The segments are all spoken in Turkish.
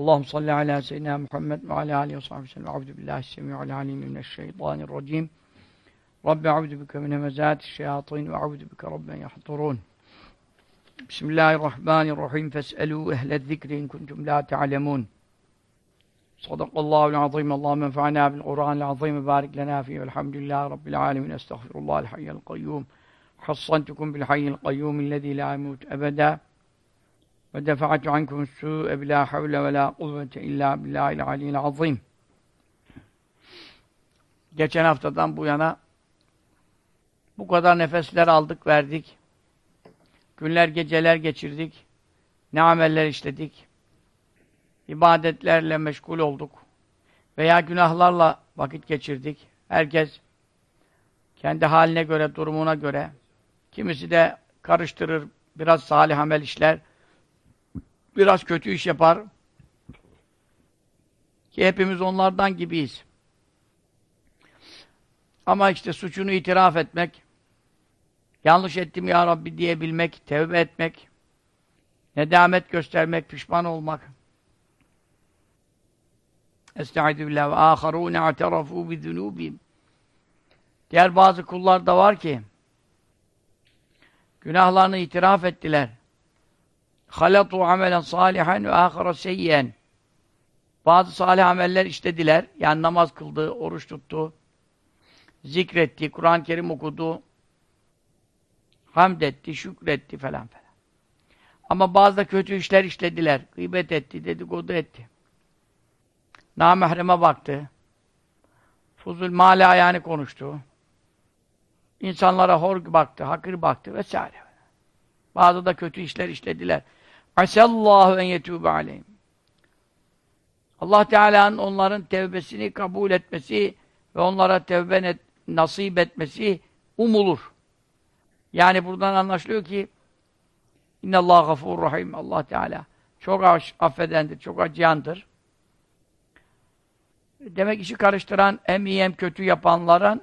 اللهم صل على سيدنا محمد وعلى آله وصحبه وسلم. أعوذ بالله السميع العليم من الشيطان الرجيم. رب أعوذ بك من همزات الشياطين وأعوذ بك رب أن يحضرون. بسم الله الرحمن الرحيم. فاسألوا أهل الذكر إن كنتم لا تعلمون. صدق الله العظيم. اللهم انفعنا بالقرآن العظيم. بارك لنا فيه. والحمد لله رب العالمين. أستغفر الله الحي القيوم. حصنتكم بالحي القيوم الذي لا يموت أبدا. ve defa'tu ankum su'e bila havle ve la kuvvete illa billahil aliyil azim. Geçen haftadan bu yana bu kadar nefesler aldık, verdik. Günler, geceler geçirdik. Ne ameller işledik. İbadetlerle meşgul olduk. Veya günahlarla vakit geçirdik. Herkes kendi haline göre, durumuna göre. Kimisi de karıştırır, biraz salih amel işler biraz kötü iş yapar. Ki hepimiz onlardan gibiyiz. Ama işte suçunu itiraf etmek, yanlış ettim ya Rabbi diyebilmek, tevbe etmek, nedamet göstermek, pişman olmak. Estaizu billah ve âkharûne a'terafû bizunûbihim. Diğer bazı kullar da var ki günahlarını itiraf ettiler halatu amelen salihan ve ahara seyyen. Bazı salih ameller işlediler. Yani namaz kıldı, oruç tuttu, zikretti, Kur'an-ı Kerim okudu, hamd etti, şükretti falan falan. Ama bazı da kötü işler işlediler. Gıybet etti, dedikodu etti. Namahreme baktı. Fuzul mali ayağını konuştu. İnsanlara hor baktı, hakir baktı vesaire. Bazı da kötü işler işlediler. Asallahu en yetûbe aleyhim. Allah Teala'nın onların tevbesini kabul etmesi ve onlara tevbe et, nasip etmesi umulur. Yani buradan anlaşılıyor ki İnnallâhu gafûr rahim. Allah Teala çok affedendir, çok acıyandır. Demek işi karıştıran, hem iyi hem kötü yapanların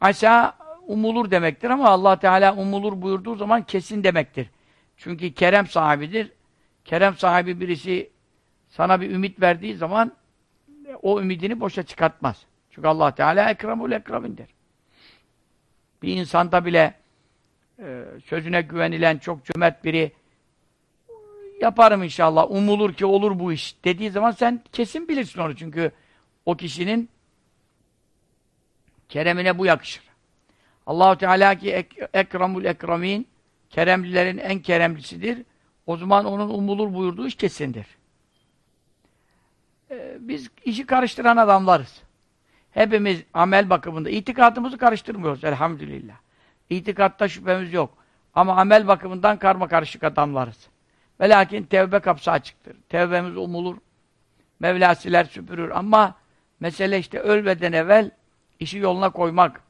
asa umulur demektir ama Allah Teala umulur buyurduğu zaman kesin demektir. Çünkü kerem sahibidir. Kerem sahibi birisi sana bir ümit verdiği zaman o ümidini boşa çıkartmaz. Çünkü Allah Teala ekramul ekramindir. Bir insanda bile e, sözüne güvenilen çok cömert biri yaparım inşallah, umulur ki olur bu iş dediği zaman sen kesin bilirsin onu çünkü o kişinin keremine bu yakışır. Allahu Teala ki ek, ekramul ekramin keremlilerin en keremlisidir. O zaman onun umulur buyurduğu iş kesindir. Ee, biz işi karıştıran adamlarız. Hepimiz amel bakımında itikadımızı karıştırmıyoruz elhamdülillah. İtikatta şüphemiz yok. Ama amel bakımından karma karışık adamlarız. Ve lakin tevbe kapısı açıktır. Tevbemiz umulur. Mevla siler süpürür. Ama mesele işte ölmeden evvel işi yoluna koymak.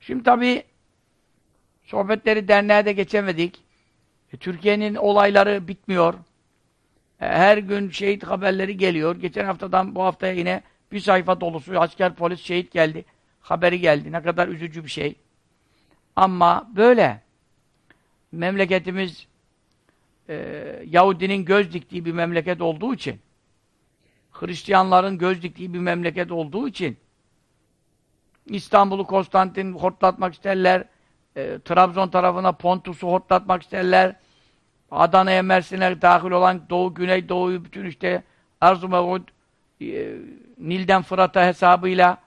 Şimdi tabii sohbetleri derneğe de geçemedik. E, Türkiye'nin olayları bitmiyor. E, her gün şehit haberleri geliyor. Geçen haftadan bu haftaya yine bir sayfa dolusu asker polis şehit geldi. Haberi geldi. Ne kadar üzücü bir şey. Ama böyle memleketimiz e, Yahudinin göz diktiği bir memleket olduğu için Hristiyanların göz diktiği bir memleket olduğu için İstanbul'u Konstantin hortlatmak isterler. E, Trabzon tarafına Pontus'u hortlatmak isterler. Adana'ya, Mersin'e dahil olan Doğu, Güney, Doğu'yu bütün işte Arzu e, Nil'den Fırat'a hesabıyla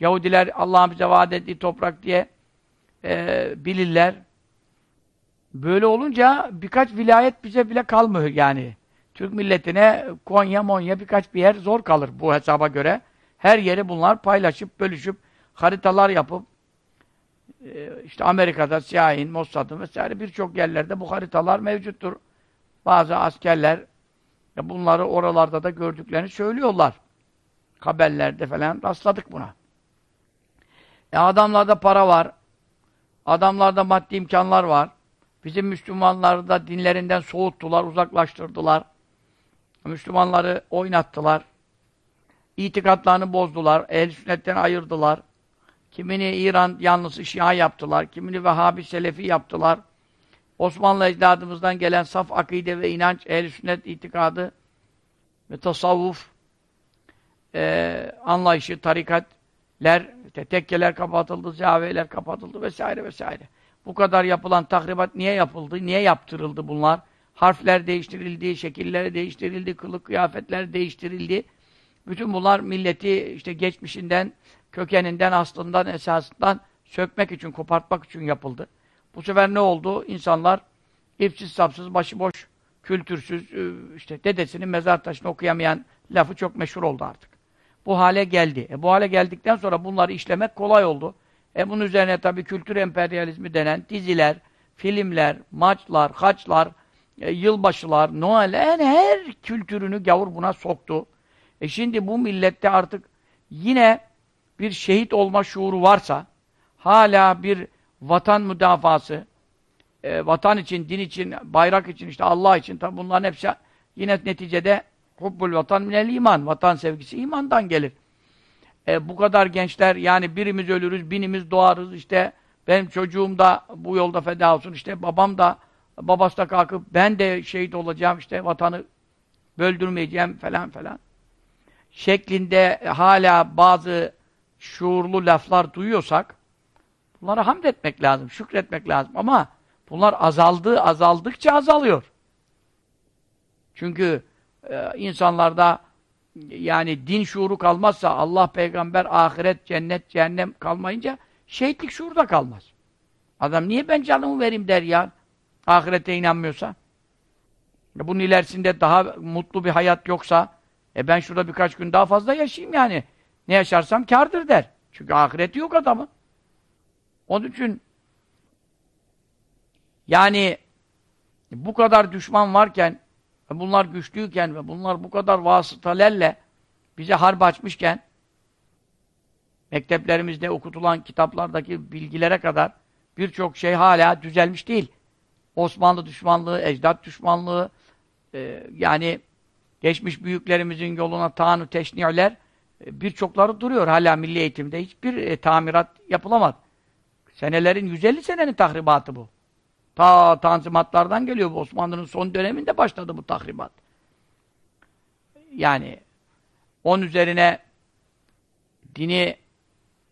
Yahudiler Allah'ın bize vaat ettiği toprak diye e, bilirler. Böyle olunca birkaç vilayet bize bile kalmıyor yani. Türk milletine Konya, Monya birkaç bir yer zor kalır bu hesaba göre. Her yeri bunlar paylaşıp, bölüşüp, haritalar yapıp işte Amerika'da CIA'nin, Mossad'ın vesaire birçok yerlerde bu haritalar mevcuttur. Bazı askerler bunları oralarda da gördüklerini söylüyorlar. Haberlerde falan rastladık buna. E adamlarda para var. Adamlarda maddi imkanlar var. Bizim Müslümanları da dinlerinden soğuttular, uzaklaştırdılar. Müslümanları oynattılar. İtikatlarını bozdular. Ehl-i sünnetten ayırdılar. Kimini İran yanlısı Şia yaptılar. Kimini Vehhabi Selefi yaptılar. Osmanlı ecdadımızdan gelen saf akide ve inanç, ehl-i sünnet itikadı ve tasavvuf e, anlayışı, tarikatler, işte tekkeler kapatıldı, zaviyeler kapatıldı vesaire vesaire. Bu kadar yapılan tahribat niye yapıldı, niye yaptırıldı bunlar? Harfler değiştirildi, şekiller değiştirildi, kılık kıyafetler değiştirildi. Bütün bunlar milleti işte geçmişinden, kökeninden, aslından, esasından sökmek için, kopartmak için yapıldı. Bu sefer ne oldu? İnsanlar ipsiz sapsız, başıboş, kültürsüz, e, işte dedesinin mezar taşını okuyamayan lafı çok meşhur oldu artık. Bu hale geldi. E bu hale geldikten sonra bunları işlemek kolay oldu. E bunun üzerine tabii kültür emperyalizmi denen diziler, filmler, maçlar, haçlar, e, yılbaşılar, Noel, yani her kültürünü gavur buna soktu. E şimdi bu millette artık yine bir şehit olma şuuru varsa, hala bir vatan müdafası, e, vatan için, din için, bayrak için, işte Allah için, tabi bunların hepsi yine neticede hubbul vatan minel iman, vatan sevgisi imandan gelir. E, bu kadar gençler, yani birimiz ölürüz, binimiz doğarız, işte benim çocuğum da bu yolda feda olsun, işte babam da, babası da kalkıp ben de şehit olacağım, işte vatanı böldürmeyeceğim falan falan. Şeklinde hala bazı şuurlu laflar duyuyorsak, bunlara hamd etmek lazım, şükretmek lazım. Ama bunlar azaldı, azaldıkça azalıyor. Çünkü e, insanlarda yani din şuuru kalmazsa, Allah, peygamber, ahiret, cennet, cehennem kalmayınca şehitlik şuuru da kalmaz. Adam niye ben canımı vereyim der ya, ahirete inanmıyorsa. E, bunun ilerisinde daha mutlu bir hayat yoksa, e ben şurada birkaç gün daha fazla yaşayayım yani. Ne yaşarsam kardır der. Çünkü ahireti yok adamın. Onun için yani bu kadar düşman varken bunlar güçlüyken ve bunlar bu kadar vasıtalerle bize harp açmışken mekteplerimizde okutulan kitaplardaki bilgilere kadar birçok şey hala düzelmiş değil. Osmanlı düşmanlığı, ecdat düşmanlığı e, yani geçmiş büyüklerimizin yoluna taanu teşni'ler e, birçokları duruyor. Hala milli eğitimde hiçbir e, tamirat yapılamadı. Senelerin 150 senenin tahribatı bu. Ta tanzimatlardan geliyor bu. Osmanlı'nın son döneminde başladı bu tahribat. Yani on üzerine dini,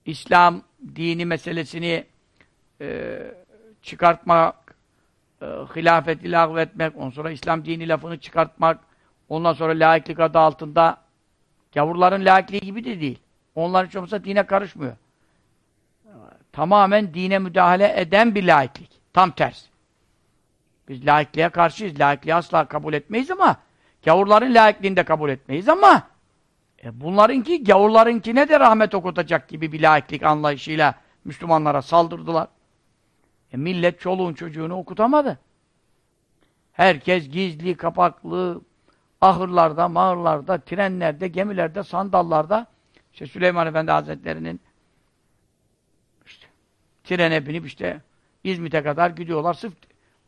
İslam dini meselesini e, çıkartmak, e, hilafeti lağvetmek, ondan sonra İslam dini lafını çıkartmak, ondan sonra laiklik adı altında gavurların laikliği gibi de değil. Onlar hiç olmazsa dine karışmıyor. Tamamen dine müdahale eden bir laiklik. Tam tersi. Biz laikliğe karşıyız. Laikliği asla kabul etmeyiz ama gavurların laikliğini de kabul etmeyiz ama e bunlarınki gavurlarınkine de rahmet okutacak gibi bir laiklik anlayışıyla Müslümanlara saldırdılar. E millet çoluğun çocuğunu okutamadı. Herkes gizli, kapaklı, ahırlarda, mağırlarda, trenlerde, gemilerde, sandallarda işte Süleyman Efendi Hazretleri'nin işte trene binip işte İzmit'e kadar gidiyorlar. Sırf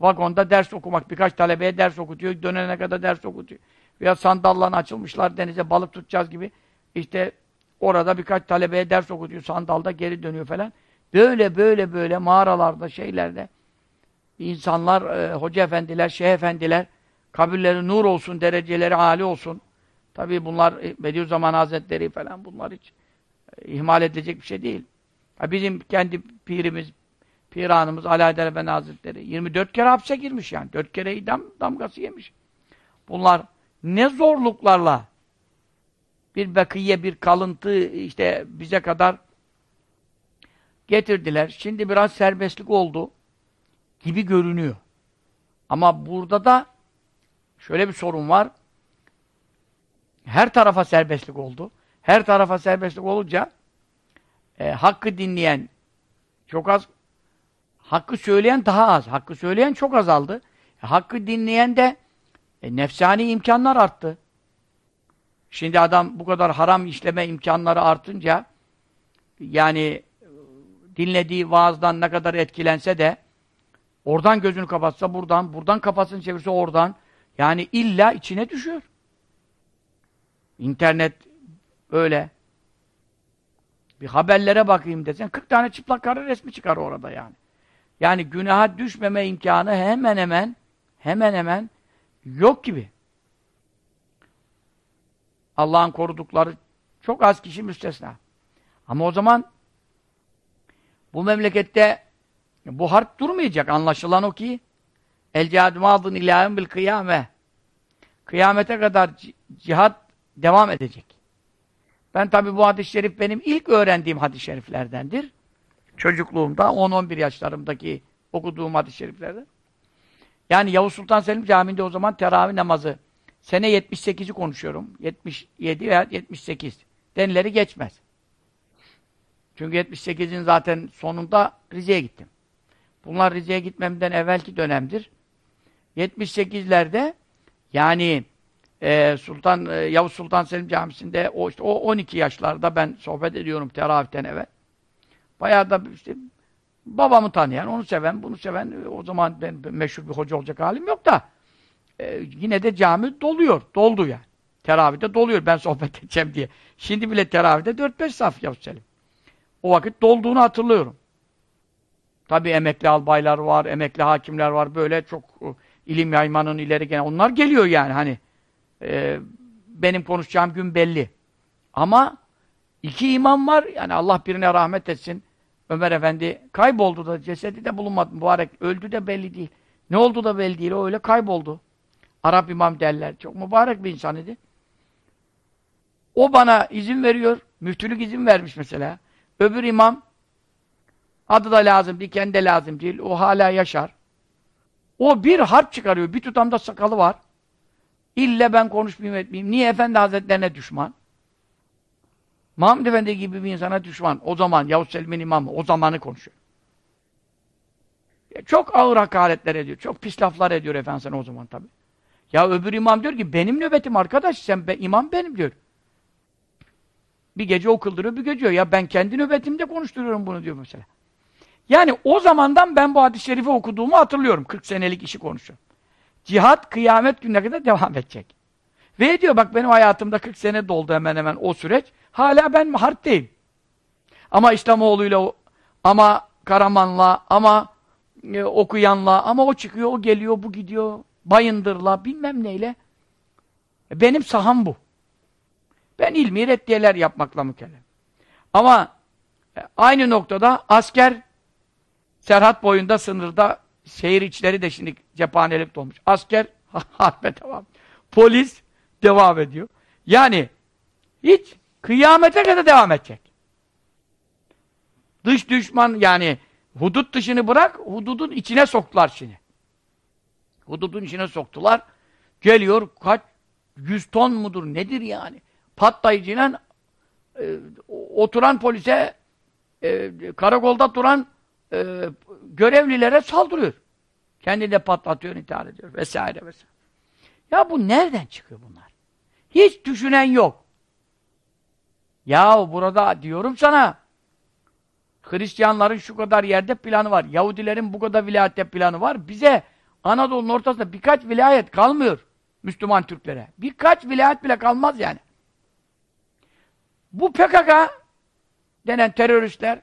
vagonda ders okumak, birkaç talebeye ders okutuyor, dönene kadar ders okutuyor. Veya sandallarını açılmışlar denize balık tutacağız gibi. İşte orada birkaç talebeye ders okutuyor, sandalda geri dönüyor falan. Böyle böyle böyle mağaralarda, şeylerde insanlar, e, hoca efendiler, şeyh efendiler kabirleri nur olsun, dereceleri âli olsun. Tabii bunlar e, Bediüzzaman Hazretleri falan bunlar hiç e, ihmal edilecek bir şey değil. Ha, bizim kendi pirimiz, piranımız Haydar Efendi Hazretleri 24 kere hapse girmiş yani. 4 kere idam damgası yemiş. Bunlar ne zorluklarla bir bakiye, bir kalıntı işte bize kadar getirdiler. Şimdi biraz serbestlik oldu gibi görünüyor. Ama burada da şöyle bir sorun var. Her tarafa serbestlik oldu. Her tarafa serbestlik olunca e, hakkı dinleyen çok az, hakkı söyleyen daha az. Hakkı söyleyen çok azaldı. E, hakkı dinleyen de E, nefsani imkanlar arttı. Şimdi adam bu kadar haram işleme imkanları artınca yani dinlediği vaazdan ne kadar etkilense de oradan gözünü kapatsa buradan, buradan kafasını çevirse oradan yani illa içine düşüyor. İnternet öyle. Bir haberlere bakayım desen 40 tane çıplak karı resmi çıkar orada yani. Yani günaha düşmeme imkanı hemen hemen hemen hemen yok gibi. Allah'ın korudukları çok az kişi müstesna. Ama o zaman bu memlekette bu harp durmayacak. Anlaşılan o ki el cihad madın ilahim bil kıyame kıyamete kadar cihat devam edecek. Ben tabi bu hadis-i şerif benim ilk öğrendiğim hadis-i şeriflerdendir. Çocukluğumda 10-11 yaşlarımdaki okuduğum hadis-i şeriflerden. Yani Yavuz Sultan Selim Camii'nde o zaman teravih namazı sene 78'i konuşuyorum. 77 veya 78 denileri geçmez. Çünkü 78'in zaten sonunda Rize'ye gittim. Bunlar Rize'ye gitmemden evvelki dönemdir. 78'lerde yani e, Sultan e, Yavuz Sultan Selim Camisi'nde o işte o 12 yaşlarda ben sohbet ediyorum teravihten evvel. Bayağı da işte babamı tanıyan, onu seven, bunu seven o zaman ben meşhur bir hoca olacak halim yok da e, yine de cami doluyor. Doldu yani. Teravihde doluyor ben sohbet edeceğim diye. Şimdi bile teravihde 4-5 saf Yavuz Selim. O vakit dolduğunu hatırlıyorum. Tabi emekli albaylar var, emekli hakimler var. Böyle çok e, ilim yaymanın ileri gelen. Onlar geliyor yani hani. E, benim konuşacağım gün belli. Ama iki imam var. Yani Allah birine rahmet etsin. Ömer Efendi kayboldu da cesedi de bulunmadı mübarek. Öldü de belli değil. Ne oldu da belli değil. O öyle kayboldu. Arap imam derler. Çok mübarek bir insan idi. O bana izin veriyor. Müftülük izin vermiş mesela. Öbür imam adı da lazım değil, kendi de lazım değil. O hala yaşar. O bir harp çıkarıyor. Bir tutamda sakalı var. İlle ben konuşmayayım etmeyeyim. Niye Efendi Hazretlerine düşman? Mahmud Efendi gibi bir insana düşman. O zaman Yavuz Selim'in imamı. O zamanı konuşuyor. Çok ağır hakaretler ediyor. Çok pis laflar ediyor Efendimiz o zaman tabi. Ya öbür imam diyor ki benim nöbetim arkadaş sen be, imam benim diyor. Bir gece o kıldırıyor, bir gece Ya ben kendi nöbetimde konuşturuyorum bunu diyor mesela. Yani o zamandan ben bu hadis-i şerifi okuduğumu hatırlıyorum. 40 senelik işi konuşuyorum. Cihat kıyamet gününe kadar devam edecek. Ve diyor bak benim hayatımda 40 sene doldu hemen hemen o süreç. Hala ben harpteyim. Ama İslamoğlu'yla ama Karaman'la ama e, okuyanla ama o çıkıyor, o geliyor, bu gidiyor. Bayındır'la bilmem neyle. E, benim saham bu. Ben ilmi reddiyeler yapmakla mükellef. Ama e, aynı noktada asker Serhat boyunda sınırda şehir içleri de şimdi cephanelik dolmuş. Asker harbe devam. Polis devam ediyor. Yani hiç kıyamete kadar devam edecek. Dış düşman yani hudut dışını bırak, hududun içine soktular şimdi. Hududun içine soktular. Geliyor kaç yüz ton mudur nedir yani? Patlayıcıyla e, oturan polise e, karakolda duran e, görevlilere saldırıyor. Kendi de patlatıyor, intihar ediyor vesaire vesaire. Ya bu nereden çıkıyor bunlar? Hiç düşünen yok. Ya burada diyorum sana Hristiyanların şu kadar yerde planı var. Yahudilerin bu kadar vilayette planı var. Bize Anadolu'nun ortasında birkaç vilayet kalmıyor Müslüman Türklere. Birkaç vilayet bile kalmaz yani. Bu PKK denen teröristler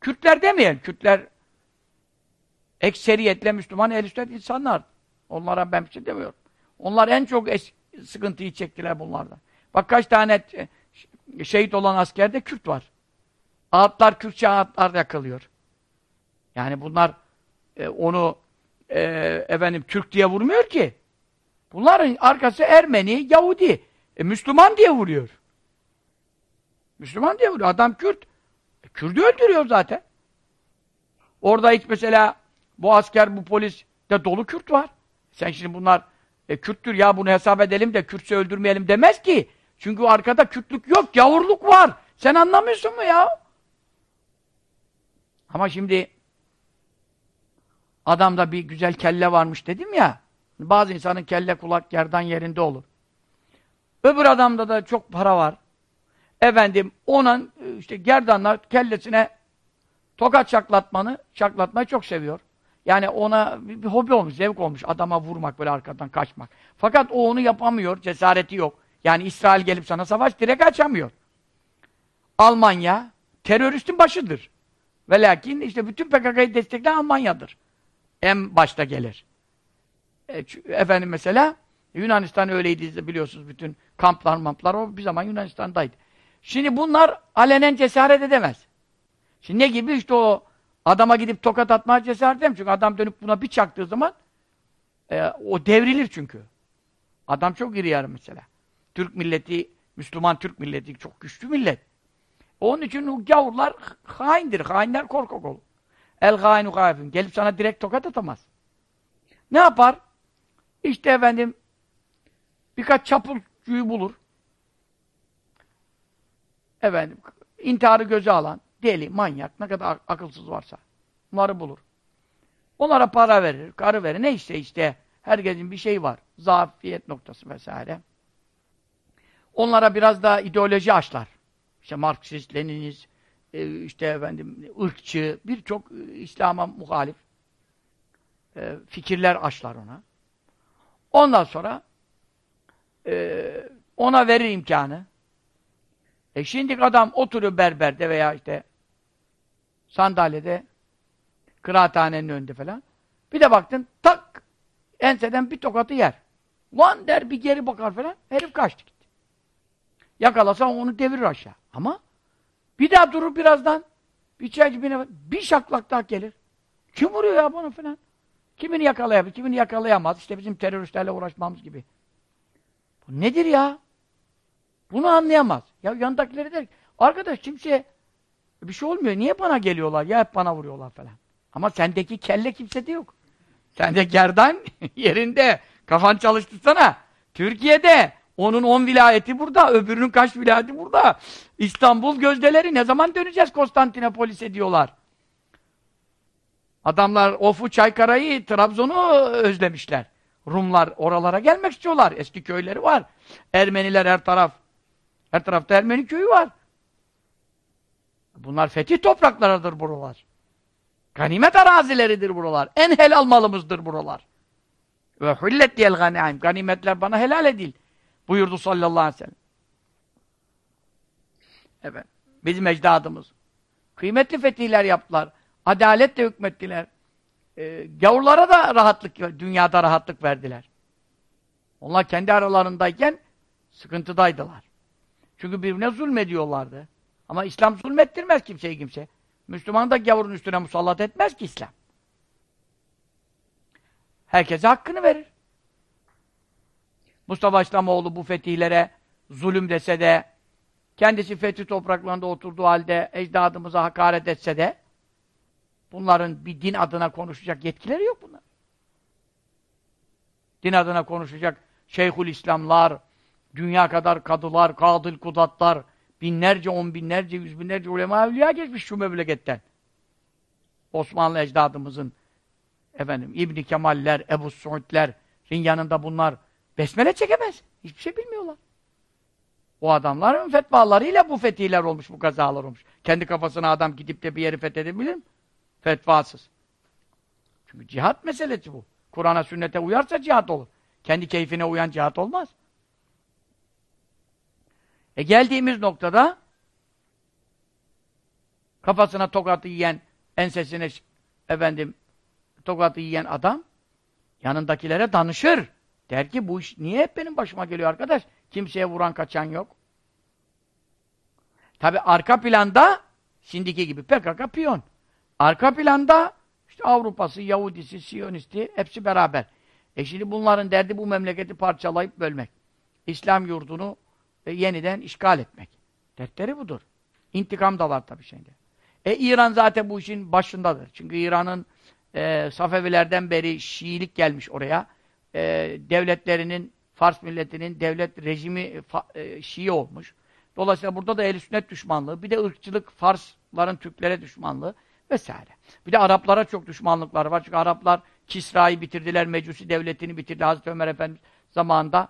Kürtler demeyelim. Kürtler ekseriyetle Müslüman el insanlar. Onlara ben bir şey demiyorum. Onlar en çok sıkıntıyı çektiler bunlardan. Bak kaç tane şehit olan askerde Kürt var. Ağıtlar Kürtçe ağıtlar yakılıyor. Yani bunlar e, onu e, efendim Türk diye vurmuyor ki. Bunların arkası Ermeni, Yahudi. E, Müslüman diye vuruyor. Müslüman diye vuruyor. Adam Kürt. E, Kürt'ü öldürüyor zaten. Orada hiç mesela bu asker, bu polis de dolu Kürt var. Sen şimdi bunlar e, Kürttür ya bunu hesap edelim de Kürtse öldürmeyelim demez ki. Çünkü arkada Kürtlük yok, gavurluk var. Sen anlamıyorsun mu ya? Ama şimdi adamda bir güzel kelle varmış dedim ya. Bazı insanın kelle kulak gerdan yerinde olur. Öbür adamda da çok para var. Efendim ona işte gerdanlar kellesine tokat çaklatmanı, çaklatmayı çok seviyor. Yani ona bir, bir hobi olmuş, zevk olmuş adama vurmak böyle arkadan kaçmak. Fakat o onu yapamıyor, cesareti yok. Yani İsrail gelip sana savaş direkt açamıyor. Almanya teröristin başıdır. Ve lakin işte bütün PKK'yı destekleyen Almanya'dır. En başta gelir. E, efendim mesela Yunanistan öyleydi biliyorsunuz bütün kamplar mamplar o bir zaman Yunanistan'daydı. Şimdi bunlar alenen cesaret edemez. Şimdi ne gibi işte o adama gidip tokat atmaya cesaret edemez. Çünkü adam dönüp buna bir çaktığı zaman e, o devrilir çünkü. Adam çok iri yarı mesela. Türk milleti, Müslüman Türk milleti çok güçlü millet. Onun için o gavurlar haindir. Hainler korkak olur. El hainu gafin. Gelip sana direkt tokat atamaz. Ne yapar? İşte efendim birkaç çapulcuyu bulur. Efendim intiharı göze alan, deli, manyak, ne kadar akılsız varsa bunları bulur. Onlara para verir, karı verir. Ne işte işte herkesin bir şey var. Zafiyet noktası vesaire. Onlara biraz da ideoloji aşlar. İşte Marksist, Leninist, e, işte efendim ırkçı, birçok e, İslam'a muhalif e, fikirler aşlar ona. Ondan sonra ona verir imkanı. E şimdi adam oturuyor berberde veya işte sandalyede kıraathanenin önünde falan. Bir de baktın tak enseden bir tokatı yer. Lan der bir geri bakar falan. Herif kaçtı gitti. Yakalasa onu devirir aşağı. Ama bir daha durur birazdan. Bir çay cibine bir şaklak daha gelir. Kim vuruyor ya bunu falan? Kimini yakalayabilir, kimini yakalayamaz. İşte bizim teröristlerle uğraşmamız gibi. Bu nedir ya? Bunu anlayamaz. Ya yandakileri der ki, arkadaş kimseye bir şey olmuyor. Niye bana geliyorlar? Ya hep bana vuruyorlar falan. Ama sendeki kelle kimsede yok. Sende gerdan yerinde. Kafan çalıştırsana. Türkiye'de onun on vilayeti burada, öbürünün kaç vilayeti burada. İstanbul gözdeleri ne zaman döneceğiz Konstantinopolis'e diyorlar. Adamlar Of'u, Çaykara'yı, Trabzon'u özlemişler. Rumlar oralara gelmek istiyorlar. Eski köyleri var. Ermeniler her taraf. Her tarafta Ermeni köyü var. Bunlar fetih topraklarıdır buralar. Ganimet arazileridir buralar. En helal malımızdır buralar. Ve hullet diyel ganaim. Ganimetler bana helal edil. Buyurdu sallallahu aleyhi ve sellem. Evet. Bizim ecdadımız. Kıymetli fetihler yaptılar. Adaletle hükmettiler. Ee, gavurlara da rahatlık, dünyada rahatlık verdiler. Onlar kendi aralarındayken sıkıntıdaydılar. Çünkü birbirine zulmediyorlardı. Ama İslam zulmettirmez kimseyi kimse. Müslüman da gavurun üstüne musallat etmez ki İslam. Herkese hakkını verir. Mustafa İslamoğlu bu fetihlere zulüm dese de, kendisi fethi topraklarında oturduğu halde ecdadımıza hakaret etse de, bunların bir din adına konuşacak yetkileri yok bunlar. Din adına konuşacak Şeyhül İslamlar, dünya kadar kadılar, kadıl kudatlar, binlerce, on binlerce, yüz binlerce ulema evliya geçmiş şu memleketten. Osmanlı ecdadımızın efendim İbni Kemaller, Ebu Suudler yanında bunlar besmele çekemez. Hiçbir şey bilmiyorlar. O adamların fetvalarıyla bu fetihler olmuş, bu kazalar olmuş. Kendi kafasına adam gidip de bir yeri fethedebilir mi? Fetvasız. Çünkü cihat meselesi bu. Kur'an'a, sünnete uyarsa cihat olur. Kendi keyfine uyan cihat olmaz. E geldiğimiz noktada kafasına tokatı yiyen, ensesine efendim tokatı yiyen adam yanındakilere danışır. Der ki bu iş niye hep benim başıma geliyor arkadaş? Kimseye vuran kaçan yok. Tabi arka planda şimdiki gibi PKK piyon. Arka planda işte Avrupa'sı, Yahudisi, Siyonisti hepsi beraber. E şimdi bunların derdi bu memleketi parçalayıp bölmek. İslam yurdunu e, yeniden işgal etmek. Dertleri budur. İntikam da var tabii şimdi. E İran zaten bu işin başındadır. Çünkü İran'ın e, Safevilerden beri Şiilik gelmiş oraya. E, devletlerinin, Fars milletinin devlet rejimi fa, e, Şii olmuş. Dolayısıyla burada da ehl sünnet düşmanlığı, bir de ırkçılık, Farsların Türklere düşmanlığı vesaire. Bir de Araplara çok düşmanlıkları var. Çünkü Araplar Kisra'yı bitirdiler, Mecusi devletini bitirdi. Hazreti Ömer Efendimiz zamanında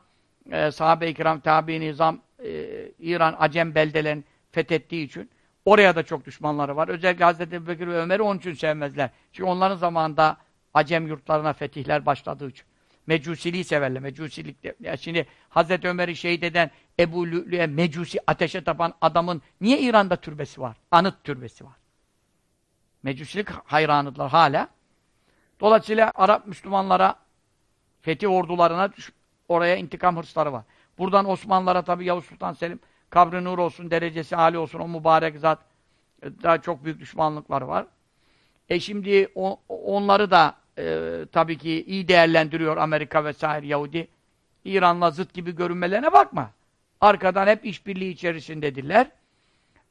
e, sahabe-i kiram, tabi nizam, e, İran, Acem beldelerini fethettiği için oraya da çok düşmanları var. Özellikle Hazreti Ebubekir ve Ömer'i onun için sevmezler. Çünkü onların zamanında Acem yurtlarına fetihler başladığı için. Mecusiliği severler. Mecusilik de. Ya şimdi Hazreti Ömer'i şehit eden Ebu Lü'lü'ye Mecusi ateşe tapan adamın niye İran'da türbesi var? Anıt türbesi var. Mecusilik hayranıdırlar hala. Dolayısıyla Arap Müslümanlara fetih ordularına oraya intikam hırsları var. Buradan Osmanlılara tabi Yavuz Sultan Selim kabri nur olsun, derecesi âli olsun o mübarek zat daha çok büyük düşmanlıkları var. E şimdi o, onları da e, tabii ki iyi değerlendiriyor Amerika vesaire Yahudi. İran'la zıt gibi görünmelerine bakma. Arkadan hep işbirliği içerisindedirler.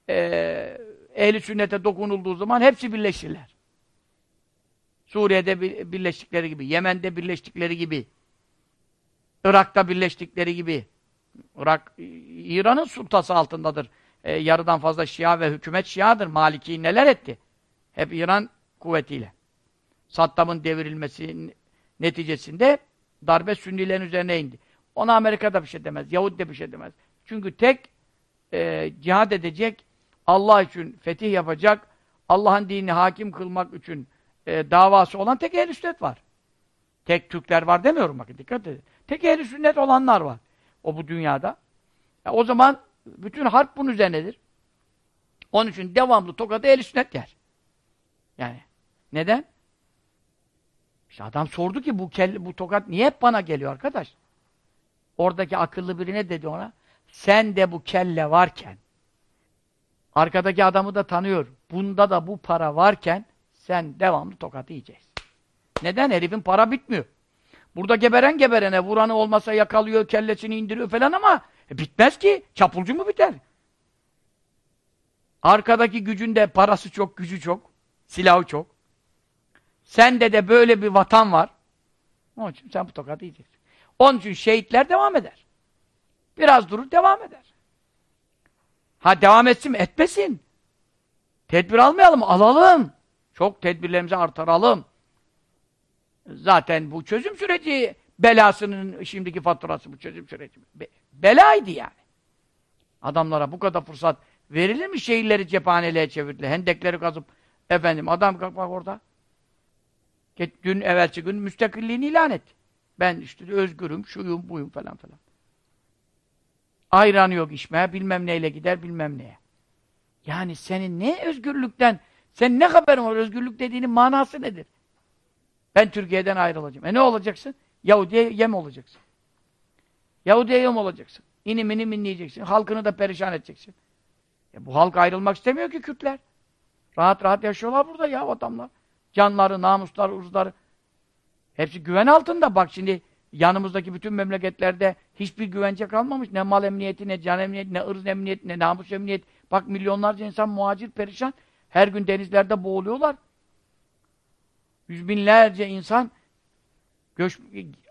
E, ehli sünnete dokunulduğu zaman hepsi birleşirler. Suriye'de birleştikleri gibi, Yemen'de birleştikleri gibi, Irak'ta birleştikleri gibi. Irak, İran'ın sultası altındadır. E, yarıdan fazla Şia ve hükümet Şia'dır. Maliki neler etti? Hep İran kuvvetiyle. Saddam'ın devrilmesi neticesinde darbe Sünnilerin üzerine indi. Ona Amerika'da bir şey demez, Yahudi de bir şey demez. Çünkü tek e, cihad edecek, Allah için fetih yapacak, Allah'ın dinini hakim kılmak için e, davası olan tek ehl sünnet var. Tek Türkler var demiyorum bakın dikkat edin. Tek ehl sünnet olanlar var. O bu dünyada. E, o zaman bütün harp bunun üzerinedir. Onun için devamlı tokadı ehl sünnet yer. Yani neden? İşte adam sordu ki bu kelle, bu tokat niye hep bana geliyor arkadaş? Oradaki akıllı biri ne dedi ona? Sen de bu kelle varken arkadaki adamı da tanıyor. Bunda da bu para varken sen devamlı tokatı yiyeceksin. Neden? Herifin para bitmiyor. Burada geberen geberene, vuranı olmasa yakalıyor, kellesini indiriyor falan ama e, bitmez ki. Çapulcu mu biter? Arkadaki gücünde parası çok, gücü çok, silahı çok. Sende de böyle bir vatan var. Onun için sen bu tokatı yiyeceksin. Onun için şehitler devam eder. Biraz durur, devam eder. Ha devam etsin mi? Etmesin. Tedbir almayalım, alalım. Çok tedbirlerimizi artıralım. Zaten bu çözüm süreci belasının şimdiki faturası bu çözüm süreci. Be belaydı yani. Adamlara bu kadar fırsat verilir mi şehirleri cephaneliğe çevirdiler. Hendekleri kazıp efendim adam bak orada dün evvelsi gün müstakilliğini ilan etti. Ben işte özgürüm, şuyum, buyum falan falan. Ayranı yok içmeye, bilmem neyle gider, bilmem neye. Yani senin ne özgürlükten, sen ne haberin var özgürlük dediğinin manası nedir? Ben Türkiye'den ayrılacağım. E ne olacaksın? Yahudi'ye yem olacaksın. Yahudi'ye yem olacaksın. İnimini minleyeceksin. Halkını da perişan edeceksin. E bu halk ayrılmak istemiyor ki Kürtler. Rahat rahat yaşıyorlar burada ya adamlar. Canları, namusları, urzları. Hepsi güven altında. Bak şimdi yanımızdaki bütün memleketlerde hiçbir güvence kalmamış. Ne mal emniyeti, ne can emniyeti, ne ırz emniyeti, ne namus emniyeti. Bak milyonlarca insan muhacir perişan. Her gün denizlerde boğuluyorlar. Yüz binlerce insan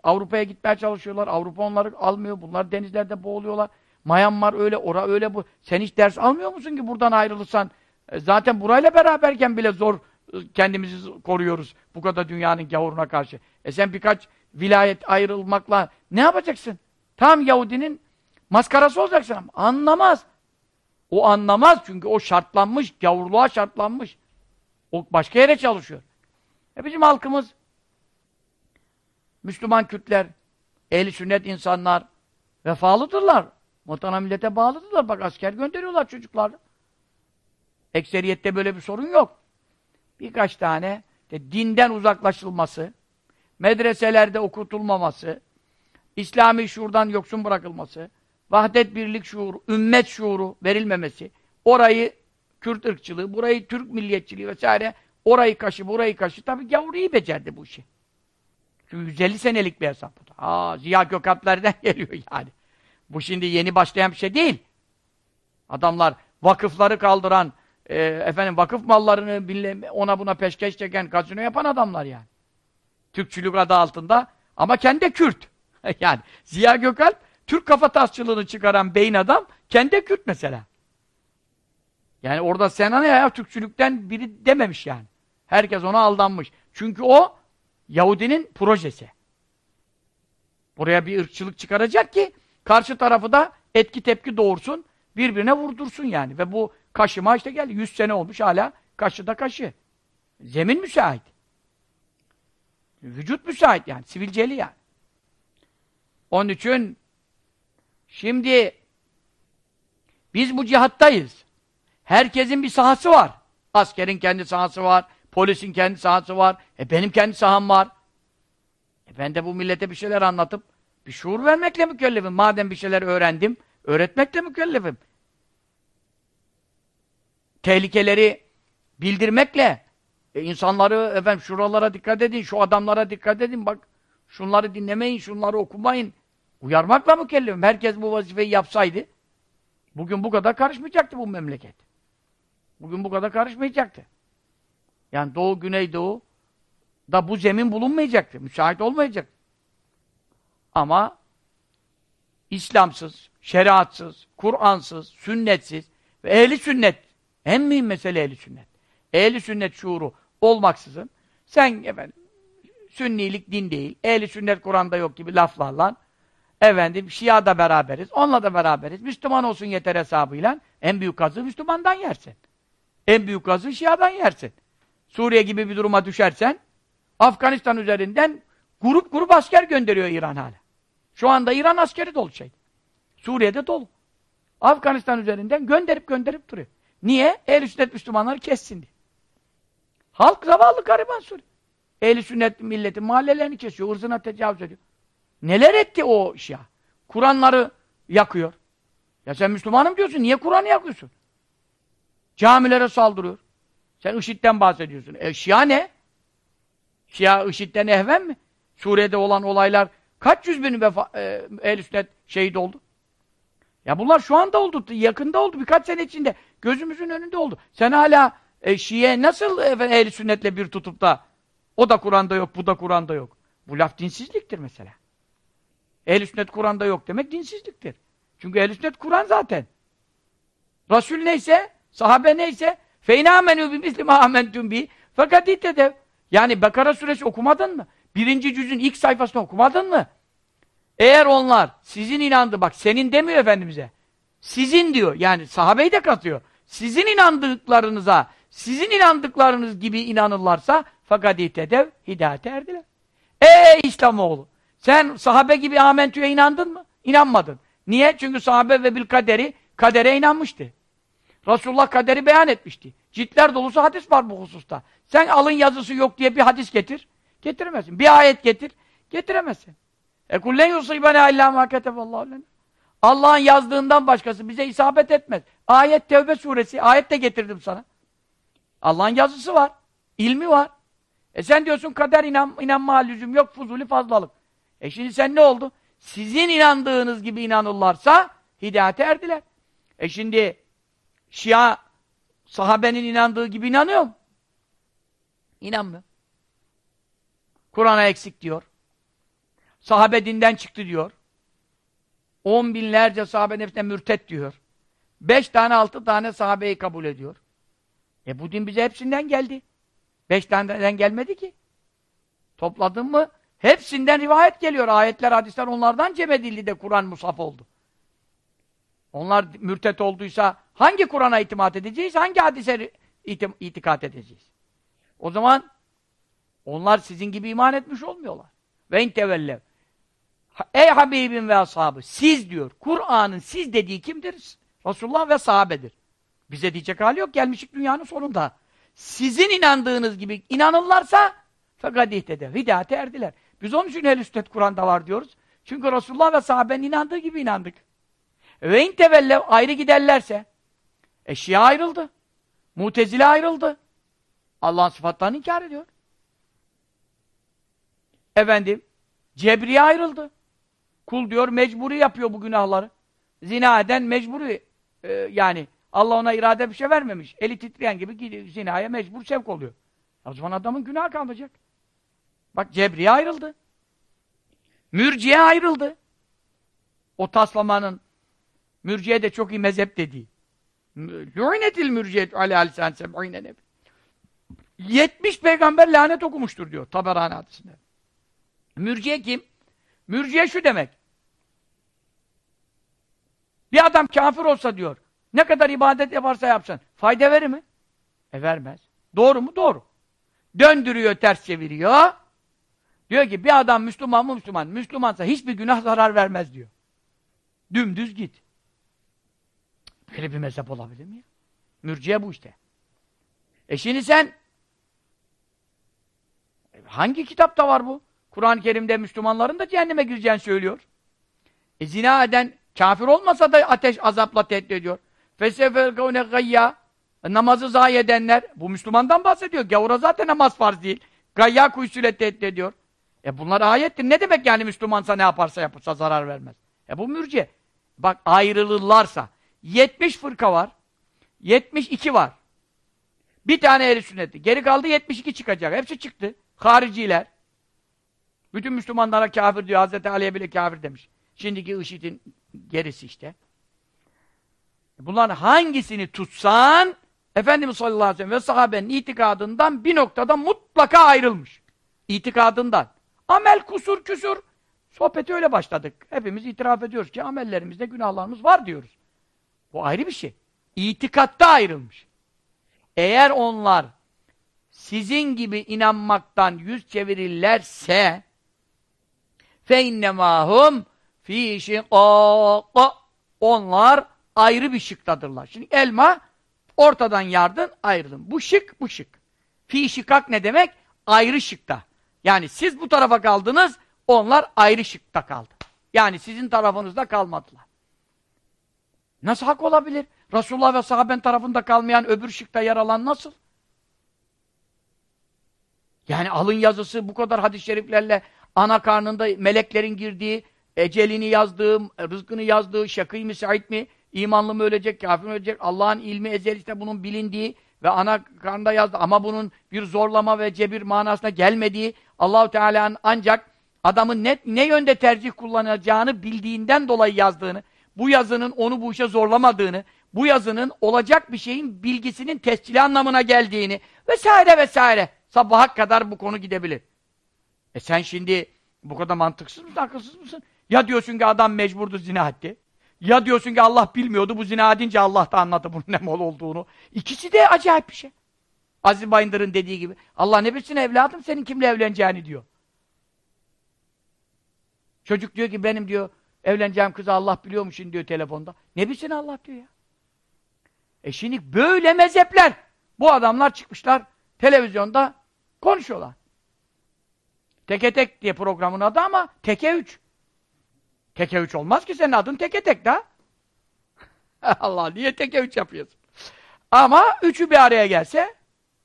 Avrupa'ya gitmeye çalışıyorlar. Avrupa onları almıyor. Bunlar denizlerde boğuluyorlar. Myanmar öyle, ora öyle bu. Sen hiç ders almıyor musun ki buradan ayrılırsan? E, zaten burayla beraberken bile zor e, kendimizi koruyoruz. Bu kadar dünyanın gavuruna karşı. E sen birkaç vilayet ayrılmakla ne yapacaksın? Tam Yahudinin maskarası olacaksın ama anlamaz. O anlamaz çünkü o şartlanmış, gavurluğa şartlanmış. O başka yere çalışıyor. E bizim halkımız Müslüman Kürtler, ehli sünnet insanlar vefalıdırlar. Vatana millete bağlıdırlar. Bak asker gönderiyorlar çocuklar. Ekseriyette böyle bir sorun yok. Birkaç tane de dinden uzaklaşılması, medreselerde okutulmaması, İslami şuurdan yoksun bırakılması, vahdet birlik şuuru, ümmet şuuru verilmemesi, orayı Kürt ırkçılığı, burayı Türk milliyetçiliği vesaire Orayı kaşı, burayı kaşı. Tabi gavur iyi becerdi bu işi. Çünkü 150 senelik bir hesap bu. Aa, Ziya Gökalpler'den geliyor yani. Bu şimdi yeni başlayan bir şey değil. Adamlar vakıfları kaldıran, e, efendim vakıf mallarını ona buna peşkeş çeken, gazino yapan adamlar yani. Türkçülük adı altında ama kendi Kürt. yani Ziya Gökalp, Türk kafatasçılığını çıkaran beyin adam, kendi Kürt mesela. Yani orada sen ne ya Türkçülükten biri dememiş yani. Herkes ona aldanmış. Çünkü o Yahudinin projesi. Buraya bir ırkçılık çıkaracak ki karşı tarafı da etki tepki doğursun, birbirine vurdursun yani. Ve bu kaşıma işte geldi. 100 sene olmuş hala kaşı da kaşı. Zemin müsait. Vücut müsait yani. Sivilceli yani. Onun için şimdi biz bu cihattayız. Herkesin bir sahası var. Askerin kendi sahası var. Polisin kendi sahası var. E benim kendi saham var. E ben de bu millete bir şeyler anlatıp bir şuur vermekle mükellefim. Madem bir şeyler öğrendim, öğretmekle mükellefim. Tehlikeleri bildirmekle e insanları efendim şuralara dikkat edin, şu adamlara dikkat edin. Bak şunları dinlemeyin, şunları okumayın. Uyarmakla mükellefim. Herkes bu vazifeyi yapsaydı bugün bu kadar karışmayacaktı bu memleket. Bugün bu kadar karışmayacaktı. Yani Doğu, Güneydoğu da bu zemin bulunmayacaktı. Müsait olmayacaktı. Ama İslamsız, şeriatsız, Kur'ansız, sünnetsiz ve ehli sünnet en mühim mesele ehli sünnet. Ehli sünnet şuuru olmaksızın sen efendim sünnilik din değil, ehli sünnet Kur'an'da yok gibi laflarla efendim Şia da beraberiz, onunla da beraberiz. Müslüman olsun yeter hesabıyla en büyük kazı Müslümandan yersin. En büyük gazı Şia'dan yersin. Suriye gibi bir duruma düşersen Afganistan üzerinden grup grup asker gönderiyor İran hala. Şu anda İran askeri dolu şey. Suriye'de dolu. Afganistan üzerinden gönderip gönderip duruyor. Niye? Ehl-i sünnet Müslümanları kessin diye. Halk zavallı gariban Suriye. Ehl-i sünnet milletin mahallelerini kesiyor, ırzına tecavüz ediyor. Neler etti o Şia? Kur'anları yakıyor. Ya sen Müslümanım diyorsun, niye Kur'an'ı yakıyorsun? Camilere saldırıyor. Sen IŞİD'den bahsediyorsun. E Şia ne? Şia IŞİD'den ehven mi? Suriye'de olan olaylar kaç yüz bin vefa, e, ehl sünnet şehit oldu? Ya bunlar şu anda oldu, yakında oldu, birkaç sene içinde. Gözümüzün önünde oldu. Sen hala e, Şiye nasıl ehl sünnetle bir tutup da o da Kur'an'da yok, bu da Kur'an'da yok. Bu laf dinsizliktir mesela. ehl sünnet Kur'an'da yok demek dinsizliktir. Çünkü ehl sünnet Kur'an zaten. Resul neyse, sahabe neyse Feyna amenu bi misli ma amentun bi. Fakat de yani Bekara suresi okumadın mı? Birinci cüzün ilk sayfasını okumadın mı? Eğer onlar sizin inandı bak senin demiyor Efendimiz'e. Sizin diyor yani sahabeyi de katıyor. Sizin inandıklarınıza sizin inandıklarınız gibi inanırlarsa fakat tedev hidayete erdiler. Ey İslamoğlu! Sen sahabe gibi amentüye inandın mı? İnanmadın. Niye? Çünkü sahabe ve bil kaderi kadere inanmıştı. Resulullah kaderi beyan etmişti. Ciltler dolusu hadis var bu hususta. Sen alın yazısı yok diye bir hadis getir. Getiremezsin. Bir ayet getir. Getiremezsin. E kullen yusibene illa ma. Allah'ın yazdığından başkası bize isabet etmez. Ayet Tevbe suresi. Ayet de getirdim sana. Allah'ın yazısı var. ilmi var. E sen diyorsun kader inan, inanma lüzum yok. Fuzuli fazlalık. E şimdi sen ne oldu? Sizin inandığınız gibi inanırlarsa hidayete erdiler. E şimdi Şia sahabenin inandığı gibi inanıyor mu? İnanmıyor. Kur'an'a eksik diyor. Sahabe dinden çıktı diyor. On binlerce sahabe hepsine mürtet diyor. Beş tane altı tane sahabeyi kabul ediyor. E bu din bize hepsinden geldi. Beş taneden gelmedi ki. Topladın mı? Hepsinden rivayet geliyor. Ayetler, hadisler onlardan cem edildi de Kur'an musaf oldu. Onlar mürtet olduysa hangi Kur'an'a itimat edeceğiz? Hangi hadise itim itikat edeceğiz? O zaman onlar sizin gibi iman etmiş olmuyorlar. Ve intevelle. Ey Habibim ve ashabı siz diyor. Kur'an'ın siz dediği kimdir? Resulullah ve sahabedir. Bize diyecek hali yok. Gelmişik dünyanın sonunda. Sizin inandığınız gibi inanırlarsa fakat ihtede. Hidayete erdiler. Biz onun için ehl Kur'an'da var diyoruz. Çünkü Resulullah ve sahabenin inandığı gibi inandık. Ve in tevellev ayrı giderlerse e ayrıldı. Mutezile ayrıldı. Allah'ın sıfatlarını inkar ediyor. Efendim Cebriye ayrıldı. Kul diyor mecburi yapıyor bu günahları. Zina eden mecburi e, yani Allah ona irade bir şey vermemiş. Eli titreyen gibi zinaya mecbur sevk oluyor. O zaman adamın günah kalmayacak. Bak Cebriye ayrıldı. Mürciye ayrıldı. O taslamanın Mürciye de çok iyi mezhep dediği. Lü'inetil mürciyet alâ lisân seb'îne nebi. 70 peygamber lanet okumuştur diyor Taberani hadisinde. Mürciye kim? Mürciye şu demek. Bir adam kafir olsa diyor, ne kadar ibadet yaparsa yapsın, fayda verir mi? E vermez. Doğru mu? Doğru. Döndürüyor, ters çeviriyor. Diyor ki bir adam Müslüman mı Müslüman? Müslümansa hiçbir günah zarar vermez diyor. Dümdüz git. Böyle bir mezhep olabilir mi ya? Mürciye bu işte. E şimdi sen hangi kitapta var bu? Kur'an-ı Kerim'de Müslümanların da cehenneme gireceğini söylüyor. E zina eden kafir olmasa da ateş azapla tehdit ediyor. Fesefekûne gayya namazı zayi edenler bu Müslümandan bahsediyor. Gavura zaten namaz farz değil. Gayya kuyusuyla tehdit ediyor. E bunlar ayettir. Ne demek yani Müslümansa ne yaparsa yapırsa zarar vermez. E bu mürciye. Bak ayrılırlarsa 70 fırka var. 72 var. Bir tane ehli sünneti. Geri kaldı 72 çıkacak. Hepsi çıktı. Hariciler. Bütün Müslümanlara kafir diyor. Hazreti Ali'ye bile kafir demiş. Şimdiki IŞİD'in gerisi işte. Bunların hangisini tutsan Efendimiz sallallahu aleyhi ve sellem ve sahabenin itikadından bir noktada mutlaka ayrılmış. İtikadından. Amel kusur küsur. Sohbeti öyle başladık. Hepimiz itiraf ediyoruz ki amellerimizde günahlarımız var diyoruz. Bu ayrı bir şey. İtikatta ayrılmış. Eğer onlar sizin gibi inanmaktan yüz çevirirlerse innemâhum fî şiqâqa onlar ayrı bir şıktadırlar. Şimdi elma ortadan yardın ayrılın. Bu şık, bu şık. Fî şikak ne demek? Ayrı şıkta. Yani siz bu tarafa kaldınız, onlar ayrı şıkta kaldı. Yani sizin tarafınızda kalmadılar. Nasıl hak olabilir? Resulullah ve sahaben tarafında kalmayan öbür şıkta yer alan nasıl? Yani alın yazısı bu kadar hadis-i şeriflerle ana karnında meleklerin girdiği, ecelini yazdığı, rızkını yazdığı, şakî mi, sa'id mi, imanlı mı ölecek, kafir mi ölecek, Allah'ın ilmi ezel işte bunun bilindiği ve ana karnında yazdı ama bunun bir zorlama ve cebir manasına gelmediği, Allahu Teala'nın ancak adamın ne, ne yönde tercih kullanacağını bildiğinden dolayı yazdığını, bu yazının onu bu işe zorlamadığını, bu yazının olacak bir şeyin bilgisinin tescili anlamına geldiğini vesaire vesaire. Sabaha kadar bu konu gidebilir. E sen şimdi bu kadar mantıksız mısın, akılsız mısın? Ya diyorsun ki adam mecburdu zina etti. Ya diyorsun ki Allah bilmiyordu, bu zina edince Allah da anladı bunun ne mal olduğunu. İkisi de acayip bir şey. Aziz Bayındır'ın dediği gibi. Allah ne bilsin evladım senin kimle evleneceğini diyor. Çocuk diyor ki benim diyor evleneceğim kızı Allah biliyormuşsun diyor telefonda. Ne bilsin Allah diyor ya. E şimdi böyle mezhepler. Bu adamlar çıkmışlar televizyonda konuşuyorlar. Teke tek diye programın adı ama teke üç. Teke üç olmaz ki senin adın teke tek da. Allah niye teke üç yapıyorsun? Ama üçü bir araya gelse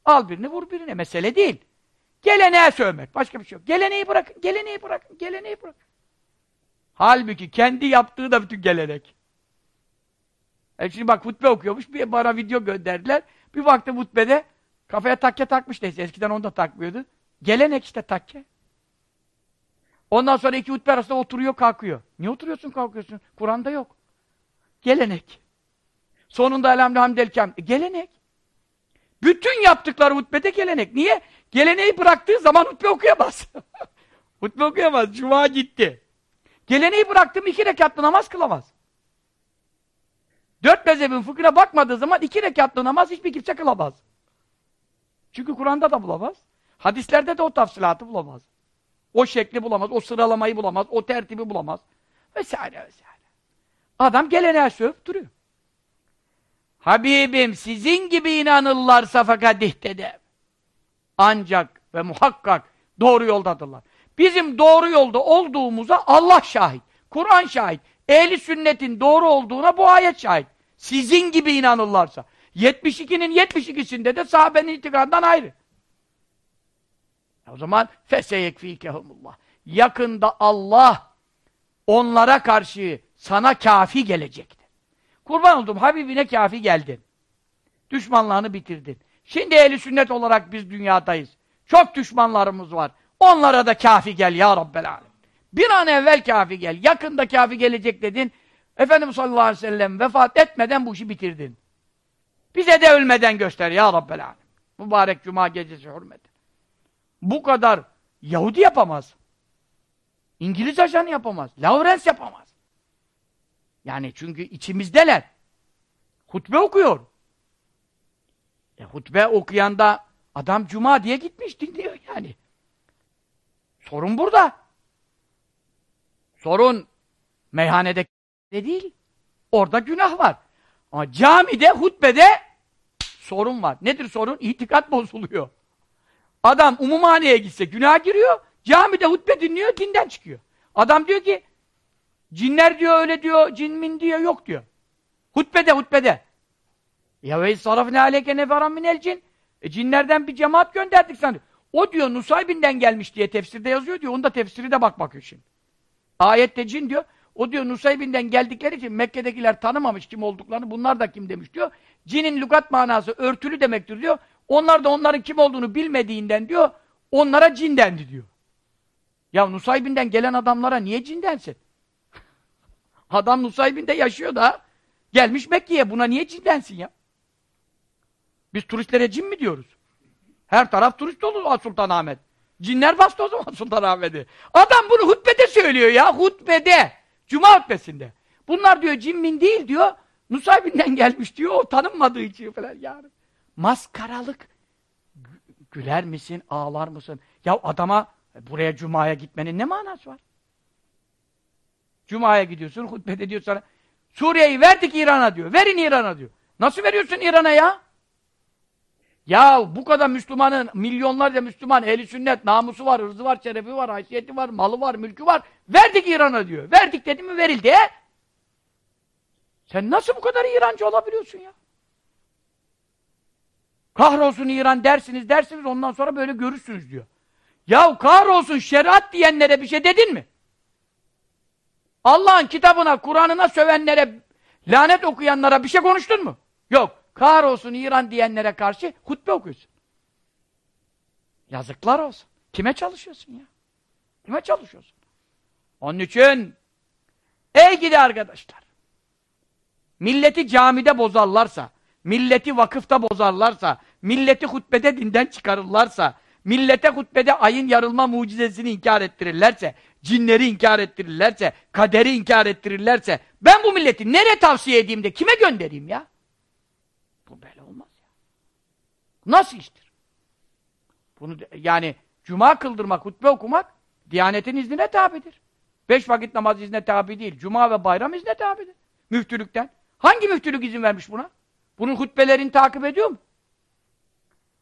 al birini vur birine. Mesele değil. Geleneğe sövmek. Başka bir şey yok. Geleneği bırakın, geleneği bırakın, geleneği bırakın. Halbuki kendi yaptığı da bütün gelenek. E şimdi bak hutbe okuyormuş, bir bana video gönderdiler. Bir baktım hutbede kafaya takke takmış neyse. Eskiden onu da takmıyordu. Gelenek işte takke. Ondan sonra iki hutbe arasında oturuyor kalkıyor. Niye oturuyorsun kalkıyorsun? Kur'an'da yok. Gelenek. Sonunda elhamdülillah e, gelenek. Bütün yaptıkları hutbede gelenek. Niye? Geleneği bıraktığı zaman hutbe okuyamaz. hutbe okuyamaz. Cuma gitti. Geleneği bıraktım iki rekatlı namaz kılamaz. Dört mezhebin fıkhına bakmadığı zaman iki rekatlı namaz hiçbir kimse kılamaz. Çünkü Kur'an'da da bulamaz. Hadislerde de o tafsilatı bulamaz. O şekli bulamaz, o sıralamayı bulamaz, o tertibi bulamaz. Vesaire vesaire. Adam geleneğe sövüp duruyor. Habibim sizin gibi inanırlarsa fakat ihtede. Ancak ve muhakkak doğru yoldadırlar. Bizim doğru yolda olduğumuza Allah şahit. Kur'an şahit. Ehli sünnetin doğru olduğuna bu ayet şahit. Sizin gibi inanırlarsa. 72'nin 72'sinde de sahabenin itikadından ayrı. O zaman feseyekfikehumullah. Yakında Allah onlara karşı sana kafi gelecektir. Kurban oldum Habibine kafi geldin. Düşmanlarını bitirdin. Şimdi ehli sünnet olarak biz dünyadayız. Çok düşmanlarımız var. Onlara da kafi gel ya Rabbel Alem. Bir an evvel kafi gel. Yakında kafi gelecek dedin. Efendimiz sallallahu aleyhi ve sellem vefat etmeden bu işi bitirdin. Bize de ölmeden göster ya Rabbel Alem. Mübarek cuma gecesi hürmeti. Bu kadar Yahudi yapamaz. İngiliz ajanı yapamaz. Lawrence yapamaz. Yani çünkü içimizdeler. Hutbe okuyor. E, hutbe okuyan da adam cuma diye gitmiş dinliyor yani. Sorun burada. Sorun meyhanede de değil. Orada günah var. Ama camide, hutbede sorun var. Nedir sorun? İtikat bozuluyor. Adam umumhaneye gitse günah giriyor. Camide hutbe dinliyor, dinden çıkıyor. Adam diyor ki cinler diyor öyle diyor, cin min diyor yok diyor. Hutbede, hutbede. Ya ve sarafne aleyke neferan minel cin. E, cinlerden bir cemaat gönderdik sana. O diyor Nusaybin'den gelmiş diye tefsirde yazıyor diyor. Onda tefsiri de bak bakıyor şimdi. Ayette cin diyor. O diyor Nusaybin'den geldikleri için Mekke'dekiler tanımamış kim olduklarını. Bunlar da kim demiş diyor. Cinin lügat manası örtülü demektir diyor. Onlar da onların kim olduğunu bilmediğinden diyor. Onlara cin dendi diyor. Ya Nusaybin'den gelen adamlara niye cin densin? Adam Nusaybin'de yaşıyor da gelmiş Mekke'ye. Buna niye cin densin ya? Biz turistlere cin mi diyoruz? Her taraf turist dolu Sultanahmet. Cinler bastı o zaman Sultanahmet'i. Adam bunu hutbede söylüyor ya, hutbede. Cuma hutbesinde. Bunlar diyor cin min değil diyor. Nusaybin'den gelmiş diyor, o tanınmadığı için falan yani. Maskaralık. Güler misin, ağlar mısın? Ya adama buraya Cuma'ya gitmenin ne manası var? Cuma'ya gidiyorsun, hutbede diyor sana Suriye'yi verdik İran'a diyor. Verin İran'a diyor. Nasıl veriyorsun İran'a ya? Ya bu kadar Müslümanın, milyonlarca Müslüman, ehli sünnet, namusu var, hırzı var, şerefi var, haysiyeti var, malı var, mülkü var. Verdik İran'a diyor. Verdik dedi mi verildi. E? Sen nasıl bu kadar İrancı olabiliyorsun ya? Kahrolsun İran dersiniz dersiniz ondan sonra böyle görürsünüz diyor. Ya kahrolsun şeriat diyenlere bir şey dedin mi? Allah'ın kitabına, Kur'an'ına sövenlere, lanet okuyanlara bir şey konuştun mu? Yok. Kahrolsun İran diyenlere karşı hutbe okuyorsun. Yazıklar olsun. Kime çalışıyorsun ya? Kime çalışıyorsun? Onun için ey gidi arkadaşlar milleti camide bozarlarsa, milleti vakıfta bozarlarsa, milleti hutbede dinden çıkarırlarsa, millete hutbede ayın yarılma mucizesini inkar ettirirlerse, cinleri inkar ettirirlerse, kaderi inkar ettirirlerse, ben bu milleti nereye tavsiye edeyim de kime göndereyim ya? Bu böyle olmaz ya. Nasıl iştir? Bunu yani cuma kıldırmak, hutbe okumak Diyanetin iznine tabidir. Beş vakit namaz izne tabi değil. Cuma ve bayram izne tabidir. Müftülükten. Hangi müftülük izin vermiş buna? Bunun hutbelerini takip ediyor mu?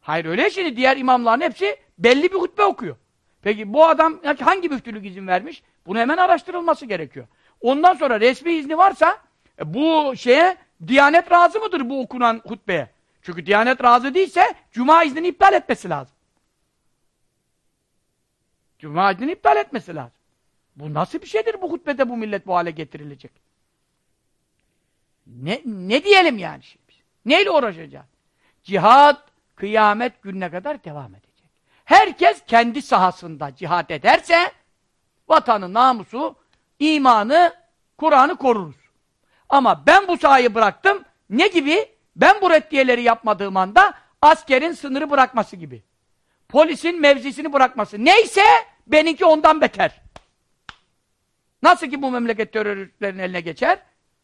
Hayır öyle şimdi diğer imamların hepsi belli bir hutbe okuyor. Peki bu adam hangi müftülük izin vermiş? Bunu hemen araştırılması gerekiyor. Ondan sonra resmi izni varsa e, bu şeye Diyanet razı mıdır bu okunan hutbeye? Çünkü Diyanet razı değilse Cuma iznini iptal etmesi lazım. Cuma iznini iptal etmesi lazım. Bu nasıl bir şeydir bu hutbede bu millet bu hale getirilecek? Ne, ne diyelim yani şimdi? Neyle uğraşacağız? Cihad kıyamet gününe kadar devam edecek. Herkes kendi sahasında cihad ederse vatanı, namusu, imanı, Kur'an'ı koruruz. Ama ben bu sahayı bıraktım. Ne gibi? Ben bu reddiyeleri yapmadığım anda askerin sınırı bırakması gibi. Polisin mevzisini bırakması. Neyse benimki ondan beter. Nasıl ki bu memleket teröristlerin eline geçer?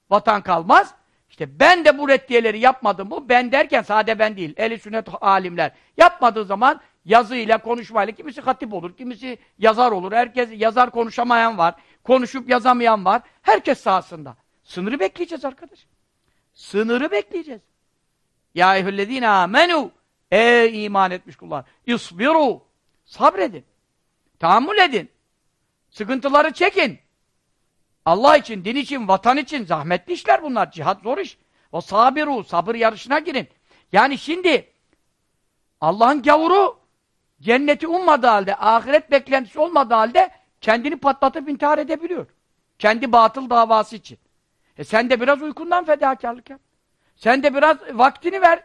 Vatan kalmaz. İşte ben de bu reddiyeleri yapmadım mı? Ben derken sade ben değil. Eli sünnet alimler. Yapmadığı zaman yazıyla, konuşmayla kimisi hatip olur, kimisi yazar olur. Herkes yazar konuşamayan var. Konuşup yazamayan var. Herkes sahasında. Sınırı bekleyeceğiz arkadaş. Sınırı bekleyeceğiz. Ya eyyühellezine amenu Ey iman etmiş kullar. İsbiru. Sabredin. Tahammül edin. Sıkıntıları çekin. Allah için, din için, vatan için zahmetli işler bunlar. Cihat zor iş. O sabiru, sabır yarışına girin. Yani şimdi Allah'ın gavuru cenneti ummadığı halde, ahiret beklentisi olmadığı halde kendini patlatıp intihar edebiliyor. Kendi batıl davası için. E sen de biraz uykundan fedakarlık yap. Sen de biraz vaktini ver.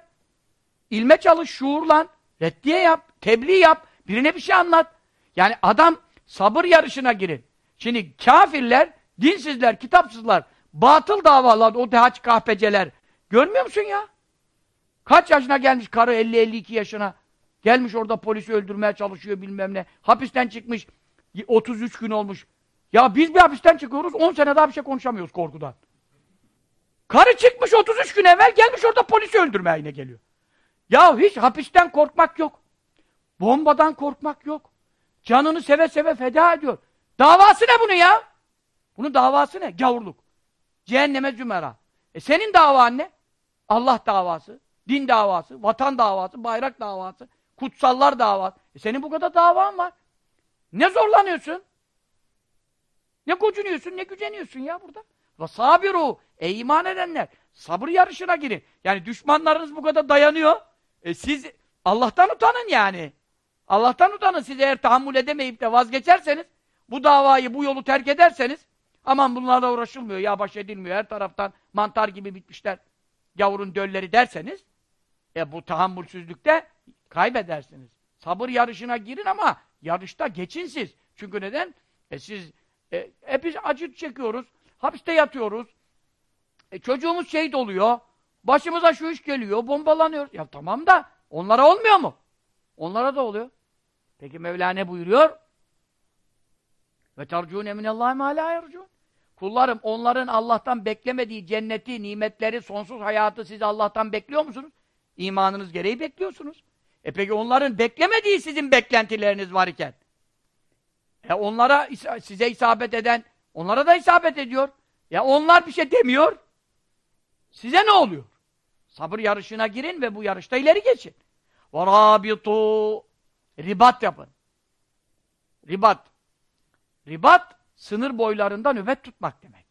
İlme çalış, şuurlan. Reddiye yap, tebliğ yap. Birine bir şey anlat. Yani adam sabır yarışına girin. Şimdi kafirler, dinsizler, kitapsızlar, batıl davalar, o dehaç kahpeceler. Görmüyor musun ya? Kaç yaşına gelmiş karı 50-52 yaşına. Gelmiş orada polisi öldürmeye çalışıyor bilmem ne. Hapisten çıkmış 33 gün olmuş. Ya biz bir hapisten çıkıyoruz 10 sene daha bir şey konuşamıyoruz korkudan. Karı çıkmış 33 gün evvel gelmiş orada polisi öldürmeye yine geliyor. Ya hiç hapisten korkmak yok. Bombadan korkmak yok. Canını seve seve feda ediyor. Davası ne bunu ya? Bunun davası ne? Gavurluk. Cehenneme zümera. E senin davan ne? Allah davası, din davası, vatan davası, bayrak davası, kutsallar davası. E senin bu kadar davan var. Ne zorlanıyorsun? Ne gocunuyorsun, ne güceniyorsun ya burada? Ve sabiru, ey iman edenler, sabır yarışına girin. Yani düşmanlarınız bu kadar dayanıyor. E siz Allah'tan utanın yani. Allah'tan utanın. Siz eğer tahammül edemeyip de vazgeçerseniz, bu davayı, bu yolu terk ederseniz, aman bunlarla uğraşılmıyor, ya baş edilmiyor, her taraftan mantar gibi bitmişler, gavurun dölleri derseniz, e bu tahammülsüzlükte kaybedersiniz. Sabır yarışına girin ama yarışta geçin siz. Çünkü neden? E siz, e, hep acı çekiyoruz, hapiste yatıyoruz, e, çocuğumuz şehit oluyor, başımıza şu iş geliyor, bombalanıyor. Ya tamam da, onlara olmuyor mu? Onlara da oluyor. Peki Mevla ne buyuruyor? Ve tercûne minallâhi mâ lâ yercûn. Kullarım onların Allah'tan beklemediği cenneti, nimetleri, sonsuz hayatı siz Allah'tan bekliyor musunuz? İmanınız gereği bekliyorsunuz. E peki onların beklemediği sizin beklentileriniz var iken e onlara size isabet eden onlara da isabet ediyor. Ya onlar bir şey demiyor. Size ne oluyor? Sabır yarışına girin ve bu yarışta ileri geçin. وَرَابِطُوا Ribat yapın. Ribat. Ribat, sınır boylarında nöbet tutmak demek.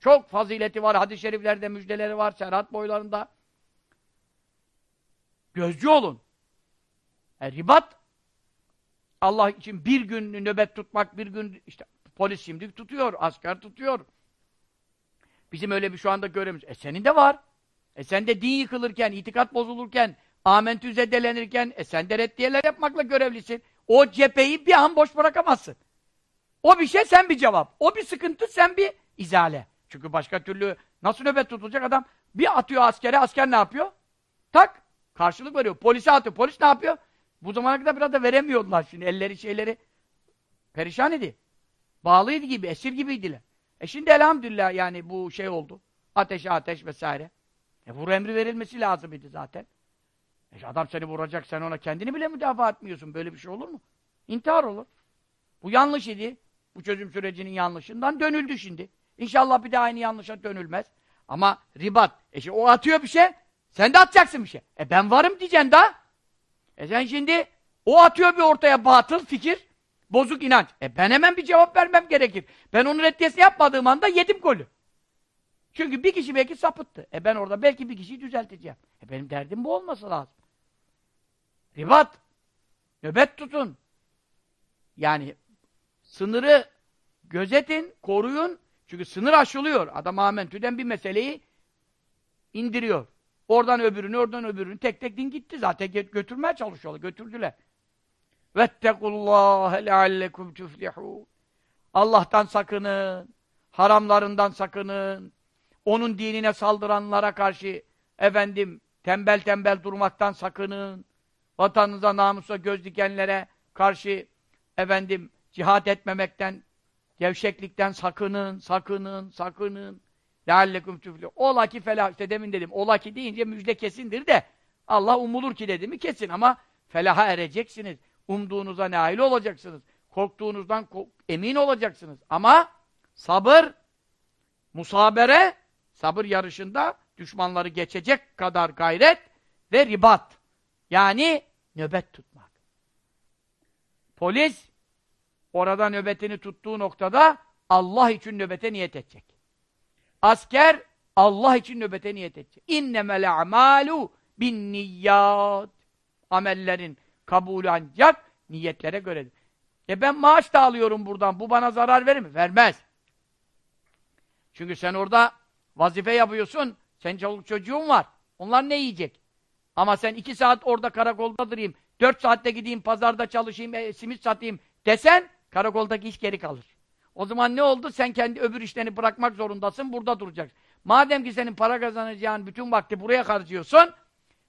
Çok fazileti var, hadis-i şeriflerde müjdeleri var, serhat boylarında. Gözcü olun. E, ribat, Allah için bir gün nöbet tutmak, bir gün işte polis şimdi tutuyor, asker tutuyor. Bizim öyle bir şu anda göremiyoruz. E senin de var. E sen de din yıkılırken, itikat bozulurken, amentü zedelenirken, e sen de reddiyeler yapmakla görevlisin. O cepheyi bir an boş bırakamazsın. O bir şey, sen bir cevap. O bir sıkıntı, sen bir izale. Çünkü başka türlü nasıl nöbet tutulacak adam? Bir atıyor askere, asker ne yapıyor? Tak, karşılık veriyor. Polise atıyor, polis ne yapıyor? Bu zamana kadar biraz da veremiyorlar şimdi. Elleri şeyleri perişan idi. Bağlıydı gibi, esir gibiydiler. E şimdi elhamdülillah yani bu şey oldu. Ateş ateş vesaire. E vur emri verilmesi lazım idi zaten. E adam seni vuracak, sen ona kendini bile müdafaa etmiyorsun. Böyle bir şey olur mu? İntihar olur. Bu yanlış idi. Bu çözüm sürecinin yanlışından dönüldü şimdi. İnşallah bir daha aynı yanlışa dönülmez. Ama ribat. E şimdi o atıyor bir şey, sen de atacaksın bir şey. E ben varım diyeceksin daha. E sen şimdi o atıyor bir ortaya batıl fikir, bozuk inanç. E ben hemen bir cevap vermem gerekir. Ben onun reddiyesini yapmadığım anda yedim golü. Çünkü bir kişi belki sapıttı. E ben orada belki bir kişiyi düzelteceğim. E benim derdim bu olması lazım. Ribat. Nöbet tutun. Yani sınırı gözetin, koruyun. Çünkü sınır aşılıyor. Adam amentüden bir meseleyi indiriyor. Oradan öbürünü, oradan öbürünü tek tek din gitti. Zaten götürmeye çalışıyorlar. Götürdüler. وَاتَّقُوا لَعَلَّكُمْ تُفْلِحُونَ Allah'tan sakının. Haramlarından sakının. Onun dinine saldıranlara karşı efendim tembel tembel durmaktan sakının. Vatanınıza, namusa göz dikenlere karşı efendim cihat etmemekten, gevşeklikten sakının, sakının, sakının. لَعَلَّكُمْ تُفْلِحُونَ Ola ki felah, işte demin dedim, ola ki deyince müjde kesindir de Allah umulur ki dedi mi kesin ama felaha ereceksiniz. Umduğunuza nail olacaksınız. Korktuğunuzdan emin olacaksınız. Ama sabır, musabere, sabır yarışında düşmanları geçecek kadar gayret ve ribat. Yani nöbet tutmak. Polis orada nöbetini tuttuğu noktada Allah için nöbete niyet edecek. Asker Allah için nöbete niyet edecek. İnnemel a'malu bin niyyat. Amellerin kabulü ancak niyetlere göredir. E ben maaş da alıyorum buradan. Bu bana zarar verir mi? Vermez. Çünkü sen orada vazife yapıyorsun. Sen çoluk çocuğun var. Onlar ne yiyecek? Ama sen iki saat orada karakolda durayım, dört saatte gideyim pazarda çalışayım, e, simit satayım desen karakoldaki iş geri kalır. O zaman ne oldu? Sen kendi öbür işlerini bırakmak zorundasın, burada duracaksın. Madem ki senin para kazanacağın bütün vakti buraya harcıyorsun,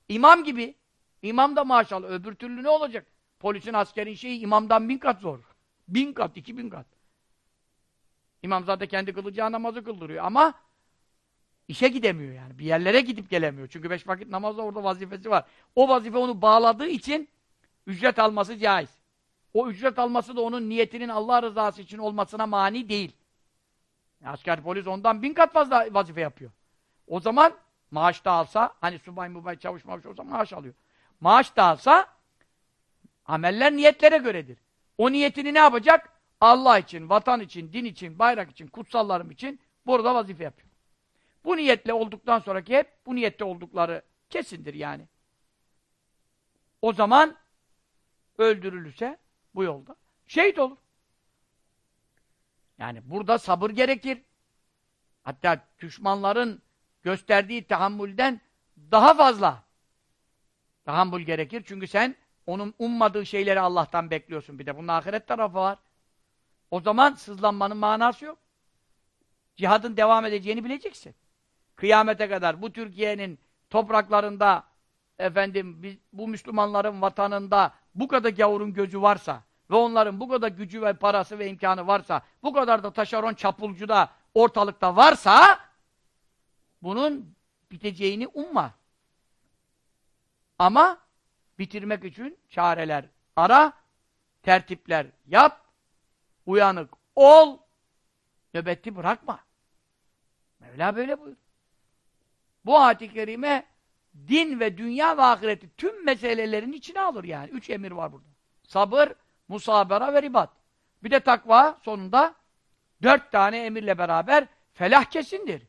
İmam gibi. İmam da maşallah. Öbür türlü ne olacak? Polisin, askerin şeyi imamdan bin kat zor. Bin kat, iki bin kat. İmam zaten kendi kılacağı namazı kıldırıyor ama işe gidemiyor yani. Bir yerlere gidip gelemiyor. Çünkü beş vakit namazda orada vazifesi var. O vazife onu bağladığı için ücret alması caiz. O ücret alması da onun niyetinin Allah rızası için olmasına mani değil. Asker polis ondan bin kat fazla vazife yapıyor. O zaman maaş da alsa, hani subay mubay çavuş mavuş olsa maaş alıyor. Maaş da alsa, ameller niyetlere göredir. O niyetini ne yapacak? Allah için, vatan için, din için, bayrak için, kutsallarım için burada vazife yapıyor. Bu niyetle olduktan sonraki hep bu niyette oldukları kesindir yani. O zaman öldürülürse bu yolda şehit olur. Yani burada sabır gerekir. Hatta düşmanların gösterdiği tahammülden daha fazla tahammül gerekir. Çünkü sen onun ummadığı şeyleri Allah'tan bekliyorsun. Bir de bunun ahiret tarafı var. O zaman sızlanmanın manası yok. Cihadın devam edeceğini bileceksin. Kıyamete kadar bu Türkiye'nin topraklarında efendim bu Müslümanların vatanında bu kadar gavurun gözü varsa ve onların bu kadar gücü ve parası ve imkanı varsa bu kadar da taşeron çapulcu da ortalıkta varsa bunun biteceğini umma. Ama bitirmek için çareler ara, tertipler yap, uyanık ol, nöbeti bırakma. Mevla böyle buyur. Bu ayet-i kerime din ve dünya ve ahireti tüm meselelerin içine alır yani. Üç emir var burada. Sabır, musabara ve ribat. Bir de takva sonunda dört tane emirle beraber felah kesindir.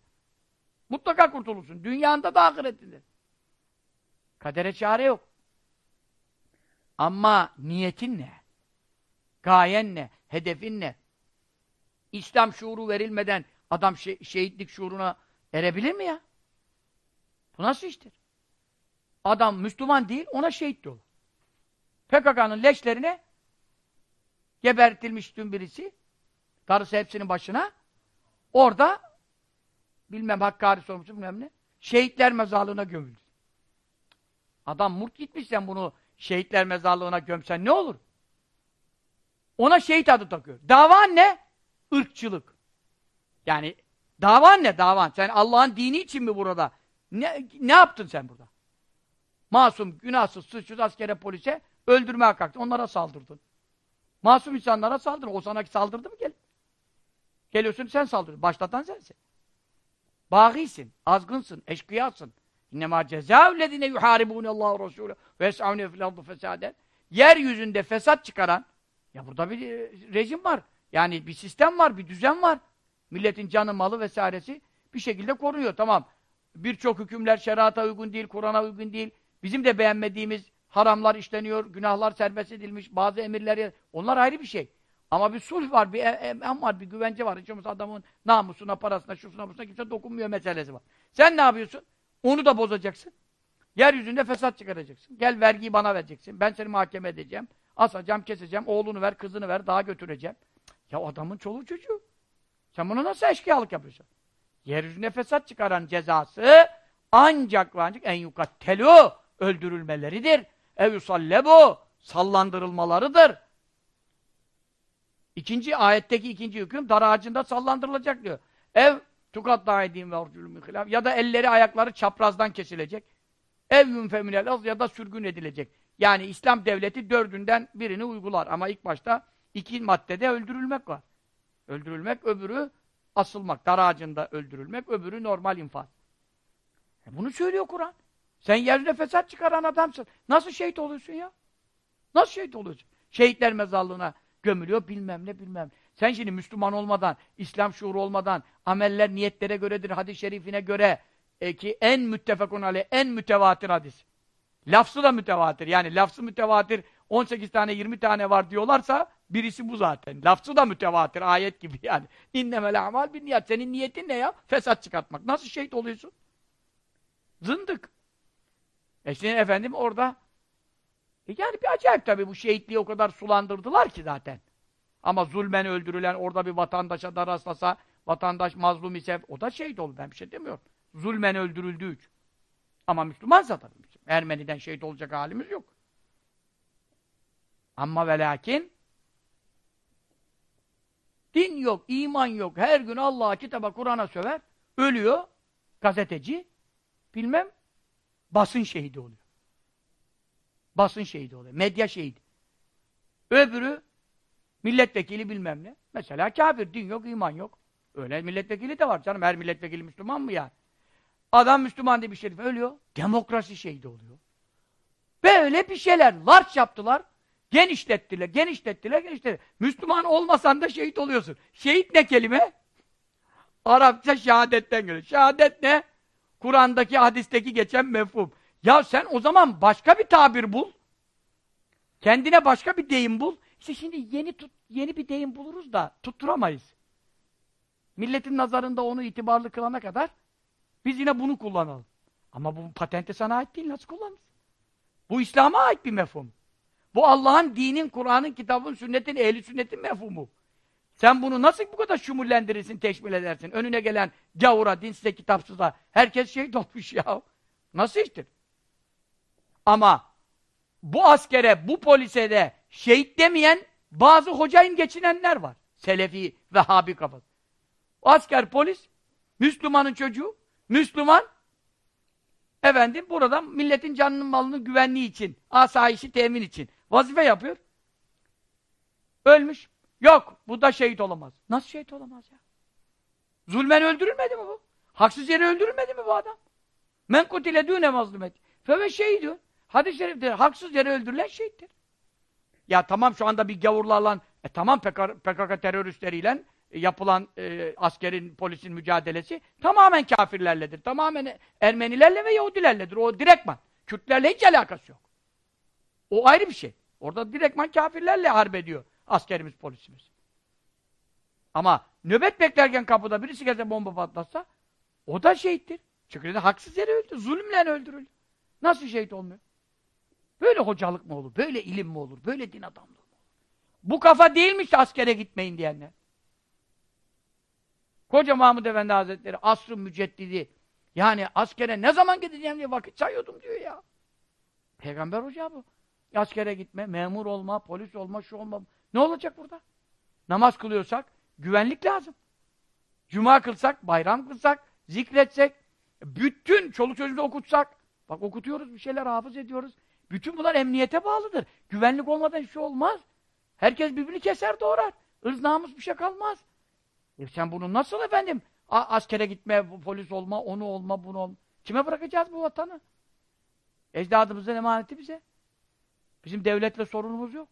Mutlaka kurtulursun. Dünyanda da ahiretinde. Kadere çare yok. Ama niyetin ne? Gayen ne? Hedefin ne? İslam şuuru verilmeden adam şe şehitlik şuuruna erebilir mi ya? Bu nasıl iştir? Adam Müslüman değil, ona şehit de. PKK'nın leşlerine gebertilmiş tüm birisi, darısı hepsinin başına, orada bilmem Hakkari sormuşsun bilmem ne, şehitler mezarlığına gömüldü. Adam murt gitmiş sen bunu şehitler mezarlığına gömsen ne olur? Ona şehit adı takıyor. Davan ne? Irkçılık. Yani davan ne davan? Sen Allah'ın dini için mi burada? Ne, ne yaptın sen burada? Masum, günahsız, suçsuz askere, polise öldürmeye kalktın. Onlara saldırdın. Masum insanlara saldırdın. O sana saldırdı mı gel? Geliyorsun sen saldırdın. Başlatan sensin. Bağisin, azgınsın, eşkıyasın. İnnemâ cezâvlezine yuhâribûnellâhu rasûle ve es'avne fil ardı fesâden. Yeryüzünde fesat çıkaran ya burada bir e, rejim var. Yani bir sistem var, bir düzen var. Milletin canı, malı vesairesi bir şekilde korunuyor. Tamam. Birçok hükümler şerata uygun değil, Kur'an'a uygun değil. Bizim de beğenmediğimiz haramlar işleniyor, günahlar serbest edilmiş, bazı emirleri, onlar ayrı bir şey. Ama bir sulh var, bir em var, bir güvence var. Hiç adamın namusuna, parasına, şusuna, busuna kimse dokunmuyor meselesi var. Sen ne yapıyorsun? Onu da bozacaksın. Yeryüzünde fesat çıkaracaksın. Gel vergiyi bana vereceksin. Ben seni mahkeme edeceğim. Asacağım, keseceğim. Oğlunu ver, kızını ver, daha götüreceğim. Ya adamın çoluğu çocuğu. Sen bunu nasıl eşkıyalık yapıyorsun? Yeryüzünde fesat çıkaran cezası ancak ve ancak en yukattelu öldürülmeleridir. Ev yusallebu sallandırılmalarıdır. İkinci ayetteki ikinci hüküm dar ağacında sallandırılacak diyor. Ev tukatta edin ve orculü ya da elleri ayakları çaprazdan kesilecek. Ev yunfeminel az ya da sürgün edilecek. Yani İslam devleti dördünden birini uygular. Ama ilk başta iki maddede öldürülmek var. Öldürülmek, öbürü asılmak. Dar ağacında öldürülmek, öbürü normal infaz. E bunu söylüyor Kur'an. Sen yeryüzünde fesat çıkaran adamsın. Nasıl şehit oluyorsun ya? Nasıl şehit oluyorsun? Şehitler mezarlığına gömülüyor bilmem ne bilmem. Sen şimdi Müslüman olmadan, İslam şuuru olmadan, ameller niyetlere göredir, hadis-i şerifine göre e, ki en müttefekun aleyh, en mütevatir hadis. Lafzı da mütevatir. Yani lafzı mütevatir 18 tane 20 tane var diyorlarsa birisi bu zaten. Lafzı da mütevatir ayet gibi yani. İnnemel amal bin niyet. Senin niyetin ne ya? Fesat çıkartmak. Nasıl şehit oluyorsun? Zındık. E şimdi efendim orada e yani bir acayip tabii bu şehitliği o kadar sulandırdılar ki zaten. Ama zulmen öldürülen orada bir vatandaşa da rastlasa, vatandaş mazlum ise o da şehit olur. Ben bir şey demiyorum. Zulmen öldürüldü üç. Ama Müslümansa tabii. Ermeniden şehit olacak halimiz yok. Ama ve lakin din yok, iman yok. Her gün Allah'a, kitaba, Kur'an'a söver. Ölüyor. Gazeteci. Bilmem. Basın şehidi oluyor. Basın şehidi oluyor. Medya şehidi. Öbürü milletvekili bilmem ne. Mesela kafir. Din yok, iman yok. Öyle milletvekili de var canım. Her milletvekili Müslüman mı ya? Adam Müslüman diye bir şerif ölüyor. Demokrasi şehidi oluyor. Böyle bir şeyler. Larç yaptılar. Genişlettiler, genişlettiler, genişlettiler. Müslüman olmasan da şehit oluyorsun. Şehit ne kelime? Arapça şehadetten geliyor. Şehadet ne? Kur'an'daki, hadisteki geçen mefhum. Ya sen o zaman başka bir tabir bul. Kendine başka bir deyim bul. İşte şimdi yeni tut, yeni bir deyim buluruz da tutturamayız. Milletin nazarında onu itibarlı kılana kadar biz yine bunu kullanalım. Ama bu patente sana ait değil. Nasıl kullanırsın? Bu İslam'a ait bir mefhum. Bu Allah'ın dinin, Kur'an'ın, kitabın, sünnetin, ehli sünnetin mefhumu. Sen bunu nasıl bu kadar şumullendirirsin, teşmil edersin? Önüne gelen gavura, dinsize, kitapsıza herkes şehit olmuş ya. Nasıl iştir? Ama bu askere, bu polise de şehit demeyen bazı hocayın geçinenler var. Selefi, Vehhabi kafası. Asker, polis, Müslümanın çocuğu, Müslüman, efendim buradan milletin canının malının güvenliği için, asayişi temin için vazife yapıyor. Ölmüş. Yok, bu da şehit olamaz. Nasıl şehit olamaz ya? Zulmen öldürülmedi mi bu? Haksız yere öldürülmedi mi bu adam? Men kutile düne mazlumet. Feve şehidü. Hadis-i şerifte haksız yere öldürülen şehittir. Ya tamam şu anda bir gavurlarla, e tamam PKK, teröristleriyle yapılan e, askerin, polisin mücadelesi tamamen kafirlerledir. Tamamen Ermenilerle ve Yahudilerledir. O direktman. Kürtlerle hiç alakası yok. O ayrı bir şey. Orada direktman kafirlerle harp ediyor askerimiz, polisimiz. Ama nöbet beklerken kapıda birisi gelse bomba patlatsa o da şehittir. Çünkü de haksız yere öldü. Zulümle öldürüldü. Nasıl şehit olmuyor? Böyle hocalık mı olur? Böyle ilim mi olur? Böyle din adamlığı mı olur? Bu kafa değilmiş askere gitmeyin diyenler. Koca Mahmud Efendi Hazretleri asrın müceddidi yani askere ne zaman gideceğim diye vakit sayıyordum diyor ya. Peygamber hoca bu. Askere gitme, memur olma, polis olma, şu olma. Ne olacak burada? Namaz kılıyorsak güvenlik lazım. Cuma kılsak, bayram kılsak, zikretsek, bütün çoluk çocuğu okutsak, bak okutuyoruz, bir şeyler hafız ediyoruz. Bütün bunlar emniyete bağlıdır. Güvenlik olmadan hiçbir şey olmaz. Herkes birbirini keser doğrar. Irz namus bir şey kalmaz. E sen bunu nasıl efendim? A askere gitme, polis olma, onu olma, bunu olma. Kime bırakacağız bu vatanı? Ecdadımızın emaneti bize. Bizim devletle sorunumuz yok.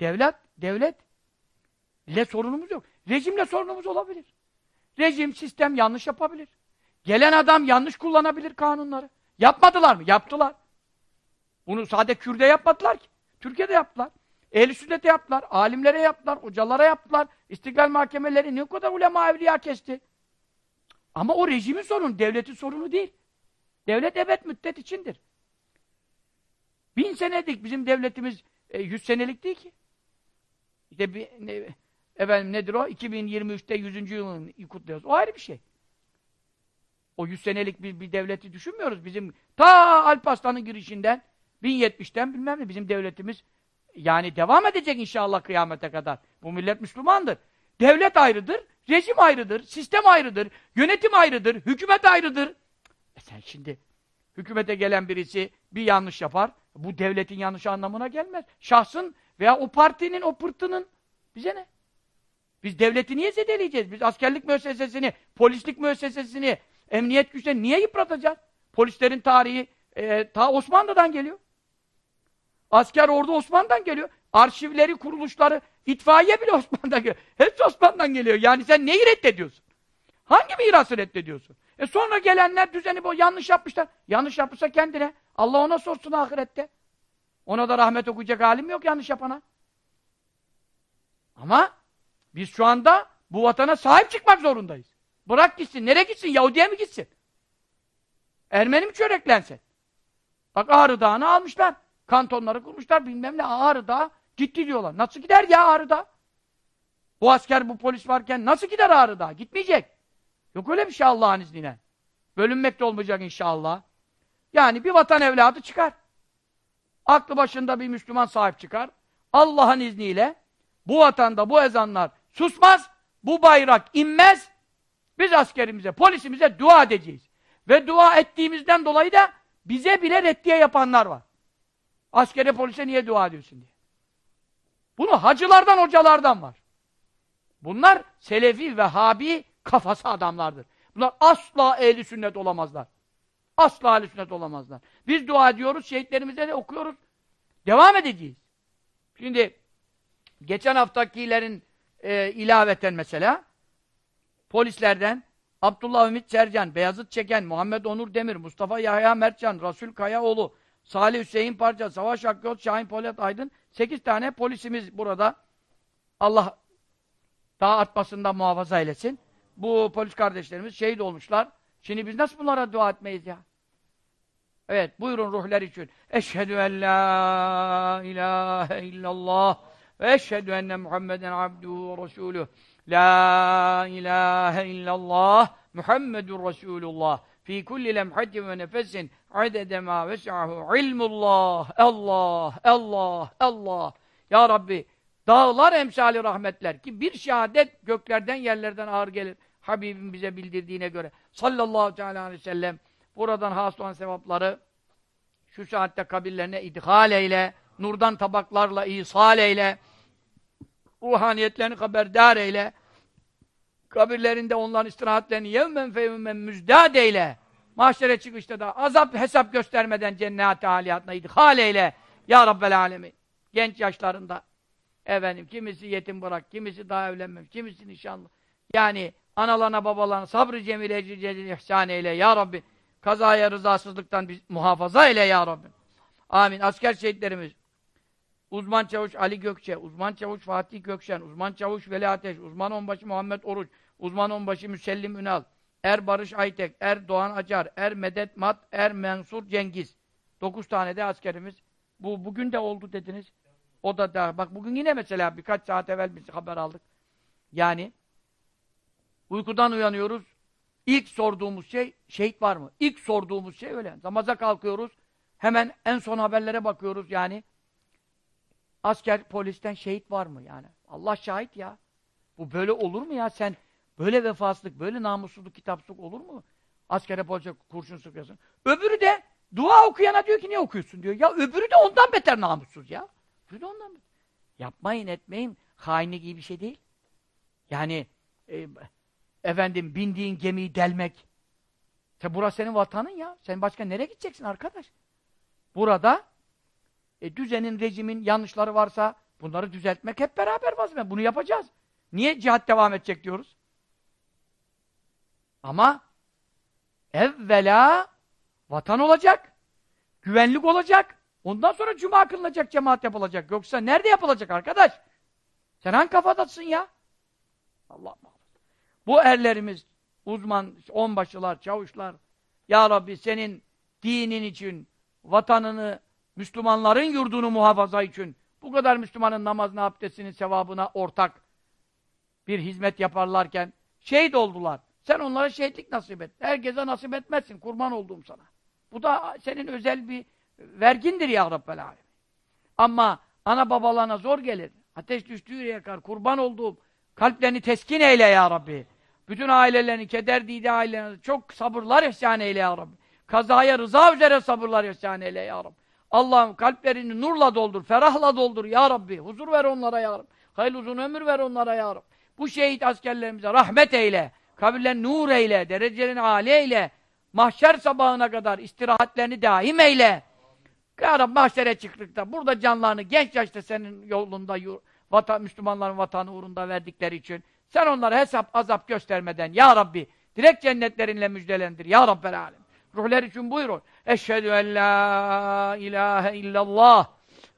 Devlet, devlet ile sorunumuz yok. Rejimle sorunumuz olabilir. Rejim, sistem yanlış yapabilir. Gelen adam yanlış kullanabilir kanunları. Yapmadılar mı? Yaptılar. Bunu sade Kürde yapmadılar ki. Türkiye'de yaptılar. Ehl-i sünnete yaptılar, alimlere yaptılar, hocalara yaptılar. İstiklal mahkemeleri ne kadar ulema evliya kesti. Ama o rejimin sorunu, devletin sorunu değil. Devlet evet müddet içindir. Bin senedik bizim devletimiz e, yüz senelik değil ki. İşte bir, ne, efendim nedir o? 2023'te yüzüncü yılını kutluyoruz. O ayrı bir şey. O yüz senelik bir, bir devleti düşünmüyoruz. Bizim ta Alparslan'ın girişinden 1070'ten bilmem ne bizim devletimiz yani devam edecek inşallah kıyamete kadar. Bu millet Müslümandır. Devlet ayrıdır, rejim ayrıdır, sistem ayrıdır, yönetim ayrıdır, hükümet ayrıdır. E sen şimdi hükümete gelen birisi bir yanlış yapar, bu devletin yanlış anlamına gelmez. Şahsın veya o partinin, o pırtının bize ne? Biz devleti niye zedeleyeceğiz? Biz askerlik müessesesini, polislik müessesesini, emniyet güçlerini niye yıpratacağız? Polislerin tarihi e, ta Osmanlı'dan geliyor. Asker ordu Osman'dan geliyor. Arşivleri, kuruluşları, itfaiye bile Osman'dan geliyor. Hepsi Osman'dan geliyor. Yani sen neyi reddediyorsun? Hangi mirası reddediyorsun? E sonra gelenler düzeni bu yanlış yapmışlar. Yanlış yapmışsa kendine. Allah ona sorsun ahirette. Ona da rahmet okuyacak halim yok yanlış yapana. Ama biz şu anda bu vatana sahip çıkmak zorundayız. Bırak gitsin. Nereye gitsin? Yahudi'ye mi gitsin? Ermeni mi çöreklensin? Bak Ağrı Dağı'nı almışlar. Kantonları kurmuşlar bilmem ne Ağrı'da gitti diyorlar. Nasıl gider ya Ağrı'da? Bu asker bu polis varken nasıl gider Ağrı'da? Gitmeyecek. Yok öyle bir şey Allah'ın izniyle. Bölünmek de olmayacak inşallah. Yani bir vatan evladı çıkar. Aklı başında bir Müslüman sahip çıkar. Allah'ın izniyle bu vatanda bu ezanlar susmaz, bu bayrak inmez. Biz askerimize, polisimize dua edeceğiz. Ve dua ettiğimizden dolayı da bize bile reddiye yapanlar var. Askere polise niye dua ediyorsun diye. Bunu hacılardan, hocalardan var. Bunlar Selefi, Vehhabi kafası adamlardır. Bunlar asla ehli sünnet olamazlar. Asla ehli sünnet olamazlar. Biz dua ediyoruz, şehitlerimize de okuyoruz. Devam edeceğiz. Şimdi geçen haftakilerin e, ilaveten mesela polislerden Abdullah Ümit Sercan, Beyazıt Çeken, Muhammed Onur Demir, Mustafa Yahya Mertcan, Rasul Kayaoğlu, Salih Hüseyin Parça, Savaş Akgöl, Şahin Polat Aydın, sekiz tane polisimiz burada. Allah daha artmasından muhafaza eylesin. Bu polis kardeşlerimiz şehit olmuşlar. Şimdi biz nasıl bunlara dua etmeyiz ya? Evet, buyurun ruhlar için. Eşhedü en la ilahe illallah ve eşhedü enne Muhammeden abduhu ve resuluh. La ilahe illallah Muhammedur Resulullah. Fi kulli lemhatin ve nefesin adede ma ves'ahu ilmullah. Allah, Allah, Allah. Ya Rabbi, dağlar emsali rahmetler ki bir şehadet göklerden yerlerden ağır gelir. Habibim bize bildirdiğine göre sallallahu teala aleyhi ve sellem buradan hasıl olan sevapları şu saatte kabirlerine idhal eyle, nurdan tabaklarla ihsal eyle, ruhaniyetlerini haberdar eyle, kabirlerinde onların istirahatlerini yevmen feyevmen müzdad eyle, mahşere çıkışta da azap hesap göstermeden cennet-i aliyatına idhal eyle, Ya Rabbel alemin. Genç yaşlarında, efendim, kimisi yetim bırak, kimisi daha evlenmemiş, kimisi nişanlı. Yani analarına babalarına sabrı cemil ecri ihsan eyle, Ya Rabbi. Kazaya rızasızlıktan biz muhafaza eyle ya Rabbi. Amin. Asker şehitlerimiz. Uzman çavuş Ali Gökçe, uzman çavuş Fatih Gökşen, uzman çavuş Veli Ateş, uzman onbaşı Muhammed Oruç, uzman onbaşı Müsellim Ünal, Er Barış Aytek, Er Doğan Acar, Er Medet Mat, Er Mensur Cengiz. Dokuz tane de askerimiz. Bu bugün de oldu dediniz. O da da bak bugün yine mesela birkaç saat evvel biz haber aldık. Yani uykudan uyanıyoruz. İlk sorduğumuz şey, şehit var mı? İlk sorduğumuz şey öyle. Namaza kalkıyoruz. Hemen en son haberlere bakıyoruz yani. Asker, polisten şehit var mı yani? Allah şahit ya. Bu böyle olur mu ya? Sen böyle vefasızlık, böyle namussuzluk, kitapsızlık olur mu? Askere polise kurşun sıkıyorsun. Öbürü de dua okuyana diyor ki niye okuyorsun diyor. Ya öbürü de ondan beter namussuz ya. Öbürü de ondan beter. Yapmayın etmeyin. Hainlik iyi bir şey değil. Yani e, efendim bindiğin gemiyi delmek. Te burası senin vatanın ya. Sen başka nereye gideceksin arkadaş? Burada e, düzenin, rejimin yanlışları varsa bunları düzeltmek hep beraber vazife. Bunu yapacağız. Niye cihat devam edecek diyoruz? Ama evvela vatan olacak, güvenlik olacak, ondan sonra cuma kılınacak, cemaat yapılacak. Yoksa nerede yapılacak arkadaş? Sen hangi kafadasın ya? Allah Allah. Bu erlerimiz, uzman, onbaşılar, çavuşlar, Ya Rabbi senin dinin için, vatanını, Müslümanların yurdunu muhafaza için, bu kadar Müslümanın namazına, abdestinin sevabına ortak bir hizmet yaparlarken şehit oldular. Sen onlara şehitlik nasip et. Herkese nasip etmezsin. Kurban olduğum sana. Bu da senin özel bir vergindir ya Rabbel Alem. Ama ana babalarına zor gelir. Ateş düştüğü yakar. Kurban olduğum kalplerini teskin eyle ya Rabbi. Bütün ailelerini, keder dide ailelerine çok sabırlar ihsan eyle ya Rabbi. Kazaya rıza üzere sabırlar ihsan eyle ya Rabbi. Allah'ım kalplerini nurla doldur, ferahla doldur ya Rabbi. Huzur ver onlara ya Rabbi. Hayırlı uzun ömür ver onlara ya Rabbi. Bu şehit askerlerimize rahmet eyle. Kabirlerini nur eyle, derecelerini âli eyle. Mahşer sabahına kadar istirahatlerini daim eyle. Ya Rabbi mahşere çıktıkta burada canlarını genç yaşta senin yolunda vatan, Müslümanların vatanı uğrunda verdikleri için sen onlara hesap azap göstermeden Ya Rabbi direkt cennetlerinle müjdelendir Ya Rabbel Alem. Ruhlar için buyurun. Eşhedü en la ilahe illallah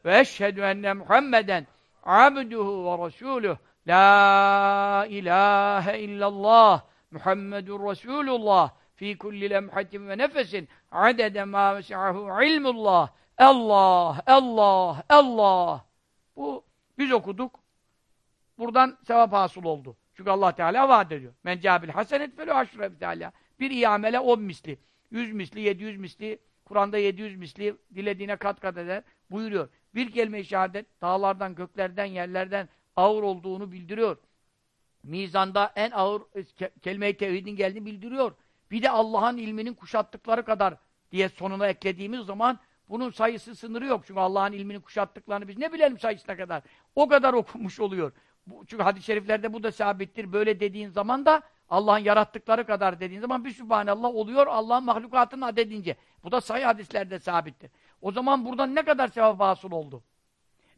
ve eşhedü enne Muhammeden abduhu ve resuluh. La ilahe illallah Muhammedur Resulullah fi kulli lemhatin ve nefesin adede ma ves'ahu ilmullah. Allah, Allah, Allah. Bu biz okuduk. Buradan sevap hasıl oldu. Çünkü Allah Teala vaat ediyor. Men cabil hasenet felu aşre Teala. Bir iyi amele on misli. Yüz misli, yedi yüz misli. Kur'an'da yedi yüz misli dilediğine kat kat eder buyuruyor. Bir kelime-i şehadet dağlardan, göklerden, yerlerden ağır olduğunu bildiriyor. Mizanda en ağır ke kelime-i tevhidin geldiğini bildiriyor. Bir de Allah'ın ilminin kuşattıkları kadar diye sonuna eklediğimiz zaman bunun sayısı sınırı yok. Çünkü Allah'ın ilmini kuşattıklarını biz ne bilelim sayısına kadar. O kadar okumuş oluyor. Çünkü hadis-i şeriflerde bu da sabittir. Böyle dediğin zaman da Allah'ın yarattıkları kadar dediğin zaman bir subhanallah oluyor Allah'ın mahlukatının adedince. Bu da sayı hadislerde sabittir. O zaman buradan ne kadar sevap hasıl oldu?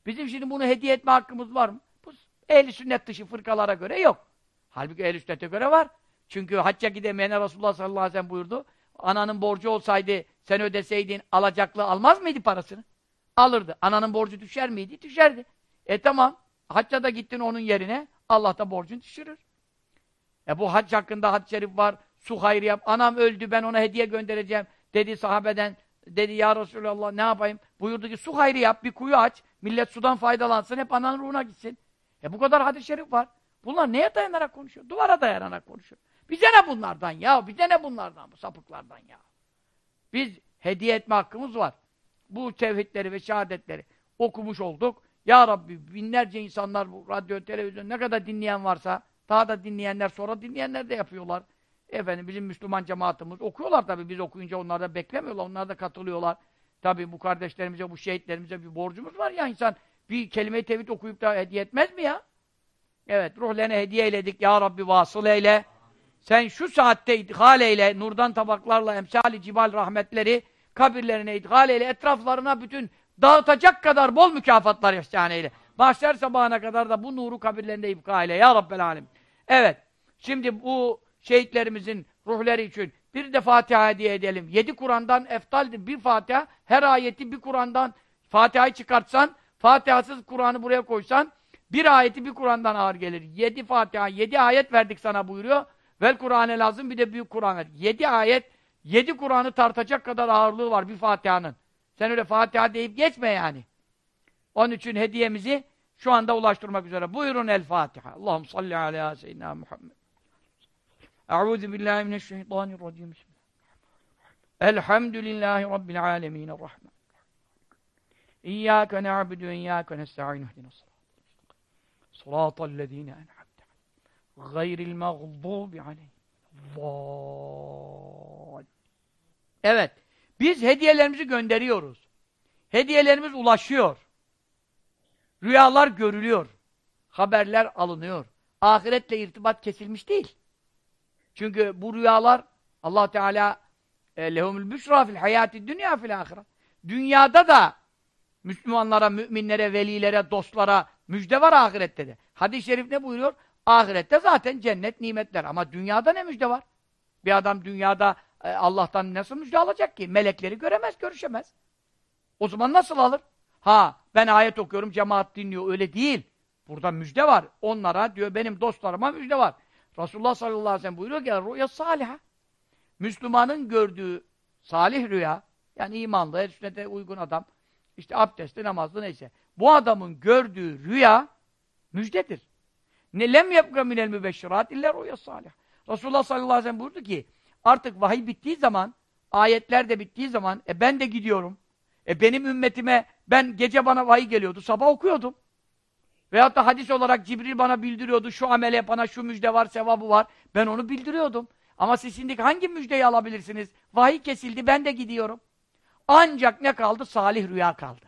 Bizim şimdi bunu hediye etme hakkımız var mı? Ehli sünnet dışı fırkalara göre yok. Halbuki ehli sünnete göre var. Çünkü hacca gidemeyene Resulullah sallallahu aleyhi ve sellem buyurdu. Ananın borcu olsaydı sen ödeseydin alacaklı almaz mıydı parasını? Alırdı. Ananın borcu düşer miydi? Düşerdi. E tamam. Hacca da gittin onun yerine Allah da borcunu düşürür. E bu hac hakkında hadis-i şerif var. Su hayrı yap. Anam öldü ben ona hediye göndereceğim. Dedi sahabeden. Dedi ya Resulallah ne yapayım? Buyurdu ki su hayrı yap. Bir kuyu aç. Millet sudan faydalansın. Hep ananın ruhuna gitsin. E bu kadar hadis-i şerif var. Bunlar neye dayanarak konuşuyor? Duvara dayanarak konuşuyor. Bize ne bunlardan ya? Bize ne bunlardan? Bu sapıklardan ya. Biz hediye etme hakkımız var. Bu tevhidleri ve şehadetleri okumuş olduk. Ya Rabbi binlerce insanlar bu radyo, televizyon ne kadar dinleyen varsa daha da dinleyenler sonra dinleyenler de yapıyorlar. Efendim bizim Müslüman cemaatimiz okuyorlar tabii biz okuyunca onlar da beklemiyorlar. Onlar da katılıyorlar. Tabii bu kardeşlerimize, bu şehitlerimize bir borcumuz var ya insan bir kelime-i tevhid okuyup da hediye etmez mi ya? Evet ruhlerine hediye eyledik ya Rabbi vasıl eyle. Sen şu saatte idhal eyle, nurdan tabaklarla emsali cibal rahmetleri kabirlerine idhal eyle, etraflarına bütün dağıtacak kadar bol mükafatlar ihsan eyle. Mahşer sabahına kadar da bu nuru kabirlerinde ibka eyle ya Rabbel Alem. Evet, şimdi bu şehitlerimizin ruhları için bir de Fatiha hediye edelim. Yedi Kur'an'dan eftaldir bir Fatiha, her ayeti bir Kur'an'dan Fatiha'yı çıkartsan, Fatiha'sız Kur'an'ı buraya koysan, bir ayeti bir Kur'an'dan ağır gelir. Yedi Fatiha, yedi ayet verdik sana buyuruyor. Vel Kur'an'e lazım bir de büyük Kur'an. Yedi ayet, yedi Kur'an'ı tartacak kadar ağırlığı var bir Fatiha'nın. Sen öyle Fatiha deyip geçme yani. Onun için hediyemizi şu anda ulaştırmak üzere. Buyurun El Fatiha. Allahum salli ala seyyidina Muhammed. Euzu billahi mineşşeytanirracim. Elhamdülillahi rabbil alamin. Rahman. İyyâke na'budu ve iyyâke nesta'in. İhdinas sıratallezîne en'amte gayril mağdubi aleyhim. Evet. Biz hediyelerimizi gönderiyoruz. Hediyelerimiz ulaşıyor. Rüyalar görülüyor. Haberler alınıyor. Ahiretle irtibat kesilmiş değil. Çünkü bu rüyalar Allah Teala e, lehumul büşra fil hayati dünya fil ahiret. Dünyada da Müslümanlara, müminlere, velilere, dostlara müjde var ahirette de. Hadis-i şerif ne buyuruyor? Ahirette zaten cennet, nimetler. Ama dünyada ne müjde var? Bir adam dünyada e, Allah'tan nasıl müjde alacak ki? Melekleri göremez, görüşemez. O zaman nasıl alır? Ha, ben ayet okuyorum, cemaat dinliyor. Öyle değil. Burada müjde var. Onlara diyor, benim dostlarıma müjde var. Resulullah sallallahu aleyhi ve sellem buyuruyor ki, rüya saliha. Müslümanın gördüğü salih rüya, yani imanlı, her sünnete uygun adam, işte abdestli, namazlı neyse. Bu adamın gördüğü rüya müjdedir. Ne lem yapga minel mübeşşirat illa rüya salih. Resulullah sallallahu aleyhi ve sellem buyurdu ki artık vahiy bittiği zaman ayetler de bittiği zaman e ben de gidiyorum. E benim ümmetime ben gece bana vahiy geliyordu. Sabah okuyordum. Veyahut da hadis olarak Cibril bana bildiriyordu. Şu amele bana şu müjde var, sevabı var. Ben onu bildiriyordum. Ama siz şimdi hangi müjdeyi alabilirsiniz? Vahiy kesildi, ben de gidiyorum. Ancak ne kaldı? Salih rüya kaldı.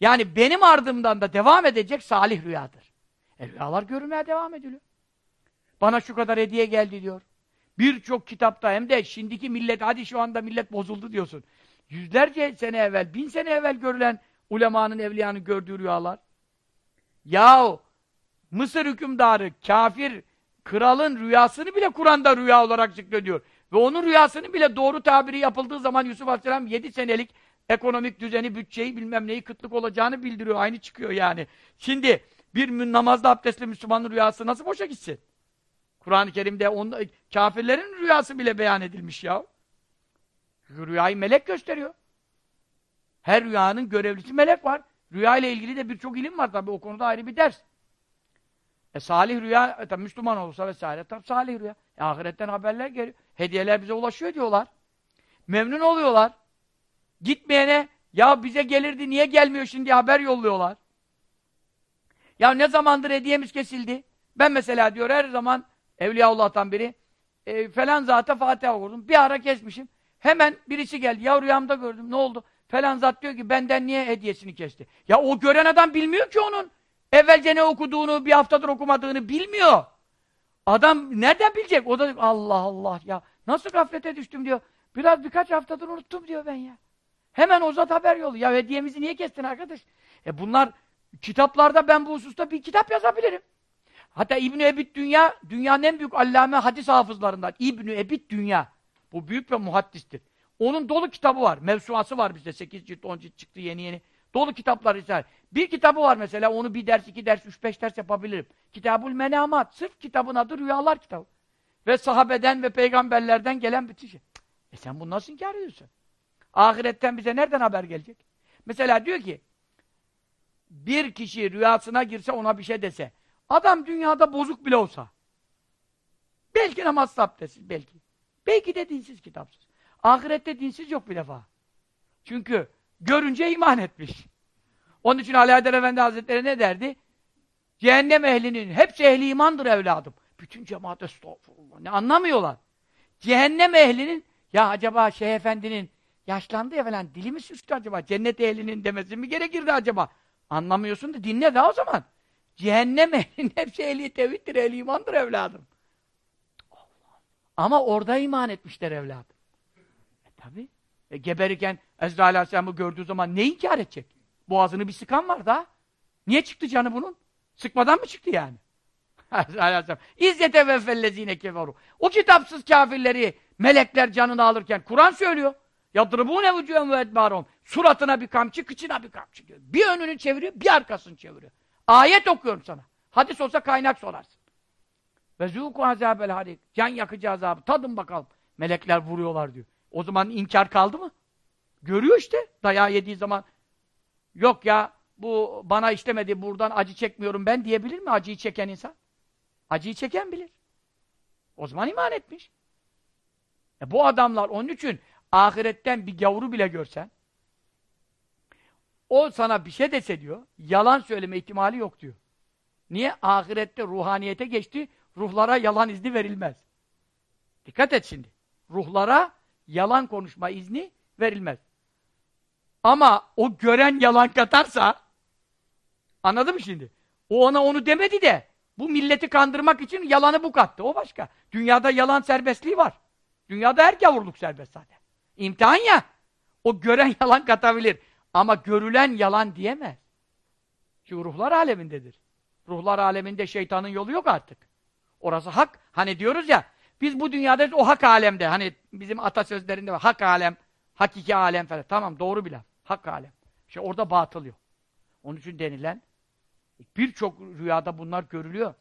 Yani benim ardımdan da devam edecek salih rüyadır. E rüyalar görülmeye devam ediliyor. Bana şu kadar hediye geldi diyor. Birçok kitapta hem de şimdiki millet, hadi şu anda millet bozuldu diyorsun. Yüzlerce sene evvel, bin sene evvel görülen ulemanın, evliyanın gördüğü rüyalar. Yahu Mısır hükümdarı, kafir, kralın rüyasını bile Kur'an'da rüya olarak zikrediyor. Ve onun rüyasının bile doğru tabiri yapıldığı zaman Yusuf Aleyhisselam 7 senelik ekonomik düzeni, bütçeyi bilmem neyi kıtlık olacağını bildiriyor. Aynı çıkıyor yani. Şimdi bir namazda abdestli Müslümanın rüyası nasıl boşa gitsin? Kur'an-ı Kerim'de on, kafirlerin rüyası bile beyan edilmiş ya. Rüyayı melek gösteriyor. Her rüyanın görevlisi melek var. Rüya ile ilgili de birçok ilim var tabii. O konuda ayrı bir ders. E salih rüya, e, tabi Müslüman olursa vesaire tabi salih rüya. E, ahiretten haberler geliyor. Hediyeler bize ulaşıyor diyorlar. Memnun oluyorlar. Gitmeyene ya bize gelirdi niye gelmiyor şimdi haber yolluyorlar. Ya ne zamandır hediyemiz kesildi? Ben mesela diyor her zaman Evliyaullah'tan biri e, falan zata Fatiha okurdum. Bir ara kesmişim. Hemen birisi geldi. Ya rüyamda gördüm. Ne oldu? Falan zat diyor ki benden niye hediyesini kesti? Ya o gören adam bilmiyor ki onun. Evvelce ne okuduğunu, bir haftadır okumadığını bilmiyor. Adam nereden bilecek? O da Allah Allah ya. Nasıl gaflete düştüm diyor. Biraz birkaç haftadır unuttum diyor ben ya. Hemen o zat haber yolu. Ya hediyemizi niye kestin arkadaş? E bunlar kitaplarda ben bu hususta bir kitap yazabilirim. Hatta İbn-i Ebit Dünya, dünyanın en büyük allame hadis hafızlarından. İbn-i Ebit Dünya. Bu büyük bir muhaddistir. Onun dolu kitabı var. Mevsuası var bizde. 8 cilt, 10 cilt çıktı yeni yeni. Dolu kitaplar ise. Bir kitabı var mesela. Onu bir ders, iki ders, üç beş ders yapabilirim. Kitabul Menamat. Sırf kitabın adı Rüyalar kitabı. Ve sahabeden ve peygamberlerden gelen bütün şey. E sen bunu nasıl inkar ediyorsun? Ahiretten bize nereden haber gelecek? Mesela diyor ki bir kişi rüyasına girse ona bir şey dese adam dünyada bozuk bile olsa belki namaz abdestsiz belki belki de dinsiz kitapsız ahirette dinsiz yok bir defa çünkü görünce iman etmiş onun için Ali Haydar Efendi Hazretleri ne derdi? Cehennem ehlinin hepsi ehli imandır evladım. Bütün cemaat estağfurullah. Ne anlamıyorlar. Cehennem ehlinin ya acaba Şeyh Efendi'nin yaşlandı ya falan dili mi süslü acaba? Cennet ehlinin demesi mi gerekirdi acaba? Anlamıyorsun da dinle daha o zaman. Cehennem ehlinin hepsi ehli tevhiddir, ehli imandır evladım. Ama orada iman etmişler evladım. E tabi. E, geberirken Ezra Aleyhisselam'ı gördüğü zaman ne inkar edecek? Boğazını bir sıkan var da. Niye çıktı canı bunun? Sıkmadan mı çıktı yani? İzzete ve fellezine keferu. O kitapsız kafirleri melekler canını alırken Kur'an söylüyor. Yadribune vücühen ve edbarum. Suratına bir kamçı, kıçına bir kamçı diyor. Bir önünü çeviriyor, bir arkasını çeviriyor. Ayet okuyorum sana. Hadis olsa kaynak sorarsın. Ve zûku azâbel harik. Can yakıcı azabı. Tadın bakalım. Melekler vuruyorlar diyor. O zaman inkar kaldı mı? Görüyor işte. Dayağı yediği zaman. Yok ya bu bana işlemedi buradan acı çekmiyorum ben diyebilir mi acıyı çeken insan? Acıyı çeken bilir. O zaman iman etmiş. E bu adamlar onun için ahiretten bir gavuru bile görsen o sana bir şey dese diyor, yalan söyleme ihtimali yok diyor. Niye? Ahirette ruhaniyete geçti, ruhlara yalan izni verilmez. Dikkat et şimdi. Ruhlara yalan konuşma izni verilmez. Ama o gören yalan katarsa anladın mı şimdi? O ona onu demedi de bu milleti kandırmak için yalanı bu kattı. O başka. Dünyada yalan serbestliği var. Dünyada her gavurluk serbest zaten. İmtihan ya. O gören yalan katabilir. Ama görülen yalan diyemez. Çünkü ruhlar alemindedir. Ruhlar aleminde şeytanın yolu yok artık. Orası hak. Hani diyoruz ya, biz bu dünyada o hak alemde. Hani bizim atasözlerinde var. Hak alem, hakiki alem falan. Tamam doğru bile. Hak alem. İşte orada batıl yok. Onun için denilen birçok rüyada bunlar görülüyor.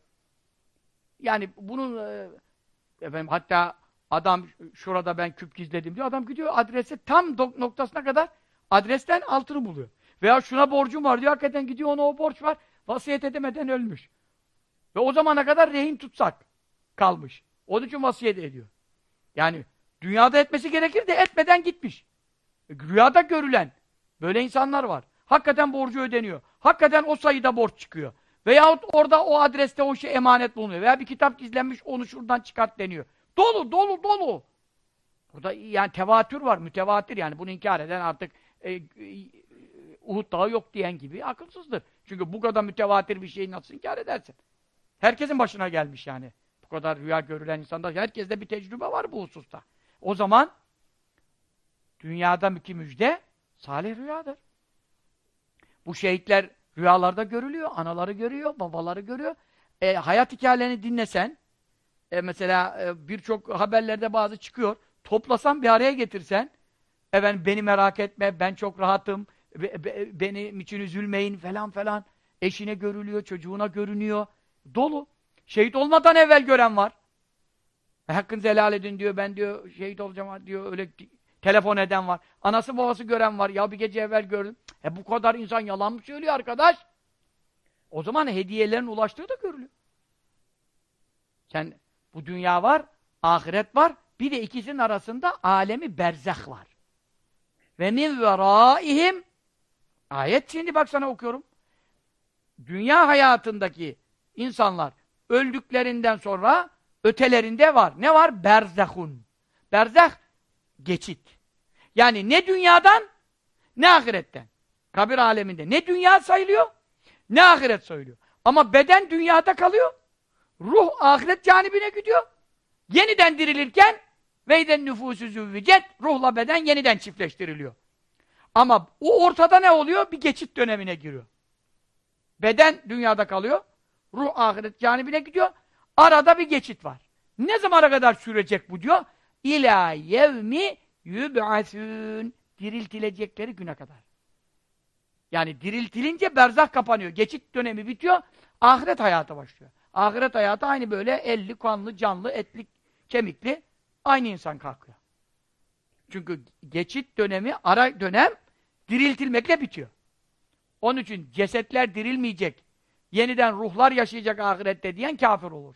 Yani bunun e, efendim hatta adam şurada ben küp gizledim diyor. Adam gidiyor adrese tam noktasına kadar adresten altını buluyor. Veya şuna borcum var diyor. Hakikaten gidiyor ona o borç var. Vasiyet edemeden ölmüş. Ve o zamana kadar rehin tutsak kalmış. Onun için vasiyet ediyor. Yani dünyada etmesi gerekir de etmeden gitmiş. E, rüyada görülen böyle insanlar var. Hakikaten borcu ödeniyor. Hakikaten o sayıda borç çıkıyor. Veyahut orada o adreste o şey emanet bulunuyor. Veya bir kitap gizlenmiş onu şuradan çıkart deniyor. Dolu, dolu, dolu. Burada yani tevatür var, mütevatir yani bunu inkar eden artık e, e, Uhud dağı yok diyen gibi akılsızdır. Çünkü bu kadar mütevatir bir şeyi nasıl inkar edersin? Herkesin başına gelmiş yani. Bu kadar rüya görülen insanda herkeste bir tecrübe var bu hususta. O zaman dünyada mülki müjde salih rüyadır. Bu şehitler rüyalarda görülüyor, anaları görüyor, babaları görüyor. E, hayat hikayelerini dinlesen, e, mesela e, birçok haberlerde bazı çıkıyor, toplasan bir araya getirsen, efendim beni merak etme, ben çok rahatım, be, be, benim için üzülmeyin falan falan. Eşine görülüyor, çocuğuna görünüyor. Dolu. Şehit olmadan evvel gören var. E, hakkınızı helal edin diyor, ben diyor şehit olacağım diyor, öyle telefon eden var. Anası babası gören var. Ya bir gece evvel gördüm. E bu kadar insan yalan mı söylüyor arkadaş? O zaman hediyelerin ulaştığı da görülüyor. Sen bu dünya var, ahiret var. Bir de ikisinin arasında alemi berzah var. Ve min veraihim ayet şimdi bak sana okuyorum. Dünya hayatındaki insanlar öldüklerinden sonra ötelerinde var. Ne var? Berzahun. Berzah geçit. Yani ne dünyadan ne ahiretten. Kabir aleminde ne dünya sayılıyor ne ahiret sayılıyor. Ama beden dünyada kalıyor. Ruh ahiret canibine gidiyor. Yeniden dirilirken veyden nüfusu züvvicet ruhla beden yeniden çiftleştiriliyor. Ama o ortada ne oluyor? Bir geçit dönemine giriyor. Beden dünyada kalıyor. Ruh ahiret canibine gidiyor. Arada bir geçit var. Ne zamana kadar sürecek bu diyor? İlâ yevmi yüb'asûn. Diriltilecekleri güne kadar. Yani diriltilince berzah kapanıyor. Geçit dönemi bitiyor. Ahiret hayatı başlıyor. Ahiret hayatı aynı böyle elli, kanlı, canlı, etli, kemikli aynı insan kalkıyor. Çünkü geçit dönemi, ara dönem diriltilmekle bitiyor. Onun için cesetler dirilmeyecek, yeniden ruhlar yaşayacak ahirette diyen kafir olur.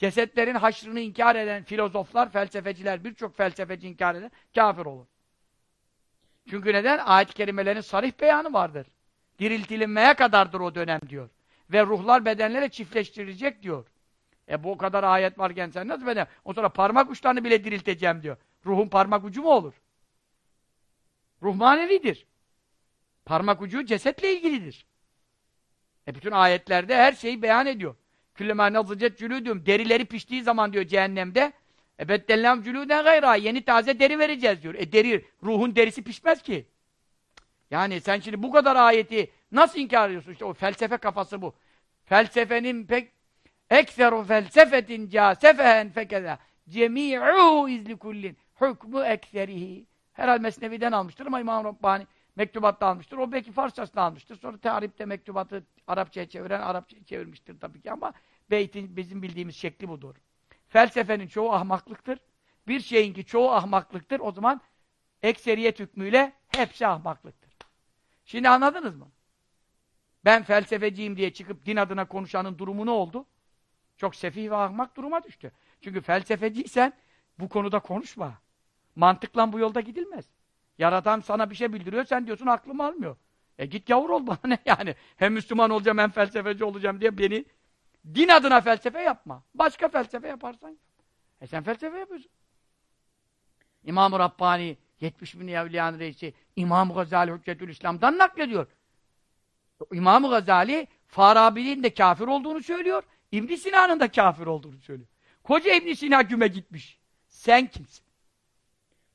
Cesetlerin haşrını inkar eden filozoflar, felsefeciler, birçok felsefeci inkar eden kafir olur. Çünkü neden? Ayet-i kerimelerin sarih beyanı vardır. Diriltilinmeye kadardır o dönem diyor. Ve ruhlar bedenlere çiftleştirilecek diyor. E bu kadar ayet varken sen nasıl beden? O sonra parmak uçlarını bile dirilteceğim diyor. Ruhun parmak ucu mu olur? Ruh manevidir. Parmak ucu cesetle ilgilidir. E bütün ayetlerde her şeyi beyan ediyor. Küllemâ nazıcet cülûdüm. Derileri piştiği zaman diyor cehennemde. E beddellâm cülûden gayra. Yeni taze deri vereceğiz diyor. E deri, ruhun derisi pişmez ki. Yani sen şimdi bu kadar ayeti nasıl inkar ediyorsun? İşte o felsefe kafası bu. Felsefenin pek ekseru felsefetin casefehen fekeza cemi'uhu izli kullin hükmü ekserihi. Herhal Mesnevi'den almıştır ama İmam Rabbani mektubatta almıştır. O belki Farsçasını almıştır. Sonra tarihte mektubatı Arapçaya çeviren Arapçaya çevirmiştir tabii ki ama beytin bizim bildiğimiz şekli budur. Felsefenin çoğu ahmaklıktır. Bir şeyinki çoğu ahmaklıktır. O zaman ekseriyet hükmüyle hepsi ahmaklıktır. Şimdi anladınız mı? Ben felsefeciyim diye çıkıp din adına konuşanın durumu ne oldu? Çok sefih ve ahmak duruma düştü. Çünkü felsefeciysen bu konuda konuşma. Mantıkla bu yolda gidilmez. Yaratan sana bir şey bildiriyor, sen diyorsun aklım almıyor. E git yavur ol bana ne yani. Hem Müslüman olacağım hem felsefeci olacağım diye beni din adına felsefe yapma. Başka felsefe yaparsan E sen felsefe yapıyorsun. İmam-ı Rabbani 70 bin evliyanın reisi İmam-ı Gazali Hüccetül İslam'dan naklediyor. İmam-ı Gazali Farabi'nin de kafir olduğunu söylüyor. İbn Sina'nın da kafir olduğunu söylüyor. Koca İbn Sina güme gitmiş. Sen kimsin?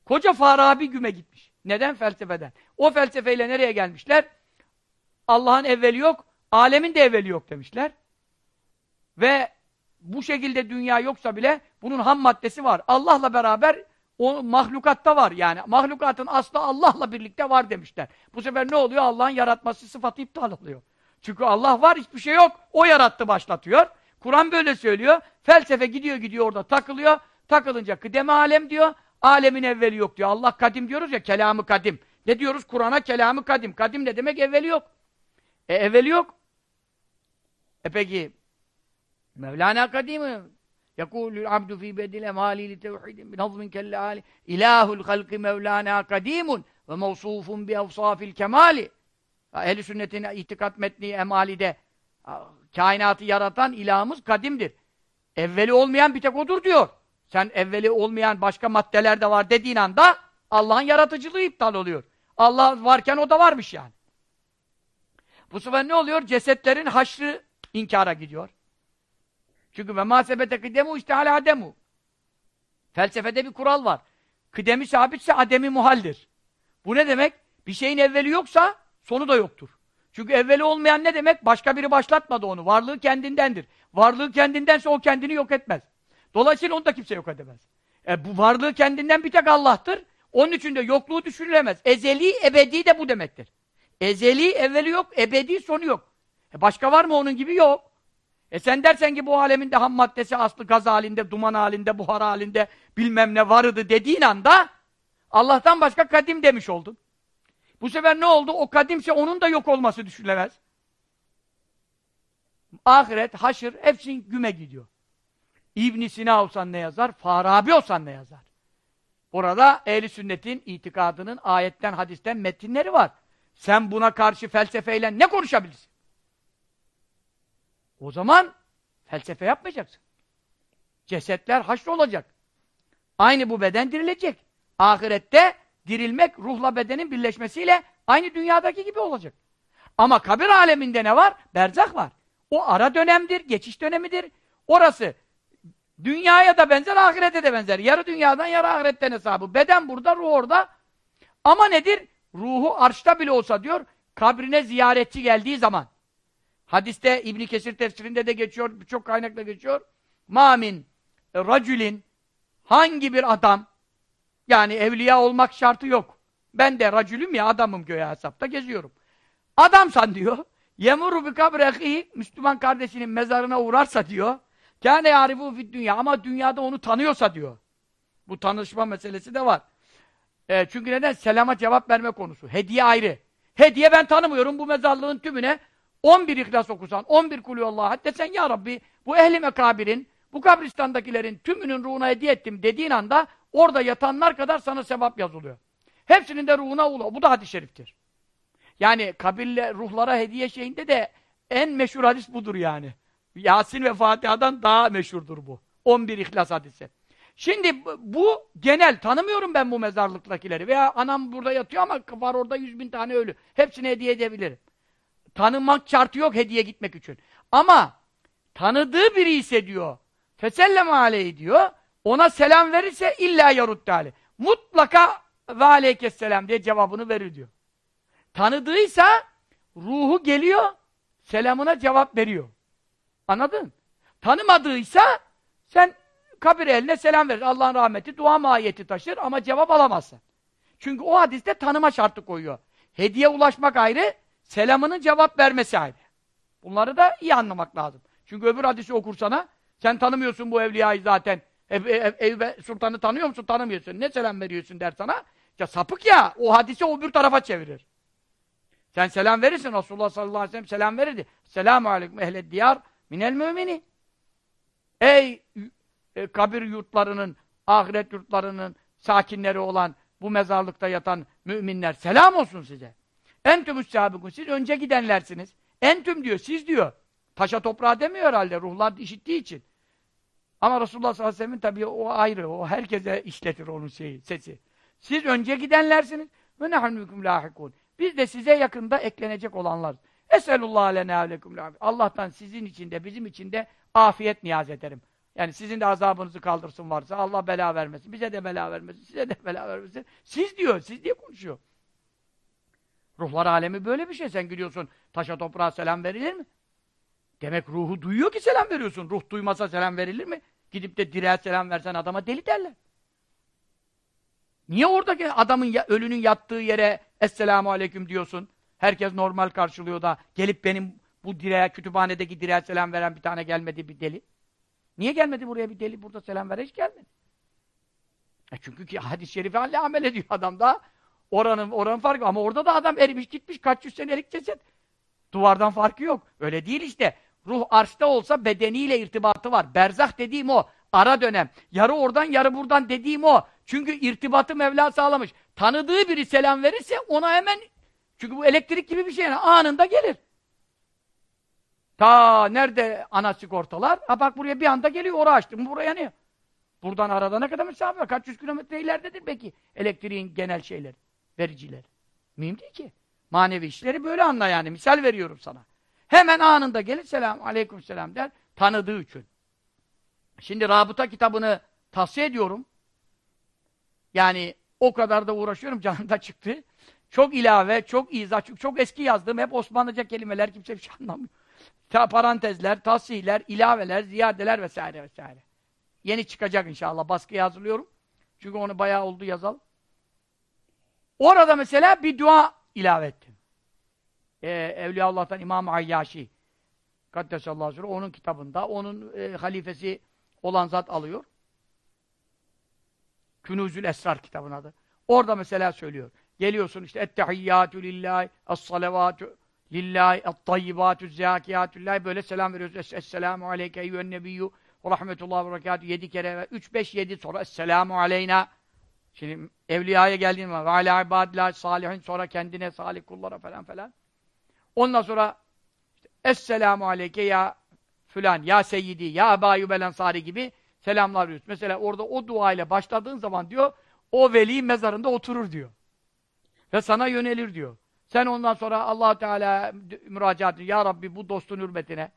Koca Farabi güme gitmiş. Neden? Felsefeden. O felsefeyle nereye gelmişler? Allah'ın evveli yok, alemin de evveli yok demişler. Ve bu şekilde dünya yoksa bile bunun ham maddesi var. Allah'la beraber o mahlukatta var yani. Mahlukatın aslı Allah'la birlikte var demişler. Bu sefer ne oluyor? Allah'ın yaratması sıfatı iptal oluyor. Çünkü Allah var, hiçbir şey yok. O yarattı, başlatıyor. Kur'an böyle söylüyor. Felsefe gidiyor gidiyor orada takılıyor. Takılınca kıdem alem diyor. Alemin evveli yok diyor. Allah kadim diyoruz ya, kelamı kadim. Ne diyoruz? Kur'an'a kelamı kadim. Kadim ne demek? Evveli yok. E evveli yok. E peki Mevlana kadimi Yekulul abdu fi bedil emali li tevhidin bi nazmin kelleali İlahul halki Mevlana kadimun ve mevsufun bi evsafil kemali Ehl-i sünnetin itikat metni emalide kainatı yaratan ilahımız kadimdir. Evveli olmayan bir tek odur diyor. Sen evveli olmayan başka maddeler de var dediğin anda Allah'ın yaratıcılığı iptal oluyor. Allah varken o da varmış yani. Bu sefer ne oluyor? Cesetlerin haşrı inkara gidiyor. Çünkü ve masebete kıdemu işte hala ademu. Felsefede bir kural var. Kıdemi sabitse ademi muhaldir. Bu ne demek? Bir şeyin evveli yoksa sonu da yoktur. Çünkü evveli olmayan ne demek? Başka biri başlatmadı onu. Varlığı kendindendir. Varlığı kendindense o kendini yok etmez. Dolayısıyla onu da kimse yok edemez. E, bu varlığı kendinden bir tek Allah'tır. Onun için de yokluğu düşünülemez. Ezeli, ebedi de bu demektir. Ezeli, evveli yok, ebedi sonu yok. E başka var mı onun gibi? Yok. E sen dersen ki bu aleminde ham maddesi aslı gaz halinde, duman halinde, buhar halinde bilmem ne vardı dediğin anda Allah'tan başka kadim demiş oldun. Bu sefer ne oldu? O kadimse onun da yok olması düşünülemez. Ahiret, haşır hepsi güme gidiyor. İbn Sina olsan ne yazar? Farabi olsan ne yazar? Orada ehli sünnetin itikadının ayetten, hadisten metinleri var. Sen buna karşı felsefeyle ne konuşabilirsin? O zaman felsefe yapmayacaksın. Cesetler haşr olacak. Aynı bu beden dirilecek. Ahirette dirilmek ruhla bedenin birleşmesiyle aynı dünyadaki gibi olacak. Ama kabir aleminde ne var? Berzak var. O ara dönemdir, geçiş dönemidir. Orası dünyaya da benzer, ahirete de benzer. Yarı dünyadan, yarı ahiretten hesabı. Beden burada, ruh orada. Ama nedir? Ruhu arşta bile olsa diyor, kabrine ziyaretçi geldiği zaman. Hadiste İbn Kesir tefsirinde de geçiyor, birçok kaynakta geçiyor. Mamin racülin hangi bir adam yani evliya olmak şartı yok. Ben de racülüm ya adamım göğe hesapta geziyorum. Adamsan diyor. Yemuru bi kabrehi Müslüman kardeşinin mezarına uğrarsa diyor. Kâne yârifu fid dünya ama dünyada onu tanıyorsa diyor. Bu tanışma meselesi de var. E, çünkü neden? Selama cevap verme konusu. Hediye ayrı. Hediye ben tanımıyorum bu mezarlığın tümüne 11 ihlas okusan, 11 kulüvallah desen ya Rabbi bu ehli mekabirin, bu kabristandakilerin tümünün ruhuna hediye ettim dediğin anda orada yatanlar kadar sana sevap yazılıyor. Hepsinin de ruhuna ulu. Bu da hadis-i şeriftir. Yani kabirle ruhlara hediye şeyinde de en meşhur hadis budur yani. Yasin ve Fatiha'dan daha meşhurdur bu. 11 ihlas hadisi. Şimdi bu genel. Tanımıyorum ben bu mezarlıktakileri. Veya anam burada yatıyor ama var orada yüz bin tane ölü. Hepsini hediye edebilirim. Tanımak şartı yok hediye gitmek için. Ama tanıdığı biri ise diyor. Fesellem aleyhi diyor. Ona selam verirse illa yaruddu Mutlaka ve aleykesselam diye cevabını verir diyor. Tanıdıysa ruhu geliyor, selamına cevap veriyor. Anladın? Tanımadıysa sen kabir eline selam verir. Allah'ın rahmeti dua mahiyeti taşır ama cevap alamazsın. Çünkü o hadiste tanıma şartı koyuyor. Hediye ulaşmak ayrı, selamının cevap vermesi ayrı. Bunları da iyi anlamak lazım. Çünkü öbür hadisi okursana, sen tanımıyorsun bu evliyayı zaten. Ev, ev, ev, sultanı tanıyor musun? Tanımıyorsun. Ne selam veriyorsun der sana. Ya sapık ya, o hadisi o bir tarafa çevirir. Sen selam verirsin, Resulullah sallallahu aleyhi ve sellem selam verirdi. Selamu aleyküm ehled diyar minel mümini. Ey e, kabir yurtlarının, ahiret yurtlarının sakinleri olan, bu mezarlıkta yatan müminler, selam olsun size. Entümüs sabıkun, siz önce gidenlersiniz. Entüm diyor, siz diyor. Taşa toprağa demiyor herhalde, ruhlar işittiği için. Ama Resulullah sallallahu aleyhi ve sellem'in tabii o ayrı, o herkese işletir onun şeyi, sesi. Siz önce gidenlersiniz. Ve nehannüküm lahikun. Biz de size yakında eklenecek olanlar. Eselullah lena aleyküm Allah'tan sizin için de bizim için de afiyet niyaz ederim. Yani sizin de azabınızı kaldırsın varsa Allah bela vermesin. Bize de bela vermesin. Size de bela vermesin. Siz diyor. Siz diye konuşuyor. Ruhlar alemi böyle bir şey. Sen gidiyorsun taşa toprağa selam verilir mi? Demek ruhu duyuyor ki selam veriyorsun. Ruh duymasa selam verilir mi? Gidip de direğe selam versen adama deli derler. Niye oradaki adamın ölünün yattığı yere Esselamu Aleyküm diyorsun? Herkes normal karşılıyor da gelip benim bu direğe, kütüphanedeki direğe selam veren bir tane gelmedi bir deli. Niye gelmedi buraya bir deli burada selam veren hiç gelmedi. E çünkü ki hadis-i şerifi halle amel ediyor adam da. Oranın, oranın farkı ama orada da adam erimiş gitmiş kaç yüz senelik ceset. Duvardan farkı yok. Öyle değil işte. Ruh arşta olsa bedeniyle irtibatı var. Berzah dediğim o. Ara dönem. Yarı oradan yarı buradan dediğim o. Çünkü irtibatı Mevla sağlamış. Tanıdığı biri selam verirse ona hemen çünkü bu elektrik gibi bir şey yani anında gelir. Ta nerede ana sigortalar? Ha bak buraya bir anda geliyor, oraya açtım, buraya ne? Buradan arada ne kadar mesafe var? Kaç yüz kilometre ileridedir belki elektriğin genel şeyleri, vericileri. Mühim değil ki. Manevi işleri böyle anla yani. Misal veriyorum sana. Hemen anında gelir, selam, aleyküm selam der, tanıdığı için. Şimdi Rabıta kitabını tavsiye ediyorum. Yani o kadar da uğraşıyorum, canım çıktı. Çok ilave, çok izah, çünkü çok eski yazdığım hep Osmanlıca kelimeler, kimse bir şey anlamıyor. Ta parantezler, tasihler, ilaveler, ziyadeler vesaire vesaire. Yeni çıkacak inşallah, baskıya hazırlıyorum. Çünkü onu bayağı oldu yazal. Orada mesela bir dua ilave ettim. Ee, Evliyaullah'tan İmam Ayyaşi Kaddesallahu aleyhi onun kitabında, onun e, halifesi olan zat alıyor. Künuzül Esrar kitabın adı. Orada mesela söylüyor. Geliyorsun işte ettehiyyatü lillahi, es-salavatü lillahi, lillahi böyle selam veriyorsun. Esselamu aleyke eyyühen nebiyyü rahmetullahi ve berekatuhu yedi kere üç beş yedi sonra Esselamu aleyna Şimdi evliyaya geldiğin zaman ve ala salihin sonra kendine salih kullara falan falan. Ondan sonra işte, Esselamu aleyke ya filan ya seyyidi ya abayü belensari gibi selamlar veriyoruz. Mesela orada o dua ile başladığın zaman diyor o veli mezarında oturur diyor. Ve sana yönelir diyor. Sen ondan sonra allah Teala müracaat Ya Rabbi bu dostun hürmetine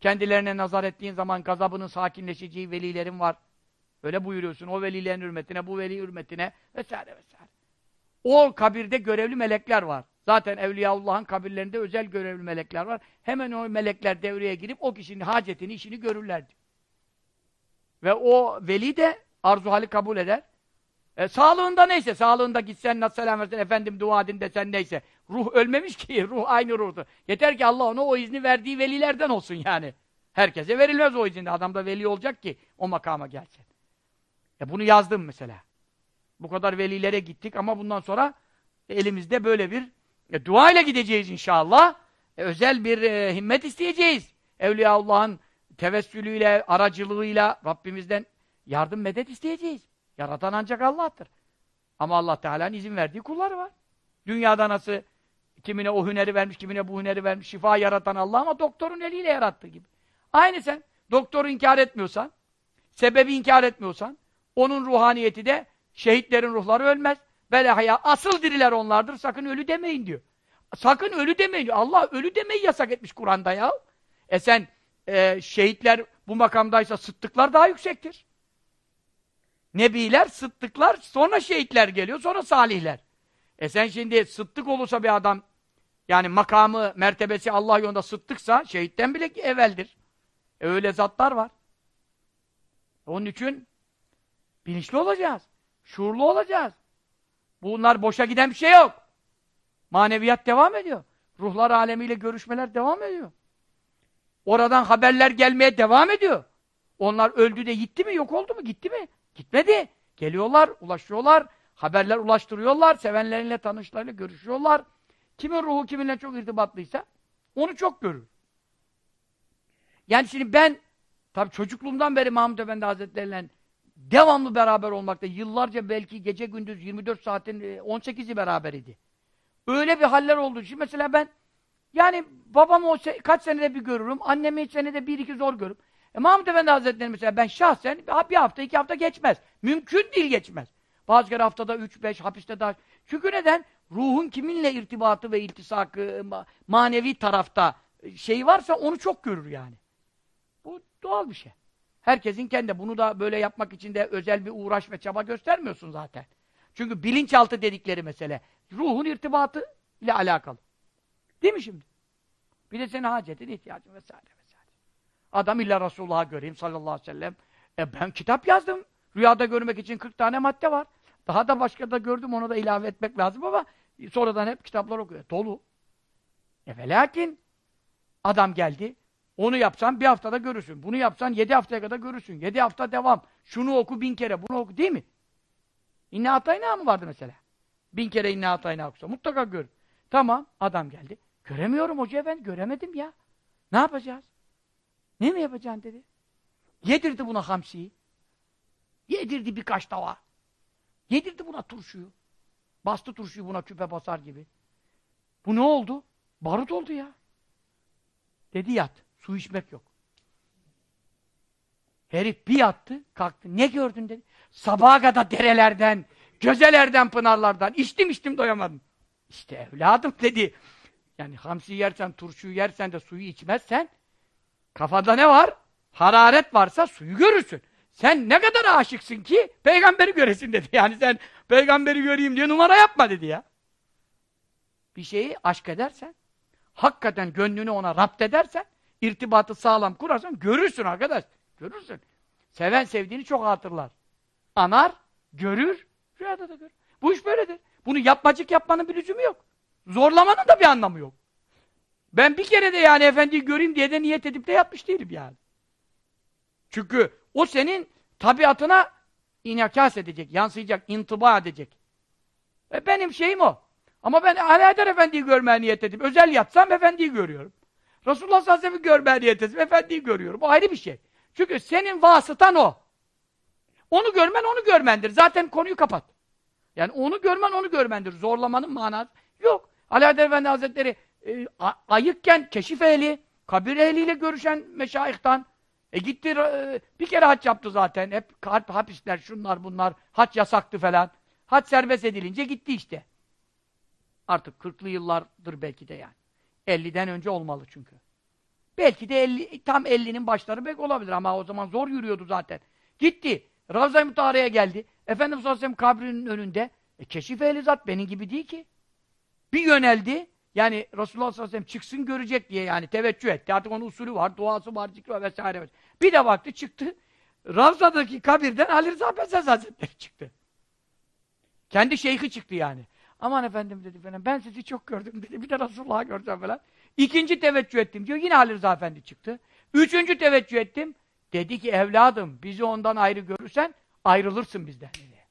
kendilerine nazar ettiğin zaman gazabının sakinleşeceği velilerin var. Öyle buyuruyorsun. O velilerin hürmetine, bu veli hürmetine vesaire vesaire. O kabirde görevli melekler var. Zaten Evliyaullah'ın kabirlerinde özel görevli melekler var. Hemen o melekler devreye girip o kişinin hacetini, işini görürlerdi. Ve o veli de arzu hali kabul eder. E, sağlığında neyse, sağlığında gitsen, nasıl selam versen, efendim dua edin desen neyse. Ruh ölmemiş ki, ruh aynı ruhtu. Yeter ki Allah ona o izni verdiği velilerden olsun yani. Herkese verilmez o izin. Adam da veli olacak ki o makama gelsin. E bunu yazdım mesela. Bu kadar velilere gittik ama bundan sonra elimizde böyle bir e, dua ile gideceğiz inşallah. E, özel bir e, himmet isteyeceğiz. Evliyaullah'ın tevessülüyle, aracılığıyla Rabbimizden yardım medet isteyeceğiz. Yaratan ancak Allah'tır. Ama Allah Teala'nın izin verdiği kulları var. Dünyada nasıl kimine o hüneri vermiş, kimine bu hüneri vermiş, şifa yaratan Allah ama doktorun eliyle yarattığı gibi. Aynı sen doktoru inkar etmiyorsan, sebebi inkar etmiyorsan, onun ruhaniyeti de şehitlerin ruhları ölmez. Belahya asıl diriler onlardır. Sakın ölü demeyin diyor. Sakın ölü demeyin diyor. Allah ölü demeyi yasak etmiş Kur'an'da ya. E sen e, şehitler bu makamdaysa sıddıklar daha yüksektir. Nebiler, sıddıklar, sonra şehitler geliyor, sonra salihler. E sen şimdi sıddık olursa bir adam, yani makamı, mertebesi Allah yolunda sıddıksa, şehitten bile evveldir. E öyle zatlar var. Onun için bilinçli olacağız. Şuurlu olacağız. Bunlar boşa giden bir şey yok. Maneviyat devam ediyor. Ruhlar alemiyle görüşmeler devam ediyor. Oradan haberler gelmeye devam ediyor. Onlar öldü de gitti mi, yok oldu mu, gitti mi? Gitmedi. Geliyorlar, ulaşıyorlar, haberler ulaştırıyorlar, sevenleriyle, tanışlarıyla görüşüyorlar. Kimin ruhu kiminle çok irtibatlıysa onu çok görür. Yani şimdi ben tabii çocukluğumdan beri Mahmud Efendi Hazretleri'yle devamlı beraber olmakta, yıllarca belki gece gündüz 24 saatin 18'i e, beraber idi. Öyle bir haller oldu. Şimdi mesela ben yani babamı o se kaç senede bir görürüm, annemi hiç senede bir iki zor görürüm. E Mahmud Efendi Hazretleri mesela ben şahsen bir hafta iki hafta geçmez. Mümkün değil geçmez. Bazı kere haftada üç beş hapiste daha. Çünkü neden? Ruhun kiminle irtibatı ve iltisakı manevi tarafta e, şey varsa onu çok görür yani. Bu doğal bir şey. Herkesin kendi. Bunu da böyle yapmak için de özel bir uğraş ve çaba göstermiyorsun zaten. Çünkü bilinçaltı dedikleri mesele. Ruhun irtibatı ile alakalı. Değil mi şimdi? Bir de senin hacetin, ihtiyacın vesaire vesaire. Adam illa Resulullah'a göreyim sallallahu aleyhi ve sellem. E ben kitap yazdım. Rüyada görmek için 40 tane madde var. Daha da başka da gördüm onu da ilave etmek lazım ama sonradan hep kitaplar okuyor. Dolu. E ve lakin adam geldi. Onu yapsan bir haftada görürsün. Bunu yapsan yedi haftaya kadar görürsün. Yedi hafta devam. Şunu oku bin kere, bunu oku değil mi? İnne atayna mı vardı mesela? Bin kere inne atayna okusa. Mutlaka gör. Tamam, adam geldi. Göremiyorum hoca ben, göremedim ya. Ne yapacağız? Ne mi yapacaksın dedi. Yedirdi buna hamsiyi. Yedirdi birkaç tava. Yedirdi buna turşuyu. Bastı turşuyu buna küpe basar gibi. Bu ne oldu? Barut oldu ya. Dedi yat. Su içmek yok. Herif bir yattı, kalktı. Ne gördün dedi. Sabaha kadar derelerden, gözelerden, pınarlardan içtim içtim doyamadım. İşte evladım dedi. Yani hamsi yersen, turşuyu yersen de suyu içmezsen kafada ne var? Hararet varsa suyu görürsün. Sen ne kadar aşıksın ki peygamberi göresin dedi. Yani sen peygamberi göreyim diye numara yapma dedi ya. Bir şeyi aşk edersen, hakikaten gönlünü ona rapt edersen, irtibatı sağlam kurarsan görürsün arkadaş. Görürsün. Seven sevdiğini çok hatırlar. Anar, görür, rüyada da görür. Bu iş böyledir. Bunu yapmacık yapmanın bir lüzumu yok. Zorlamanın da bir anlamı yok. Ben bir kere de yani efendiyi göreyim diye de niyet edip de yapmış değilim yani. Çünkü o senin tabiatına inakas edecek, yansıyacak, intiba edecek. E benim şeyim o. Ama ben Ali Efendi'yi görmeye niyet edip özel yatsam efendiyi görüyorum. Resulullah sallallahu aleyhi ve sellem'i edip efendiyi görüyorum. O ayrı bir şey. Çünkü senin vasıtan o. Onu görmen onu görmendir. Zaten konuyu kapat. Yani onu görmen onu görmendir. Zorlamanın manası yok. Adel Efendi Hazretleri e, ayıkken keşif ehli, kabir ehliyle görüşen meşayihtan e gitti e, bir kere hac yaptı zaten. Hep kalp hapisler, şunlar bunlar. Hac yasaktı falan. Hac serbest edilince gitti işte. Artık 40'lı yıllardır belki de yani. 50'den önce olmalı çünkü. Belki de 50, tam 50'nin başları belki olabilir ama o zaman zor yürüyordu zaten. Gitti. Ravza-i Mutahara'ya geldi. Efendimiz sallallahu kabrinin önünde. E, keşif ehli zat benim gibi değil ki. Bir yöneldi. Yani Resulullah sallallahu aleyhi ve sellem çıksın görecek diye yani teveccüh etti. Artık onun usulü var, duası var, zikri var vesaire. Bir de baktı çıktı. Ravza'daki kabirden Ali Rıza Bezaz Hazretleri çıktı. Kendi şeyhi çıktı yani. Aman efendim dedi falan. Ben sizi çok gördüm dedi. Bir de Resulullah'ı görsem falan. İkinci teveccüh ettim diyor. Yine Ali Rıza Efendi çıktı. Üçüncü teveccüh ettim. Dedi ki evladım bizi ondan ayrı görürsen ayrılırsın bizden dedi.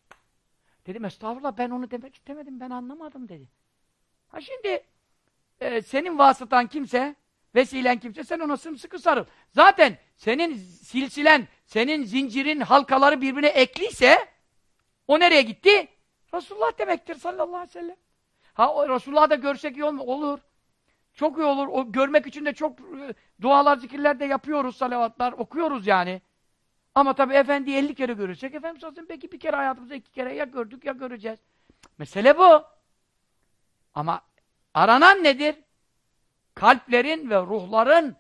Dedim estağfurullah ben onu demek istemedim. Ben anlamadım dedi. Ha şimdi e, senin vasıtan kimse vesilen kimse sen ona sımsıkı sarıl. Zaten senin silsilen, senin zincirin halkaları birbirine ekliyse o nereye gitti? Resulullah demektir sallallahu aleyhi ve sellem. Ha o Resulullah da görsek iyi olma, olur. Çok iyi olur. O görmek için de çok e, dualar, zikirler de yapıyoruz, salavatlar okuyoruz yani. Ama tabii efendi 50 kere görürsek efendim sallallahu belki bir kere hayatımızda iki kere ya gördük ya göreceğiz. Mesele bu. Ama aranan nedir? Kalplerin ve ruhların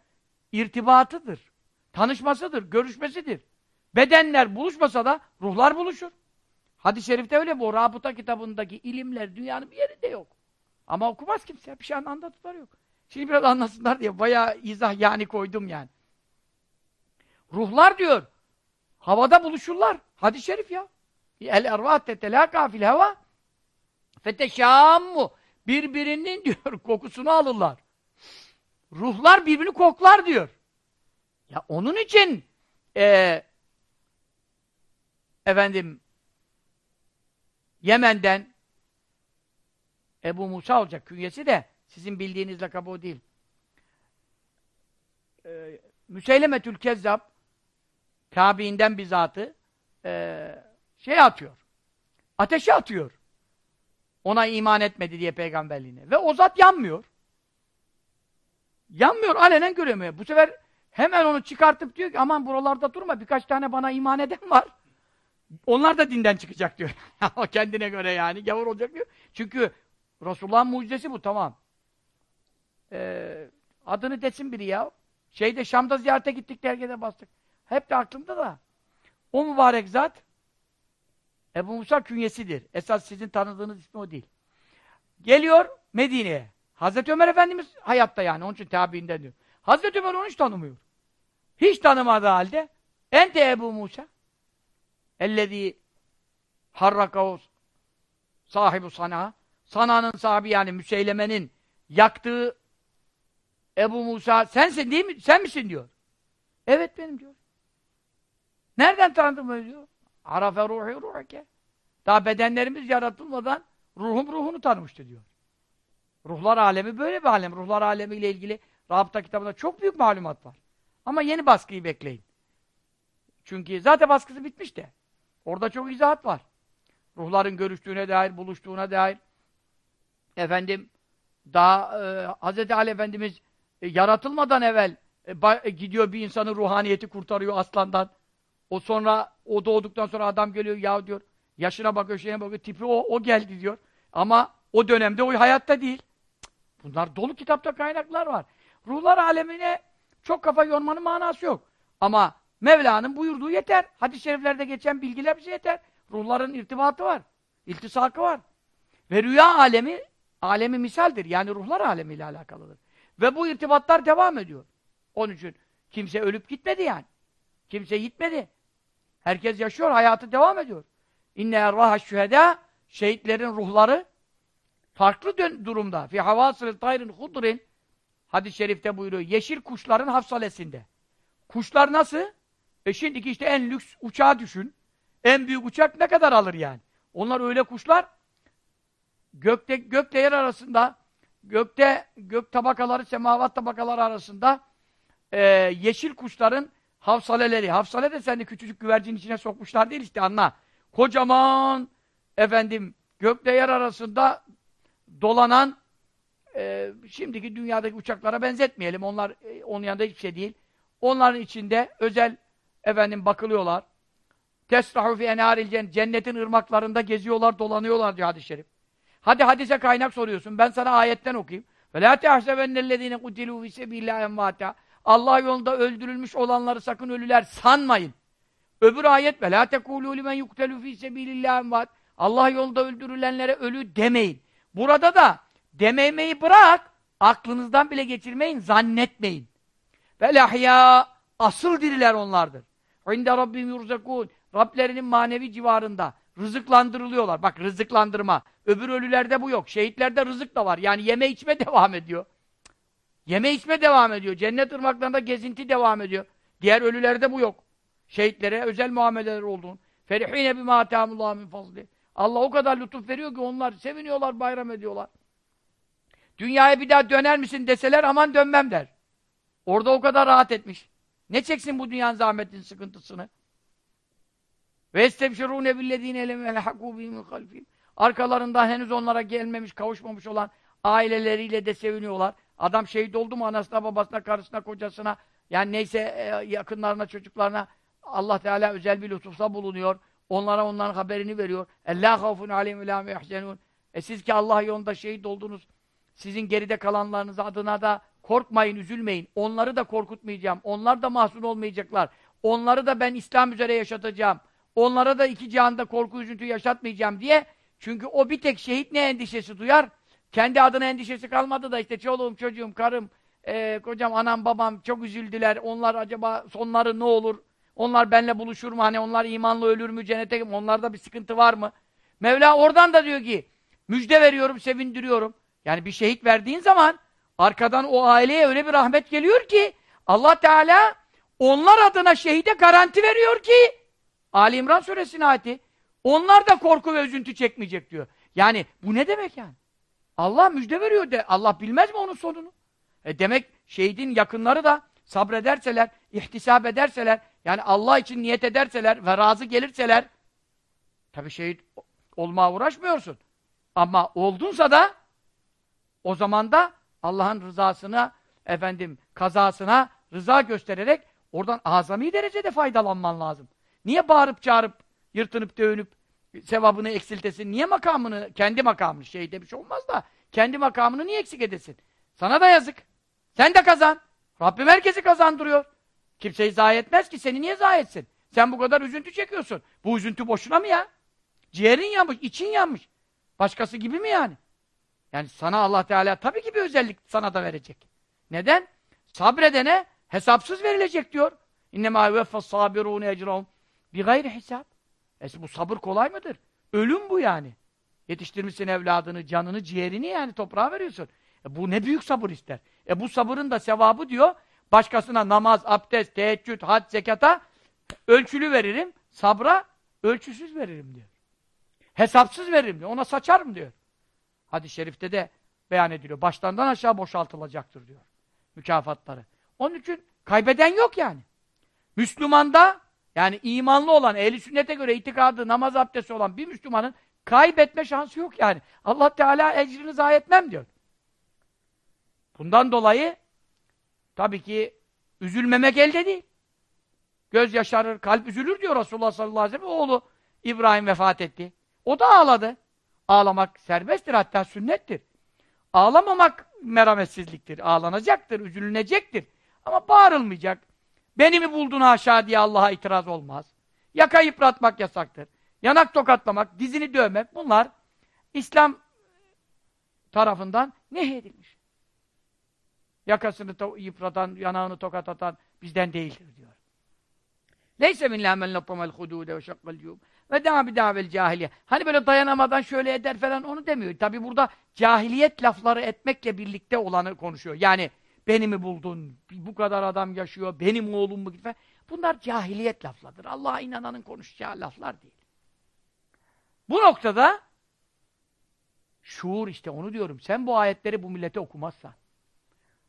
irtibatıdır. Tanışmasıdır, görüşmesidir. Bedenler buluşmasa da ruhlar buluşur. Hadis-i şerifte öyle bu. Rabıta kitabındaki ilimler dünyanın bir yerinde yok. Ama okumaz kimse. Bir şey anlattıkları yok. Şimdi biraz anlasınlar diye bayağı izah yani koydum yani. Ruhlar diyor. Havada buluşurlar. Hadis-i şerif ya. El ervah tetelâkâ fil heva feteşâmmu birbirinin diyor kokusunu alırlar. Ruhlar birbirini koklar diyor. Ya onun için e, efendim Yemen'den Ebu Musa olacak künyesi de sizin bildiğiniz lakabı o değil. Ee, Müseylemetül Kezzab tabiinden bir zatı e, şey atıyor. Ateşe atıyor. Ona iman etmedi diye peygamberliğine. Ve o zat yanmıyor. Yanmıyor, alenen göremiyor. Bu sefer hemen onu çıkartıp diyor ki aman buralarda durma birkaç tane bana iman eden var. Onlar da dinden çıkacak diyor. O kendine göre yani gavur olacak diyor. Çünkü Resulullah'ın mucizesi bu tamam. Ee, adını desin biri ya. Şeyde Şam'da ziyarete gittik dergide bastık. Hep de aklımda da. O mübarek zat Ebu Musa künyesidir. Esas sizin tanıdığınız ismi o değil. Geliyor Medine'ye. Hazreti Ömer Efendimiz hayatta yani. Onun için tabiinden diyor. Hazreti Ömer onu hiç tanımıyor. Hiç tanımadığı halde Ente Ebu Musa ellezî harrakav sahibi sana sananın sahibi yani Müseyleme'nin yaktığı Ebu Musa sensin değil mi? Sen misin diyor. Evet benim diyor. Nereden tanıdın böyle diyor. Arafe ruhi ruhake. Daha bedenlerimiz yaratılmadan ruhum ruhunu tanımıştı diyor. Ruhlar alemi böyle bir alem. Ruhlar alemiyle ilgili Rabıta kitabında çok büyük malumat var. Ama yeni baskıyı bekleyin. Çünkü zaten baskısı bitmiş de. Orada çok izahat var. Ruhların görüştüğüne dair, buluştuğuna dair. Efendim, daha e, Hz. Ali Efendimiz e, yaratılmadan evvel e, e, gidiyor bir insanın ruhaniyeti kurtarıyor aslandan. O sonra, o doğduktan sonra adam geliyor, ya diyor, yaşına bakıyor, şeyine bakıyor, tipi o, o geldi diyor. Ama o dönemde o hayatta değil. Bunlar dolu kitapta kaynaklar var. Ruhlar alemine çok kafa yormanın manası yok. Ama Mevla'nın buyurduğu yeter. Hadis-i şeriflerde geçen bilgiler bize yeter. Ruhların irtibatı var. İltisakı var. Ve rüya alemi, alemi misaldir. Yani ruhlar alemiyle alakalıdır. Ve bu irtibatlar devam ediyor. Onun için kimse ölüp gitmedi yani. Kimse gitmedi. Herkes yaşıyor, hayatı devam ediyor. İnne ervaha şühedâ şehitlerin ruhları farklı durumda. Fi havasıl tayrın hudrin hadis-i şerifte buyuruyor. Yeşil kuşların hafsalesinde. Kuşlar nasıl? E şimdiki işte en lüks uçağı düşün. En büyük uçak ne kadar alır yani? Onlar öyle kuşlar gökte gökle yer arasında gökte gök tabakaları semavat tabakaları arasında e, yeşil kuşların Hafsaleleri. Hafsale de seni küçücük güvercin içine sokmuşlar değil işte anla. Kocaman efendim gökle yer arasında dolanan e, şimdiki dünyadaki uçaklara benzetmeyelim. Onlar e, onun yanında hiçbir şey değil. Onların içinde özel efendim bakılıyorlar. Tesrahu fi enharil cennetin ırmaklarında geziyorlar, dolanıyorlar diyor hadis-i şerif. Hadi hadise kaynak soruyorsun. Ben sana ayetten okuyayım. Ve la tehsebennellezine kutilu fi sebilillahi envata. Allah yolunda öldürülmüş olanları sakın ölüler sanmayın. Öbür ayet ve la tekulu limen yuktelu fi sebilillahi envat. Allah yolunda öldürülenlere ölü demeyin. Burada da dememeyi bırak, aklınızdan bile geçirmeyin, zannetmeyin. Ve lahya asıl diriler onlardır. İnde Rabbim yurzakun. Rablerinin manevi civarında rızıklandırılıyorlar. Bak rızıklandırma. Öbür ölülerde bu yok. Şehitlerde rızık da var. Yani yeme içme devam ediyor. Yeme içme devam ediyor. Cennet ırmaklarında gezinti devam ediyor. Diğer ölülerde bu yok. Şehitlere özel muameleler olduğunu. Ferihine bima atamullah min fazli. Allah o kadar lütuf veriyor ki onlar seviniyorlar, bayram ediyorlar. Dünyaya bir daha döner misin deseler aman dönmem der. Orada o kadar rahat etmiş. Ne çeksin bu dünyanın zahmetinin sıkıntısını? Ve estebşirûne billezîne lem elhakû bihim halfîm. Arkalarından henüz onlara gelmemiş, kavuşmamış olan aileleriyle de seviniyorlar. Adam şehit oldu mu anasına, babasına, karısına, kocasına, yani neyse e, yakınlarına, çocuklarına Allah Teala özel bir lütufta bulunuyor. Onlara onların haberini veriyor. Ellâ havfun aleyhim ve lâ E siz ki Allah yolunda şehit oldunuz. Sizin geride kalanlarınız adına da korkmayın, üzülmeyin. Onları da korkutmayacağım. Onlar da mahzun olmayacaklar. Onları da ben İslam üzere yaşatacağım. Onlara da iki cihanda korku, üzüntü yaşatmayacağım diye. Çünkü o bir tek şehit ne endişesi duyar? Kendi adına endişesi kalmadı da işte çoluğum, çocuğum, karım, e, kocam, anam, babam çok üzüldüler. Onlar acaba sonları ne olur? Onlar benimle buluşur mu? Hani onlar imanlı ölür mü? Cennete mi? Onlarda bir sıkıntı var mı? Mevla oradan da diyor ki müjde veriyorum, sevindiriyorum. Yani bir şehit verdiğin zaman arkadan o aileye öyle bir rahmet geliyor ki Allah Teala onlar adına şehide garanti veriyor ki Ali İmran suresinin ayeti onlar da korku ve üzüntü çekmeyecek diyor. Yani bu ne demek yani? Allah müjde veriyor de. Allah bilmez mi onun sonunu? E demek şehidin yakınları da sabrederseler, ihtisap ederseler, yani Allah için niyet ederseler ve razı gelirseler, tabi şehit olmaya uğraşmıyorsun. Ama oldunsa da o zaman da Allah'ın rızasına, efendim kazasına rıza göstererek oradan azami derecede faydalanman lazım. Niye bağırıp çağırıp, yırtınıp dövünüp sevabını eksiltesin? Niye makamını, kendi makamını, şey demiş olmaz da, kendi makamını niye eksik edesin? Sana da yazık. Sen de kazan. Rabbim herkesi kazandırıyor. Kimseyi zayi etmez ki, seni niye zayi etsin? Sen bu kadar üzüntü çekiyorsun. Bu üzüntü boşuna mı ya? Ciğerin yanmış, için yanmış. Başkası gibi mi yani? Yani sana Allah Teala tabii ki bir özellik sana da verecek. Neden? Sabredene hesapsız verilecek diyor. İnnemâ yuveffas sabirûne ecrahum bir gayri hesap. E bu sabır kolay mıdır? Ölüm bu yani. Yetiştirmişsin evladını, canını, ciğerini yani toprağa veriyorsun. E bu ne büyük sabır ister. E bu sabırın da sevabı diyor, başkasına namaz, abdest, teheccüd, had, zekata ölçülü veririm, sabra ölçüsüz veririm diyor. Hesapsız veririm diyor, ona saçarım diyor. Hadis-i şerifte de beyan ediliyor. Başlarından aşağı boşaltılacaktır diyor. Mükafatları. Onun için kaybeden yok yani. Müslümanda yani imanlı olan, ehli sünnete göre itikadı, namaz abdesti olan bir Müslümanın kaybetme şansı yok yani. Allah Teala ecrini zayi etmem diyor. Bundan dolayı tabii ki üzülmemek elde değil. Göz yaşarır, kalp üzülür diyor Resulullah sallallahu aleyhi ve sellem. Oğlu İbrahim vefat etti. O da ağladı. Ağlamak serbesttir hatta sünnettir. Ağlamamak merhametsizliktir. Ağlanacaktır, üzülünecektir. Ama bağırılmayacak. Beni mi buldun haşa diye Allah'a itiraz olmaz. Yaka yıpratmak yasaktır. Yanak tokatlamak, dizini dövmek bunlar İslam tarafından nehyedilmiş. Yakasını yıpratan, yanağını tokat atan bizden değildir diyor. Leyse min la men latamel hudude ve şakkal yum ve daha bir davel cahiliye. Hani böyle dayanamadan şöyle eder falan onu demiyor. Tabi burada cahiliyet lafları etmekle birlikte olanı konuşuyor. Yani beni mi buldun? Bu kadar adam yaşıyor. Benim oğlum mu? Falan. Bunlar cahiliyet laflardır. Allah'a inananın konuşacağı laflar değil. Bu noktada şuur işte onu diyorum. Sen bu ayetleri bu millete okumazsan,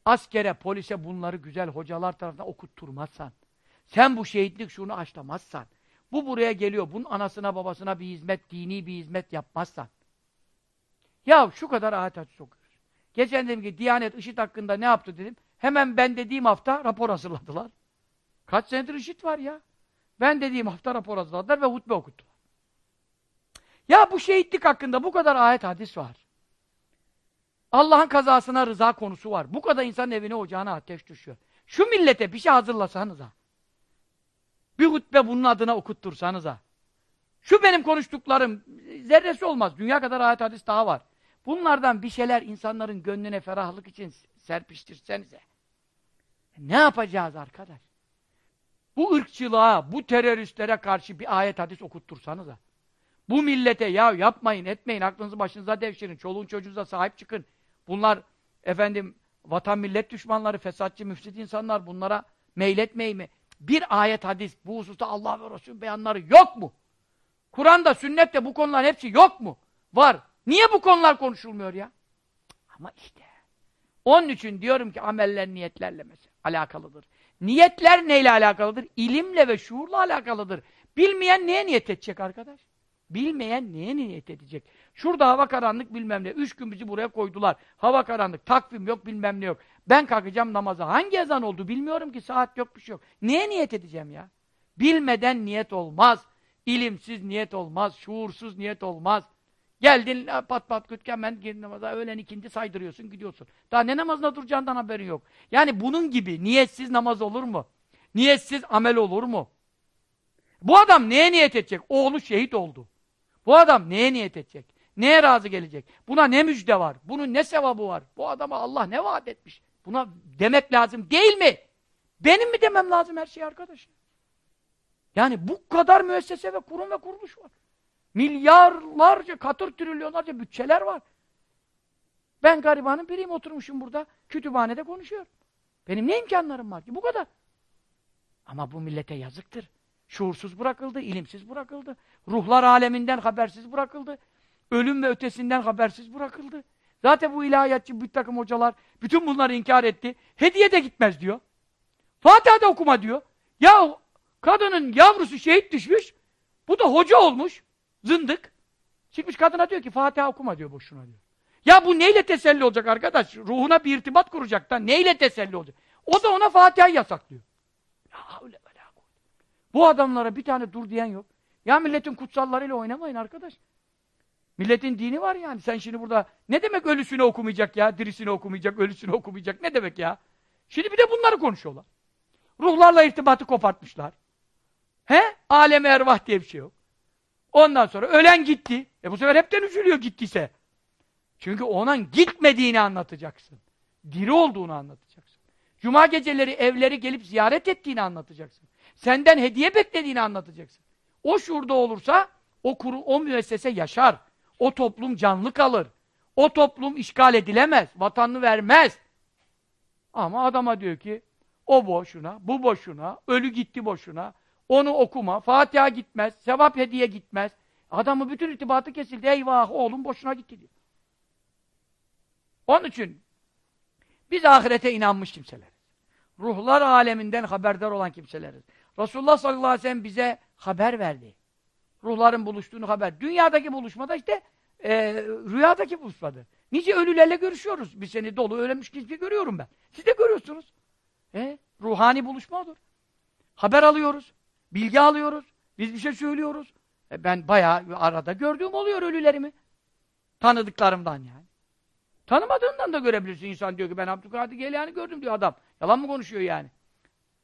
askere, polise bunları güzel hocalar tarafından okutturmazsan, Sen bu şehitlik şunu açlamazsan, bu buraya geliyor, bunun anasına babasına bir hizmet, dini bir hizmet yapmazsan. Ya şu kadar ayet hadis okuyoruz. Geçen dedim ki Diyanet IŞİD hakkında ne yaptı dedim. Hemen ben dediğim hafta rapor hazırladılar. Kaç senedir IŞİD var ya. Ben dediğim hafta rapor hazırladılar ve hutbe okuttular. Ya bu şehitlik hakkında bu kadar ayet hadis var. Allah'ın kazasına rıza konusu var. Bu kadar insan evine ocağına ateş düşüyor. Şu millete bir şey hazırlasanıza. Bir hutbe bunun adına okuttursanıza. Şu benim konuştuklarım zerresi olmaz. Dünya kadar ayet hadis daha var. Bunlardan bir şeyler insanların gönlüne ferahlık için serpiştirsenize. Ne yapacağız arkadaş? Bu ırkçılığa, bu teröristlere karşı bir ayet hadis okuttursanıza. Bu millete ya yapmayın, etmeyin, aklınızı başınıza devşirin, çoluğun çocuğunuza sahip çıkın. Bunlar efendim vatan millet düşmanları, fesatçı, müfsit insanlar bunlara meyletmeyin mi? Bir ayet hadis bu hususta Allah ve Resul beyanları yok mu? Kur'an'da, sünnette bu konuların hepsi yok mu? Var. Niye bu konular konuşulmuyor ya? Ama işte. Onun için diyorum ki ameller niyetlerle mesela alakalıdır. Niyetler neyle alakalıdır? İlimle ve şuurla alakalıdır. Bilmeyen neye niyet edecek arkadaş? Bilmeyen neye niyet edecek? Şurada hava karanlık bilmem ne. Üç gün bizi buraya koydular. Hava karanlık, takvim yok bilmem ne yok. Ben kalkacağım namaza. Hangi ezan oldu bilmiyorum ki. Saat yok bir şey yok. Neye niyet edeceğim ya? Bilmeden niyet olmaz. İlimsiz niyet olmaz. Şuursuz niyet olmaz. Geldin pat pat küt hemen gir namaza. Öğlen ikindi saydırıyorsun gidiyorsun. Daha ne namazına duracağından haberin yok. Yani bunun gibi niyetsiz namaz olur mu? Niyetsiz amel olur mu? Bu adam neye niyet edecek? Oğlu şehit oldu. Bu adam neye niyet edecek? Neye razı gelecek? Buna ne müjde var? Bunun ne sevabı var? Bu adama Allah ne vaat etmiş? Buna demek lazım değil mi? Benim mi demem lazım her şey arkadaş? Yani bu kadar müessese ve kurum ve kuruluş var. Milyarlarca, katır trilyonlarca bütçeler var. Ben garibanın biriyim oturmuşum burada. Kütüphanede konuşuyorum. Benim ne imkanlarım var ki? Bu kadar. Ama bu millete yazıktır. Şuursuz bırakıldı, ilimsiz bırakıldı. Ruhlar aleminden habersiz bırakıldı. Ölüm ve ötesinden habersiz bırakıldı. Zaten bu ilahiyatçı bir takım hocalar bütün bunları inkar etti. Hediye de gitmez diyor. Fatiha da okuma diyor. Ya kadının yavrusu şehit düşmüş. Bu da hoca olmuş. Zındık. Çıkmış kadına diyor ki Fatiha okuma diyor boşuna diyor. Ya bu neyle teselli olacak arkadaş? Ruhuna bir irtibat kuracak da neyle teselli olacak? O da ona Fatiha yasaklıyor. Bu adamlara bir tane dur diyen yok. Ya milletin kutsallarıyla oynamayın arkadaş. Milletin dini var yani. Sen şimdi burada ne demek ölüsünü okumayacak ya? Dirisini okumayacak, ölüsünü okumayacak. Ne demek ya? Şimdi bir de bunları konuşuyorlar. Ruhlarla irtibatı kopartmışlar. He? Alem ervah diye bir şey yok. Ondan sonra ölen gitti. E bu sefer hepten üzülüyor gittiyse. Çünkü onun gitmediğini anlatacaksın. Diri olduğunu anlatacaksın. Cuma geceleri evleri gelip ziyaret ettiğini anlatacaksın. Senden hediye beklediğini anlatacaksın. O şurada olursa o kuru, o müessese yaşar. O toplum canlı kalır. O toplum işgal edilemez. Vatanını vermez. Ama adama diyor ki o boşuna, bu boşuna, ölü gitti boşuna, onu okuma, Fatiha gitmez, sevap hediye gitmez. Adamın bütün irtibatı kesildi. Eyvah oğlum boşuna gitti diyor. Onun için biz ahirete inanmış kimseleriz. Ruhlar aleminden haberdar olan kimseleriz. Resulullah sallallahu aleyhi ve sellem bize haber verdi. Ruhların buluştuğunu haber. Dünyadaki buluşmada işte e, rüyadaki buluşmadır. Nice ölülerle görüşüyoruz. Bir seni dolu ölmüş gibi görüyorum ben. Siz de görüyorsunuz. E, ruhani buluşma olur. Haber alıyoruz. Bilgi alıyoruz. Biz bir şey söylüyoruz. E, ben bayağı arada gördüğüm oluyor ölülerimi. Tanıdıklarımdan yani. Tanımadığından da görebilirsin. İnsan diyor ki ben Abdülkadir Geylani gördüm diyor adam. Yalan mı konuşuyor yani?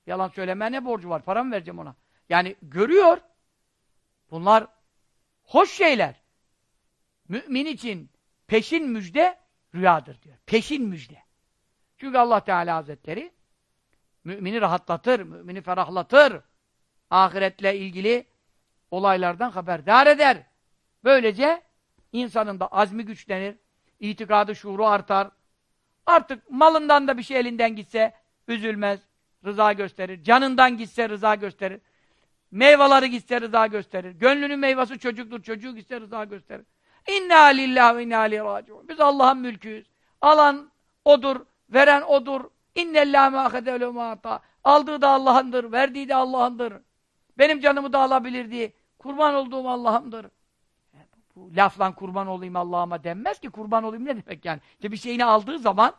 Yalan söylemeye ne borcu var? Para mı vereceğim ona? Yani görüyor. Bunlar hoş şeyler. Mümin için peşin müjde rüyadır diyor. Peşin müjde. Çünkü Allah Teala Hazretleri mümini rahatlatır, mümini ferahlatır. Ahiretle ilgili olaylardan haberdar eder. Böylece insanın da azmi güçlenir, itikadı, şuuru artar. Artık malından da bir şey elinden gitse üzülmez, rıza gösterir. Canından gitse rıza gösterir. Meyveleri gitse rıza gösterir. Gönlünün meyvesi çocuktur, çocuğu gitse rıza gösterir. İnna lillahi ve inna raciun. Biz Allah'ın mülküyüz. Alan odur, veren odur. İnnellâhe mâhede mâta. Aldığı da Allah'ındır, verdiği de Allah'ındır. Benim canımı da alabilirdi. Kurban olduğum Allah'ımdır. Bu lafla kurban olayım Allah'ıma denmez ki kurban olayım ne demek yani? İşte bir şeyini aldığı zaman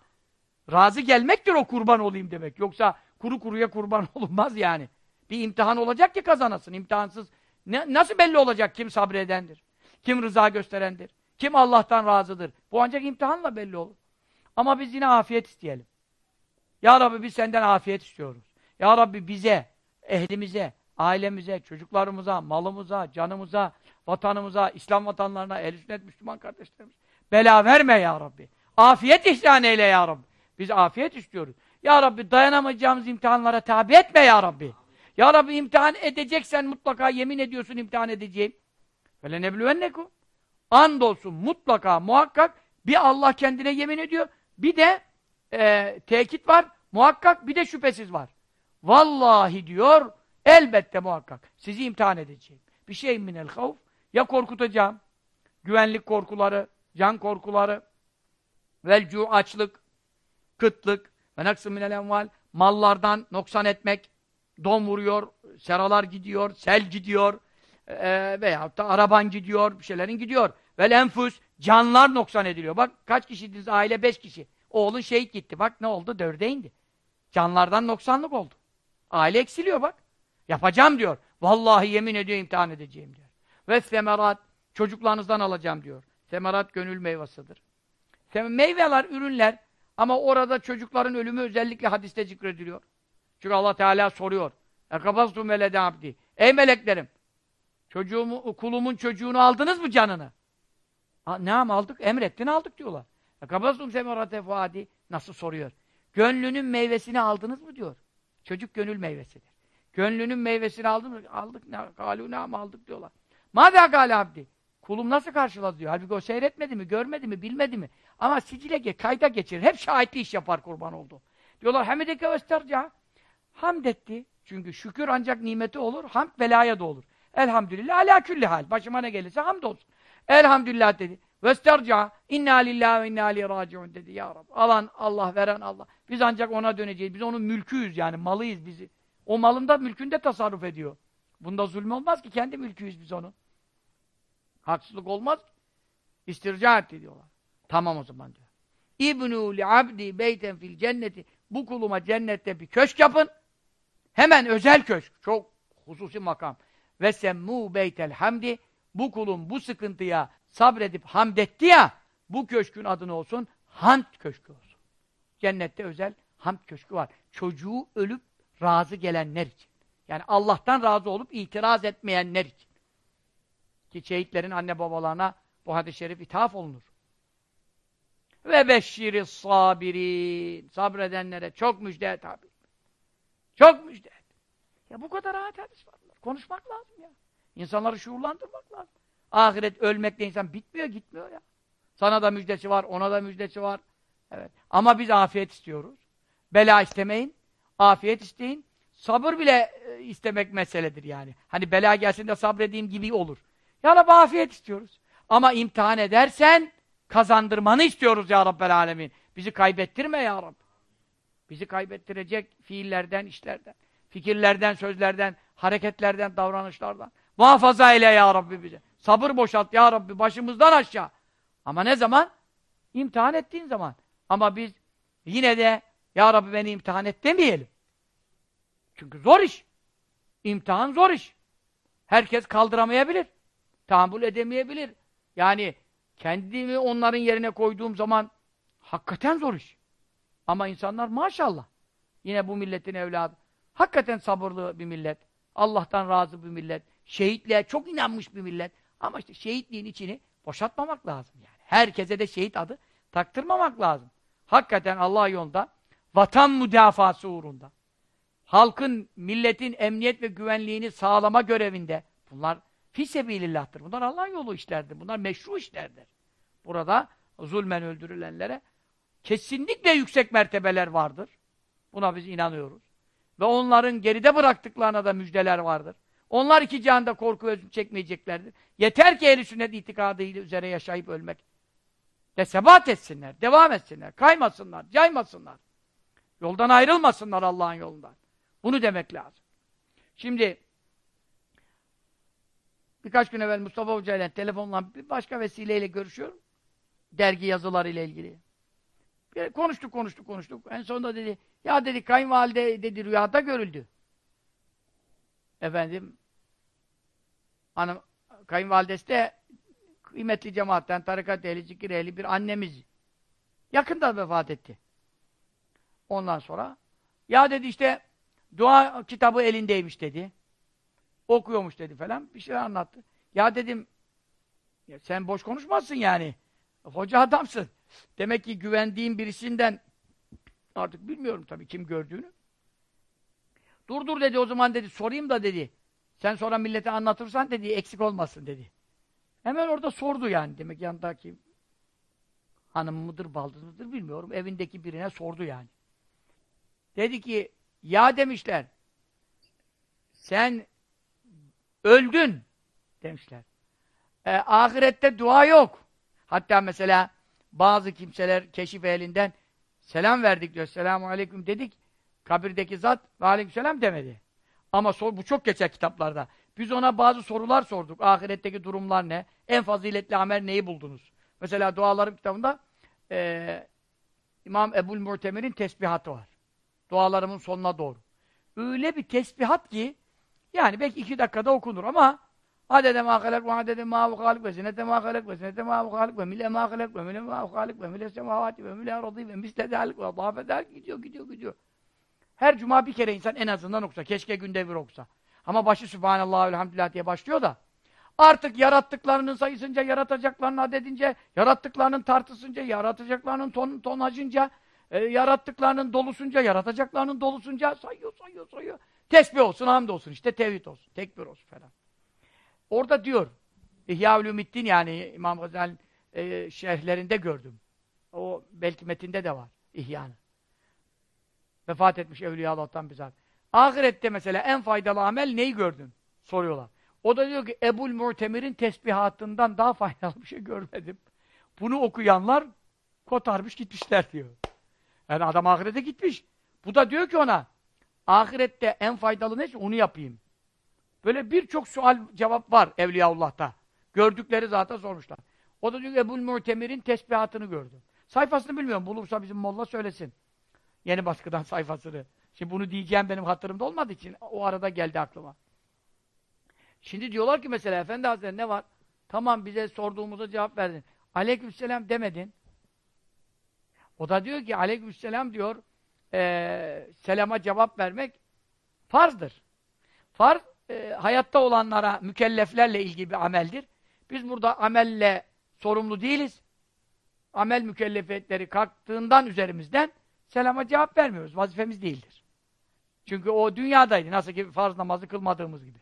razı gelmektir o kurban olayım demek. Yoksa kuru kuruya kurban olunmaz yani. Bir imtihan olacak ki kazanasın. İmtihansız ne, nasıl belli olacak kim sabredendir? Kim rıza gösterendir? Kim Allah'tan razıdır? Bu ancak imtihanla belli olur. Ama biz yine afiyet isteyelim. Ya Rabbi biz senden afiyet istiyoruz. Ya Rabbi bize, ehlimize, ailemize, çocuklarımıza, malımıza, canımıza, vatanımıza, İslam vatanlarına, ehl sünnet Müslüman kardeşlerimiz bela verme ya Rabbi. Afiyet ihsan eyle ya Rabbi. Biz afiyet istiyoruz. Ya Rabbi dayanamayacağımız imtihanlara tabi etme ya Rabbi. Ya Rabbi imtihan edeceksen mutlaka yemin ediyorsun imtihan edeceğim. وَلَنَبْلُوَنَّكُمْ Andolsun mutlaka muhakkak bir Allah kendine yemin ediyor. Bir de e, tekit var. Muhakkak bir de şüphesiz var. Vallahi diyor elbette muhakkak sizi imtihan edeceğim. Bir şey minel havf ya korkutacağım. Güvenlik korkuları, can korkuları velcu açlık, kıtlık ve naksı minel mallardan noksan etmek, don vuruyor, seralar gidiyor, sel gidiyor e, veyahut da araban gidiyor, bir şeylerin gidiyor. Vel enfus, canlar noksan ediliyor. Bak kaç kişiydiniz aile? Beş kişi. Oğlun şehit gitti. Bak ne oldu? Dörde indi. Canlardan noksanlık oldu. Aile eksiliyor bak. Yapacağım diyor. Vallahi yemin ediyor imtihan edeceğim diyor. Ve semerat, çocuklarınızdan alacağım diyor. Semerat gönül meyvasıdır. Meyveler, ürünler ama orada çocukların ölümü özellikle hadiste zikrediliyor. Çünkü Allah Teala soruyor. Ekabaztu melede abdi. Ey meleklerim! Çocuğumu, kulumun çocuğunu aldınız mı canını? Ne aldık? Emrettin aldık diyorlar. Ekabaztum semerate fuadi. Nasıl soruyor? Gönlünün meyvesini aldınız mı diyor. Çocuk gönül meyvesidir. Gönlünün meyvesini aldınız mı? Aldık. Galu ne aldık diyorlar. Mâdâ gâle abdi. Kulum nasıl karşıladı diyor. Halbuki o seyretmedi mi, görmedi mi, bilmedi mi? Ama sicile ge kayda geçirir. Hep şahitli iş yapar kurban oldu. Diyorlar hamideke vestarca. Hamd etti. Çünkü şükür ancak nimeti olur. Hamd velaya da olur. Elhamdülillah ala külli hal. Başıma ne gelirse hamd olsun. Elhamdülillah dedi. Vestarca inna lillahi ve inna aleyhi raciun dedi ya Rabbi. Alan Allah, veren Allah. Biz ancak ona döneceğiz. Biz onun mülküyüz yani malıyız bizi. O malında mülkünde tasarruf ediyor. Bunda zulüm olmaz ki kendi mülküyüz biz onun. Haksızlık olmaz. İstirca etti diyorlar. Tamam o zaman diyor. İbnû li abdi beyten fil cenneti. Bu kuluma cennette bir köşk yapın. Hemen özel köşk. Çok hususi makam. Ve semmû beytel hamdi. Bu kulum bu sıkıntıya sabredip hamd etti ya, bu köşkün adını olsun, hamd köşkü olsun. Cennette özel hamd köşkü var. Çocuğu ölüp razı gelenler için. Yani Allah'tan razı olup itiraz etmeyenler için. Ki şehitlerin anne babalarına bu hadis-i şerif ithaf olunur. Ve beşşiri sabirin. Sabredenlere çok müjde et abi. Çok müjde. Ya bu kadar rahat hadis var. Konuşmak lazım ya. İnsanları şuurlandırmak lazım. Ahiret ölmekle insan bitmiyor, gitmiyor ya. Sana da müjdesi var, ona da müjdesi var. Evet. Ama biz afiyet istiyoruz. Bela istemeyin, afiyet isteyin. Sabır bile e, istemek meseledir yani. Hani bela gelsin de sabredeyim gibi olur. Ya Rabbi afiyet istiyoruz. Ama imtihan edersen kazandırmanı istiyoruz ya Rabbel Alemin. Bizi kaybettirme ya Rabbi. Bizi kaybettirecek fiillerden, işlerden, fikirlerden, sözlerden, hareketlerden, davranışlardan. Muhafaza eyle ya Rabbi bize. Sabır boşalt ya Rabbi başımızdan aşağı. Ama ne zaman? İmtihan ettiğin zaman. Ama biz yine de ya Rabbi beni imtihan et demeyelim. Çünkü zor iş. İmtihan zor iş. Herkes kaldıramayabilir. Tahammül edemeyebilir. Yani kendimi onların yerine koyduğum zaman hakikaten zor iş. Ama insanlar maşallah. Yine bu milletin evladı. Hakikaten sabırlı bir millet. Allah'tan razı bir millet. Şehitliğe çok inanmış bir millet. Ama işte şehitliğin içini boşaltmamak lazım yani. Herkese de şehit adı taktırmamak lazım. Hakikaten Allah yolunda vatan müdafası uğrunda halkın, milletin emniyet ve güvenliğini sağlama görevinde bunlar fisebilillah'tır. Bunlar Allah yolu işlerdir. Bunlar meşru işlerdir. Burada zulmen öldürülenlere kesinlikle yüksek mertebeler vardır. Buna biz inanıyoruz. Ve onların geride bıraktıklarına da müjdeler vardır. Onlar iki cihanda korku ve çekmeyeceklerdir. Yeter ki ehl sünnet itikadıyla üzere yaşayıp ölmek. Ve sebat etsinler, devam etsinler, kaymasınlar, caymasınlar. Yoldan ayrılmasınlar Allah'ın yolundan. Bunu demek lazım. Şimdi birkaç gün evvel Mustafa Hoca ile telefonla bir başka vesileyle görüşüyorum. Dergi yazıları ile ilgili. Bir konuştuk, konuştuk, konuştuk. En sonunda dedi, ya dedi kayınvalide dedi rüyada görüldü. Efendim, hanım, kayınvalidesi de kıymetli cemaatten, tarikat ehli, zikir ehli bir annemiz. Yakında vefat etti. Ondan sonra, ya dedi işte, dua kitabı elindeymiş dedi. Okuyormuş dedi falan, bir şeyler anlattı. Ya dedim, ya sen boş konuşmazsın yani. Hoca adamsın. Demek ki güvendiğim birisinden artık bilmiyorum tabii kim gördüğünü. Dur dur dedi o zaman dedi sorayım da dedi. Sen sonra millete anlatırsan dedi eksik olmasın dedi. Hemen orada sordu yani demek yanındaki hanım mıdır baldız mıdır bilmiyorum. Evindeki birine sordu yani. Dedi ki ya demişler sen öldün demişler. E, ahirette dua yok. Hatta mesela bazı kimseler keşif elinden selam verdik diyor. Selamun aleyküm dedik. Kabirdeki zat ve aleyküm selam demedi. Ama sor, bu çok geçer kitaplarda. Biz ona bazı sorular sorduk. Ahiretteki durumlar ne? En faziletli amel neyi buldunuz? Mesela dualarım kitabında e, İmam Ebul Mu'temir'in tesbihatı var. Dualarımın sonuna doğru. Öyle bir tesbihat ki yani belki iki dakikada okunur ama Adede ma halak ve adede ma halik ve zinete ma halak ve zinete ma halik ve mile ma halak ve mile ma halik ve mile semavati ve mile aradi ve misle dalik ve dafe dalik gidiyor gidiyor gidiyor. Her cuma bir kere insan en azından okusa. Keşke günde bir okusa. Ama başı Sübhanallah elhamdülillah diye başlıyor da artık yarattıklarının sayısınca, yaratacaklarının adedince, yarattıklarının tartısınca, yaratacaklarının ton, tonajınca, e, yarattıklarının dolusunca, yaratacaklarının dolusunca sayıyor, sayıyor, sayıyor. Tesbih olsun, hamd olsun işte, tevhid olsun, tekbir olsun falan. Orada diyor, İhya Ulumuddin yani İmam Gazali'nin e, şerhlerinde gördüm. O belki metinde de var İhya'nın. Vefat etmiş Evliya Allah'tan bizzat. Ahirette mesela en faydalı amel neyi gördün? Soruyorlar. O da diyor ki Ebul Mu'temir'in tesbihatından daha faydalı bir şey görmedim. Bunu okuyanlar kotarmış gitmişler diyor. Yani adam ahirete gitmiş. Bu da diyor ki ona ahirette en faydalı neyse onu yapayım. Böyle birçok sual cevap var Evliyaullah'ta. Gördükleri zaten sormuşlar. O da diyor ki Ebul Mu'temir'in tesbihatını gördüm. Sayfasını bilmiyorum. Bulursa bizim molla söylesin. Yeni baskıdan sayfasını. Şimdi bunu diyeceğim benim hatırımda olmadığı için o arada geldi aklıma. Şimdi diyorlar ki mesela Efendi Hazretleri ne var? Tamam bize sorduğumuza cevap verdin. Aleykümselam demedin. O da diyor ki aleykümselam diyor e, selama cevap vermek farzdır. Farz e, hayatta olanlara, mükelleflerle ilgili bir ameldir. Biz burada amelle sorumlu değiliz. Amel mükellefiyetleri kalktığından üzerimizden selama cevap vermiyoruz. Vazifemiz değildir. Çünkü o dünyadaydı. Nasıl ki farz namazı kılmadığımız gibi.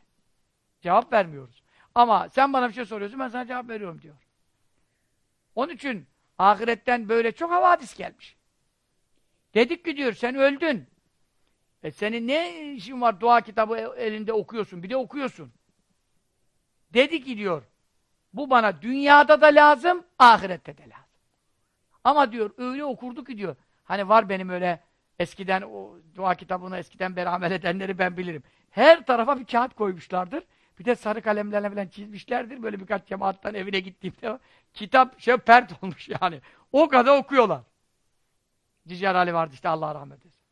Cevap vermiyoruz. Ama sen bana bir şey soruyorsun, ben sana cevap veriyorum diyor. Onun için ahiretten böyle çok havadis gelmiş. Dedik ki diyor, sen öldün. E senin ne işin var dua kitabı elinde okuyorsun, bir de okuyorsun. Dedi ki diyor, bu bana dünyada da lazım, ahirette de lazım. Ama diyor, öyle okurdu ki diyor, hani var benim öyle eskiden o dua kitabını eskiden beri edenleri ben bilirim. Her tarafa bir kağıt koymuşlardır. Bir de sarı kalemlerle falan çizmişlerdir. Böyle birkaç cemaattan evine gittiğimde kitap şey pert olmuş yani. O kadar okuyorlar. Cicar Ali vardı işte Allah rahmet eylesin.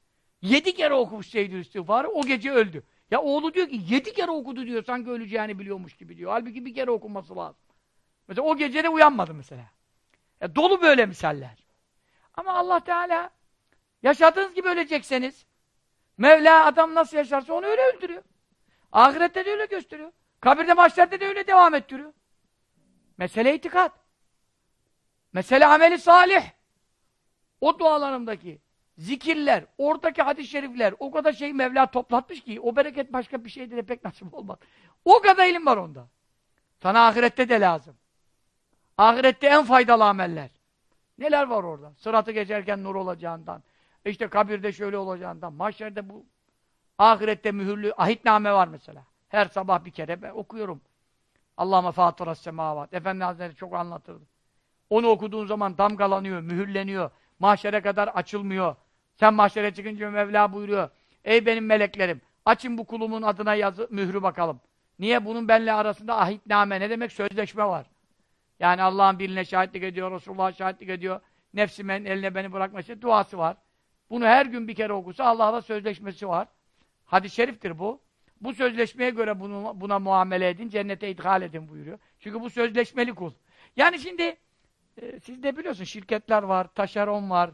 Yedi kere okumuş Seyyidül İstiğfar'ı, o gece öldü. Ya oğlu diyor ki, yedi kere okudu diyor, sanki öleceğini biliyormuş gibi diyor. Halbuki bir kere okunması lazım. Mesela o gece de uyanmadı mesela. Ya dolu böyle misaller. Ama Allah Teala, yaşadığınız gibi ölecekseniz, Mevla adam nasıl yaşarsa onu öyle öldürüyor. Ahirette de öyle gösteriyor. Kabirde, mahşerde de öyle devam ettiriyor. Mesele itikat. Mesele ameli salih. O dualarımdaki zikirler, oradaki hadis-i şerifler o kadar şey Mevla toplatmış ki o bereket başka bir şeyde de pek nasip olmaz. O kadar ilim var onda. Sana ahirette de lazım. Ahirette en faydalı ameller. Neler var orada? Sıratı geçerken nur olacağından, işte kabirde şöyle olacağından, mahşerde bu ahirette mühürlü ahitname var mesela. Her sabah bir kere ben okuyorum. Allah'ıma fatıras semavat. Efendi Hazretleri çok anlatırdı. Onu okuduğun zaman damgalanıyor, mühürleniyor. Mahşere kadar açılmıyor. Sen mahşere çıkınca Mevla buyuruyor. Ey benim meleklerim, açın bu kulumun adına yazı, mührü bakalım. Niye? Bunun benle arasında ahitname, ne demek? Sözleşme var. Yani Allah'ın birine şahitlik ediyor, Resulullah'a şahitlik ediyor. Nefsimin eline beni bırakması duası var. Bunu her gün bir kere okusa Allah'la sözleşmesi var. Hadis-i şeriftir bu. Bu sözleşmeye göre bunu, buna muamele edin, cennete idhal edin buyuruyor. Çünkü bu sözleşmeli kul. Yani şimdi e, siz de biliyorsunuz şirketler var, taşeron var,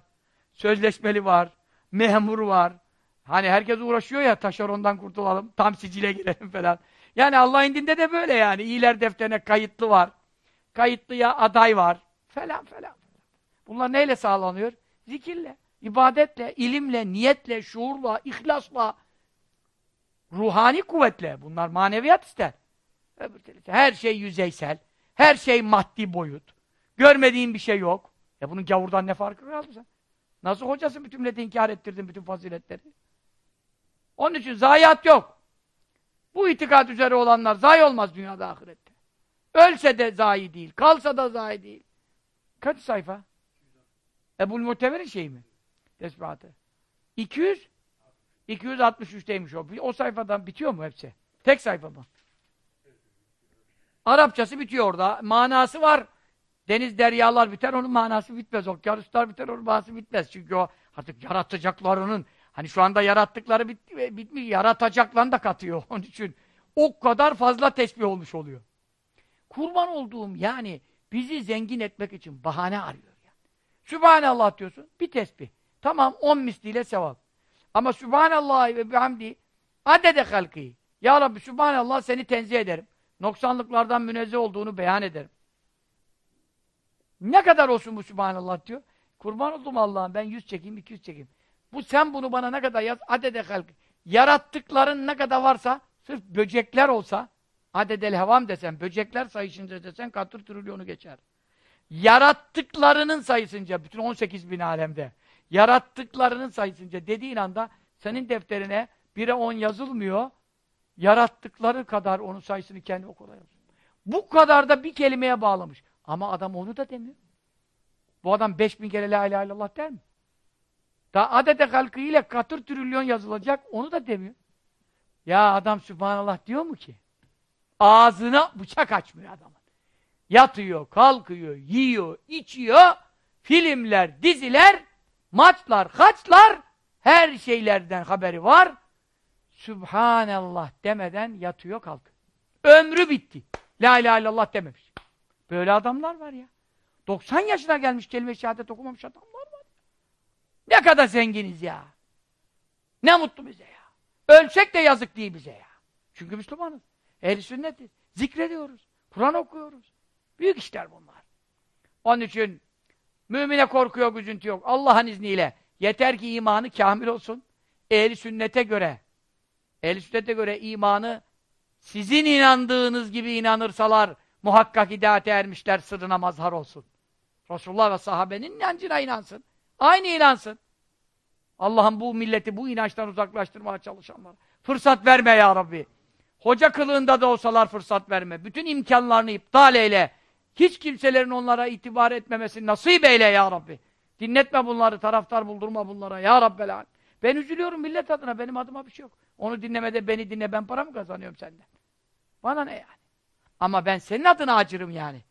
sözleşmeli var, memur var. Hani herkes uğraşıyor ya taşerondan kurtulalım, tam sicile girelim falan. Yani Allah indinde de böyle yani. İyiler defterine kayıtlı var. Kayıtlıya aday var. Falan falan. Bunlar neyle sağlanıyor? Zikirle, ibadetle, ilimle, niyetle, şuurla, ihlasla, ruhani kuvvetle. Bunlar maneviyat ister. Her şey yüzeysel. Her şey maddi boyut. Görmediğin bir şey yok. E bunun gavurdan ne farkı kaldı sen? Nasıl hocası bütün milleti inkar ettirdin bütün faziletleri? Onun için zayiat yok. Bu itikat üzere olanlar zayi olmaz dünyada ahirette. Ölse de zayi değil, kalsa da zayi değil. Kaç sayfa? Ebul Mutever'in şeyi mi? Tesbihatı. 200 263'teymiş o. O sayfadan bitiyor mu hepsi? Tek sayfa mı? Arapçası bitiyor orada. Manası var. Deniz deryalar biter, onun manası bitmez. Okyanuslar biter, onun manası bitmez. Çünkü o artık yaratacaklarının Hani şu anda yarattıkları bit e, bitmiş, yaratacaklarını da katıyor. Onun için o kadar fazla tesbih olmuş oluyor. Kurban olduğum yani bizi zengin etmek için bahane arıyor. Yani. Sübhanallah diyorsun, bir tesbih. Tamam, on misliyle sevap. Ama Sübhanallah ve bihamdi adede halkı. Ya Rabbi Sübhanallah seni tenzih ederim. Noksanlıklardan münezzeh olduğunu beyan ederim. Ne kadar olsun bu Sübhanallah diyor. Kurban oldum Allah'ım ben yüz çekeyim, iki yüz çekeyim. Bu sen bunu bana ne kadar yaz? Adede halk. Yarattıkların ne kadar varsa, sırf böcekler olsa, adedel hevam desen, böcekler sayısınca desen katır trilyonu geçer. Yarattıklarının sayısınca, bütün 18 bin alemde, yarattıklarının sayısınca dediğin anda senin defterine 1'e 10 yazılmıyor, yarattıkları kadar onun sayısını kendi okula yazıyor. Bu kadar da bir kelimeye bağlamış. Ama adam onu da demiyor. Bu adam 5000 kere la ilahe illallah der mi? Daha adede halkı ile katır trilyon yazılacak, onu da demiyor. Ya adam Sübhanallah diyor mu ki? Ağzına bıçak açmıyor adamın. Yatıyor, kalkıyor, yiyor, içiyor, filmler, diziler, maçlar, kaçlar, her şeylerden haberi var. Sübhanallah demeden yatıyor, kalkıyor. Ömrü bitti. La ilahe illallah dememiş. Böyle adamlar var ya. 90 yaşına gelmiş kelime-i şehadet okumamış adam var. Ne kadar zenginiz ya. Ne mutlu bize ya. Ölsek de yazık değil bize ya. Çünkü Müslümanız. Ehl-i sünnetiz. Zikrediyoruz. Kur'an okuyoruz. Büyük işler bunlar. Onun için mümine korku yok, üzüntü yok. Allah'ın izniyle. Yeter ki imanı kamil olsun. Ehl-i sünnete göre ehl sünnete göre imanı sizin inandığınız gibi inanırsalar muhakkak hidayete ermişler sırrına mazhar olsun. Resulullah ve sahabenin inancına inansın. Aynı inansın. Allah'ın bu milleti bu inançtan uzaklaştırmaya çalışanlar. Fırsat verme ya Rabbi. Hoca kılığında da olsalar fırsat verme. Bütün imkanlarını iptal eyle. Hiç kimselerin onlara itibar etmemesini nasip eyle ya Rabbi. Dinletme bunları, taraftar buldurma bunlara ya Rabbel alem. Ben üzülüyorum millet adına, benim adıma bir şey yok. Onu dinlemede beni dinle, ben para mı kazanıyorum senden? Bana ne yani? Ama ben senin adına acırım yani.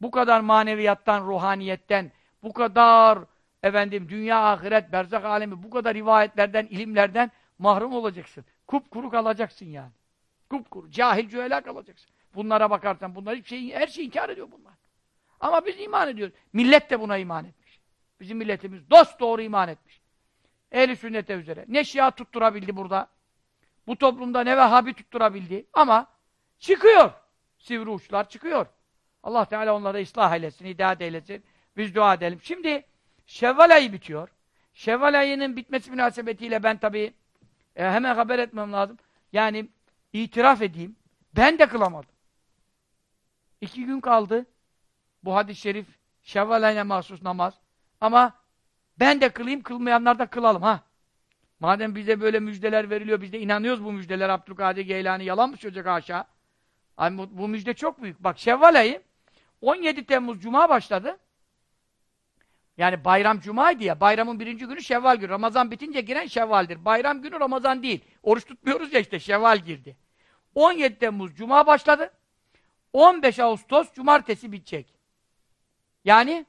Bu kadar maneviyattan, ruhaniyetten, bu kadar efendim dünya, ahiret, berzak alemi bu kadar rivayetlerden, ilimlerden mahrum olacaksın. Kupkuru kalacaksın yani. Kupkuru, cahil cühela kalacaksın. Bunlara bakarsan bunlar hiçbir şey, her şeyi inkar ediyor bunlar. Ama biz iman ediyoruz. Millet de buna iman etmiş. Bizim milletimiz dost doğru iman etmiş. Ehli sünnete üzere. Ne Şia tutturabildi burada. Bu toplumda ne Vehhabi tutturabildi. Ama çıkıyor. Sivri uçlar çıkıyor. Allah Teala onları ıslah eylesin, hidayet eylesin. Biz dua edelim. Şimdi Şevval ayı bitiyor. Şevval ayının bitmesi münasebetiyle ben tabii e, hemen haber etmem lazım. Yani itiraf edeyim. Ben de kılamadım. İki gün kaldı. Bu hadis-i şerif Şevval ayına mahsus namaz. Ama ben de kılayım, kılmayanlar da kılalım ha. Madem bize böyle müjdeler veriliyor, biz de inanıyoruz bu müjdeler. Abdülkadir Geylani yalan mı söyleyecek aşağı? Ay, bu, bu müjde çok büyük. Bak Şevval ayı 17 Temmuz Cuma başladı. Yani bayram cumaydı ya, bayramın birinci günü şevval günü. Ramazan bitince giren şevvaldir. Bayram günü Ramazan değil. Oruç tutmuyoruz ya işte şevval girdi. 17 Temmuz cuma başladı. 15 Ağustos cumartesi bitecek. Yani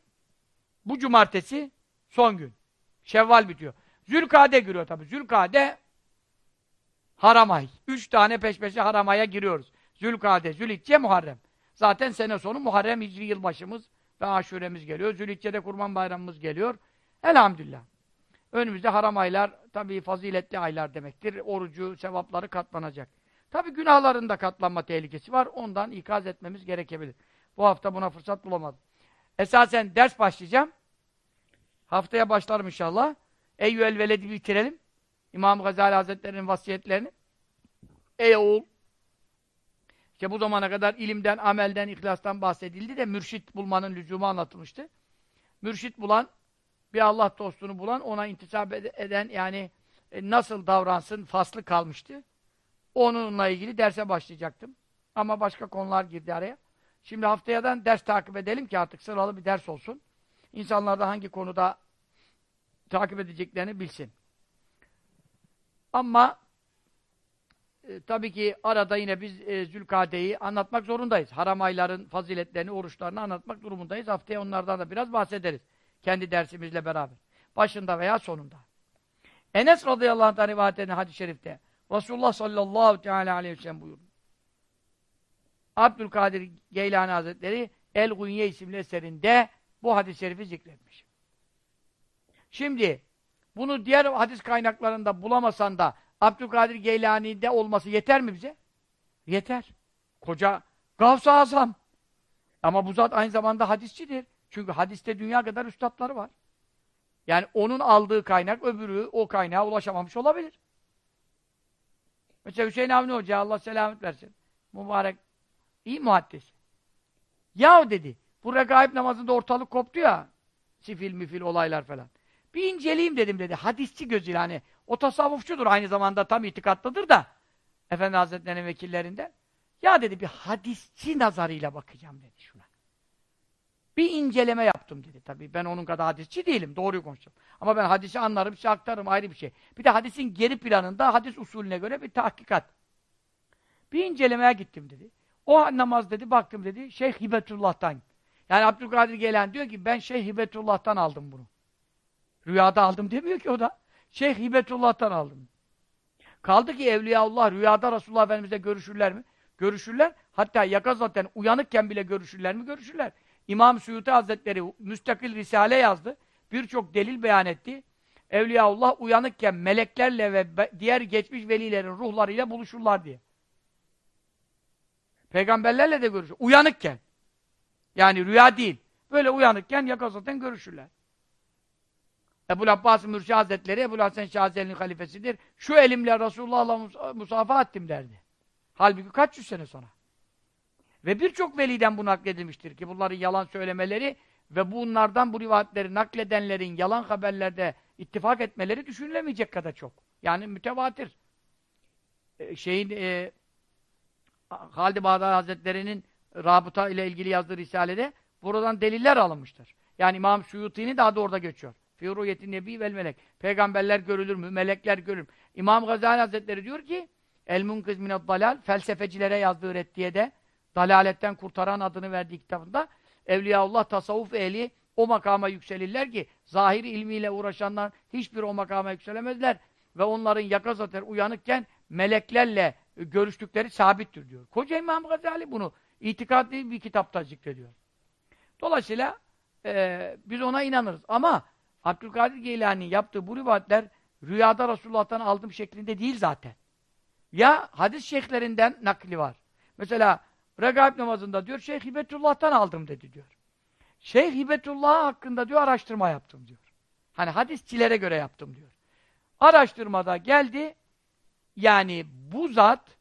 bu cumartesi son gün. Şevval bitiyor. Zülkade giriyor tabii. Zülkade haram ay. Üç tane peş peşe haram aya giriyoruz. Zülkade, Zülhicce, Muharrem. Zaten sene sonu Muharrem Hicri yılbaşımız ve aşuremiz geliyor. Zülhicce'de Kurban Bayramımız geliyor. Elhamdülillah. Önümüzde haram aylar, tabii faziletli aylar demektir. Orucu, sevapları katlanacak. Tabii günahların da katlanma tehlikesi var. Ondan ikaz etmemiz gerekebilir. Bu hafta buna fırsat bulamadım. Esasen ders başlayacağım. Haftaya başlarım inşallah. Eyyüel veledi bitirelim. İmam Gazali Hazretleri'nin vasiyetlerini. Ey oğul! İşte bu zamana kadar ilimden, amelden, ihlastan bahsedildi de mürşit bulmanın lüzumu anlatılmıştı. Mürşit bulan, bir Allah dostunu bulan, ona intisap eden yani e, nasıl davransın faslı kalmıştı. Onunla ilgili derse başlayacaktım. Ama başka konular girdi araya. Şimdi haftayadan ders takip edelim ki artık sıralı bir ders olsun. İnsanlar da hangi konuda takip edeceklerini bilsin. Ama e, tabii ki arada yine biz e, Zülkade'yi anlatmak zorundayız. Haram ayların faziletlerini, oruçlarını anlatmak durumundayız. Haftaya onlardan da biraz bahsederiz. Kendi dersimizle beraber. Başında veya sonunda. Enes radıyallahu anh'tan rivayet eden hadis-i şerifte Resulullah sallallahu teala aleyhi ve sellem buyurdu. Abdülkadir Geylani Hazretleri El-Gunye isimli eserinde bu hadis-i şerifi zikretmiş. Şimdi bunu diğer hadis kaynaklarında bulamasan da Abdülkadir Geylani'de olması yeter mi bize? Yeter. Koca Gavs-ı Azam. Ama bu zat aynı zamanda hadisçidir. Çünkü hadiste dünya kadar üstadları var. Yani onun aldığı kaynak öbürü o kaynağa ulaşamamış olabilir. Mesela Hüseyin Avni Hoca Allah selamet versin. Mübarek iyi muhaddis. Yahu dedi bu regaib namazında ortalık koptu ya sifil mifil olaylar falan. Bir inceleyeyim dedim dedi. Hadisçi gözüyle hani o tasavvufçudur aynı zamanda tam itikatlıdır da Efendi Hazretleri'nin vekillerinden. Ya dedi bir hadisçi nazarıyla bakacağım dedi şuna. Bir inceleme yaptım dedi. Tabii ben onun kadar hadisçi değilim. Doğruyu konuşacağım. Ama ben hadisi anlarım, şey aktarırım ayrı bir şey. Bir de hadisin geri planında hadis usulüne göre bir tahkikat. Bir incelemeye gittim dedi. O namaz dedi, baktım dedi, Şeyh Hibetullah'tan. Yani Abdülkadir Gelen diyor ki ben Şeyh Hibetullah'tan aldım bunu. Rüyada aldım demiyor ki o da. Şeyh Hibetullah'tan aldım. Kaldı ki Evliyaullah rüyada Resulullah Efendimiz'le görüşürler mi? Görüşürler. Hatta yaka zaten uyanıkken bile görüşürler mi? Görüşürler. İmam Suyuti Hazretleri müstakil risale yazdı. Birçok delil beyan etti. Evliyaullah uyanıkken meleklerle ve diğer geçmiş velilerin ruhlarıyla buluşurlar diye. Peygamberlerle de görüşür. Uyanıkken. Yani rüya değil. Böyle uyanıkken yaka zaten görüşürler. Ebu Abbas Mürşi Hazretleri Ebu Hasan Şazeli'nin halifesidir. Şu elimle Resulullah'la musafa ettim derdi. Halbuki kaç yüz sene sonra. Ve birçok veliden bu nakledilmiştir ki bunların yalan söylemeleri ve bunlardan bu rivayetleri nakledenlerin yalan haberlerde ittifak etmeleri düşünülemeyecek kadar çok. Yani mütevatir. Ee, şeyin e, Halid-i Bağdadi Hazretleri'nin rabıta ile ilgili yazdığı risalede buradan deliller alınmıştır. Yani İmam Suyuti'nin de adı orada geçiyor. Firuyetin Nebi vel melek. Peygamberler görülür mü? Melekler görülür? İmam Gazali Hazretleri diyor ki El munkiz mined dalal felsefecilere yazdığı reddiye de dalaletten kurtaran adını verdiği kitabında Evliyaullah tasavvuf ehli o makama yükselirler ki zahiri ilmiyle uğraşanlar hiçbir o makama yükselemezler ve onların yakazaten uyanıkken meleklerle görüştükleri sabittir diyor. Koca İmam Gazali bunu itikadli bir kitapta zikrediyor. Dolayısıyla e, biz ona inanırız. Ama Abdülkadir Geylani'nin yaptığı bu rivayetler rüyada Resulullah'tan aldığım şeklinde değil zaten. Ya hadis şeyhlerinden nakli var. Mesela Regaib namazında diyor Şeyh Hibetullah'tan aldım dedi diyor. Şeyh Hibetullah hakkında diyor araştırma yaptım diyor. Hani hadisçilere göre yaptım diyor. Araştırmada geldi yani bu zat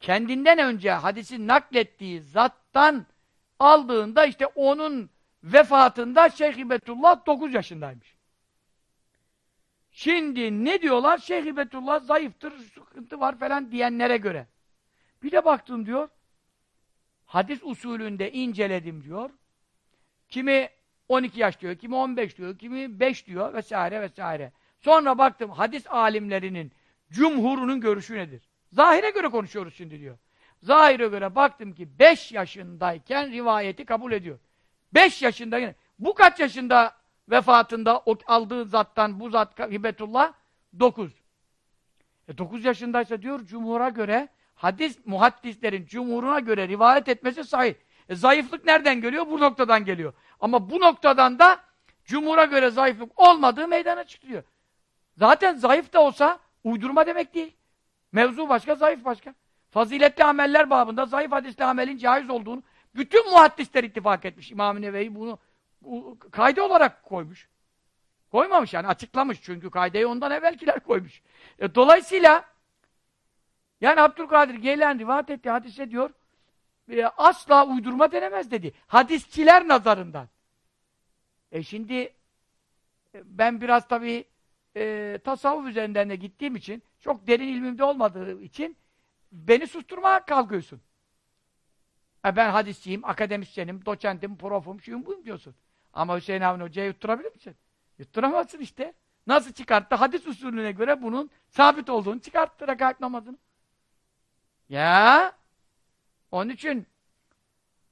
kendinden önce hadisi naklettiği zattan aldığında işte onun vefatında Şeyh Hibetullah 9 yaşındaymış. Şimdi ne diyorlar? Şeyh Hibetullah zayıftır, sıkıntı var falan diyenlere göre. Bir de baktım diyor, hadis usulünde inceledim diyor. Kimi 12 yaş diyor, kimi 15 diyor, kimi 5 diyor vesaire vesaire. Sonra baktım hadis alimlerinin cumhurunun görüşü nedir? Zahire göre konuşuyoruz şimdi diyor. Zahire göre baktım ki 5 yaşındayken rivayeti kabul ediyor. 5 yaşında bu kaç yaşında vefatında o aldığı zattan bu zat Hibetullah 9. E 9 yaşındaysa diyor cumhura göre hadis muhaddislerin cumhuruna göre rivayet etmesi sahih. E zayıflık nereden geliyor? Bu noktadan geliyor. Ama bu noktadan da cumhura göre zayıflık olmadığı meydana çıkıyor. Zaten zayıf da olsa uydurma demek değil. Mevzu başka, zayıf başka. Faziletli ameller babında zayıf hadisli amelin caiz olduğunu bütün muhaddisler ittifak etmiş. İmam-ı Nevevi bunu kaydı olarak koymuş. Koymamış yani açıklamış çünkü kaydeyi ondan evvelkiler koymuş. E, dolayısıyla yani Abdülkadir Geylen rivayet etti hadise diyor e, asla uydurma denemez dedi. Hadisçiler nazarından. E şimdi e, ben biraz tabii e, tasavvuf üzerinden de gittiğim için çok derin ilmimde olmadığı için beni susturmaya kalkıyorsun. E ben hadisçiyim, akademisyenim, doçentim, profum, şuyum buyum diyorsun. Ama Hüseyin Avni Hoca'ya yutturabilir misin? Yutturamazsın işte. Nasıl çıkarttı? Hadis usulüne göre bunun sabit olduğunu çıkarttı rekat namazını. Ya onun için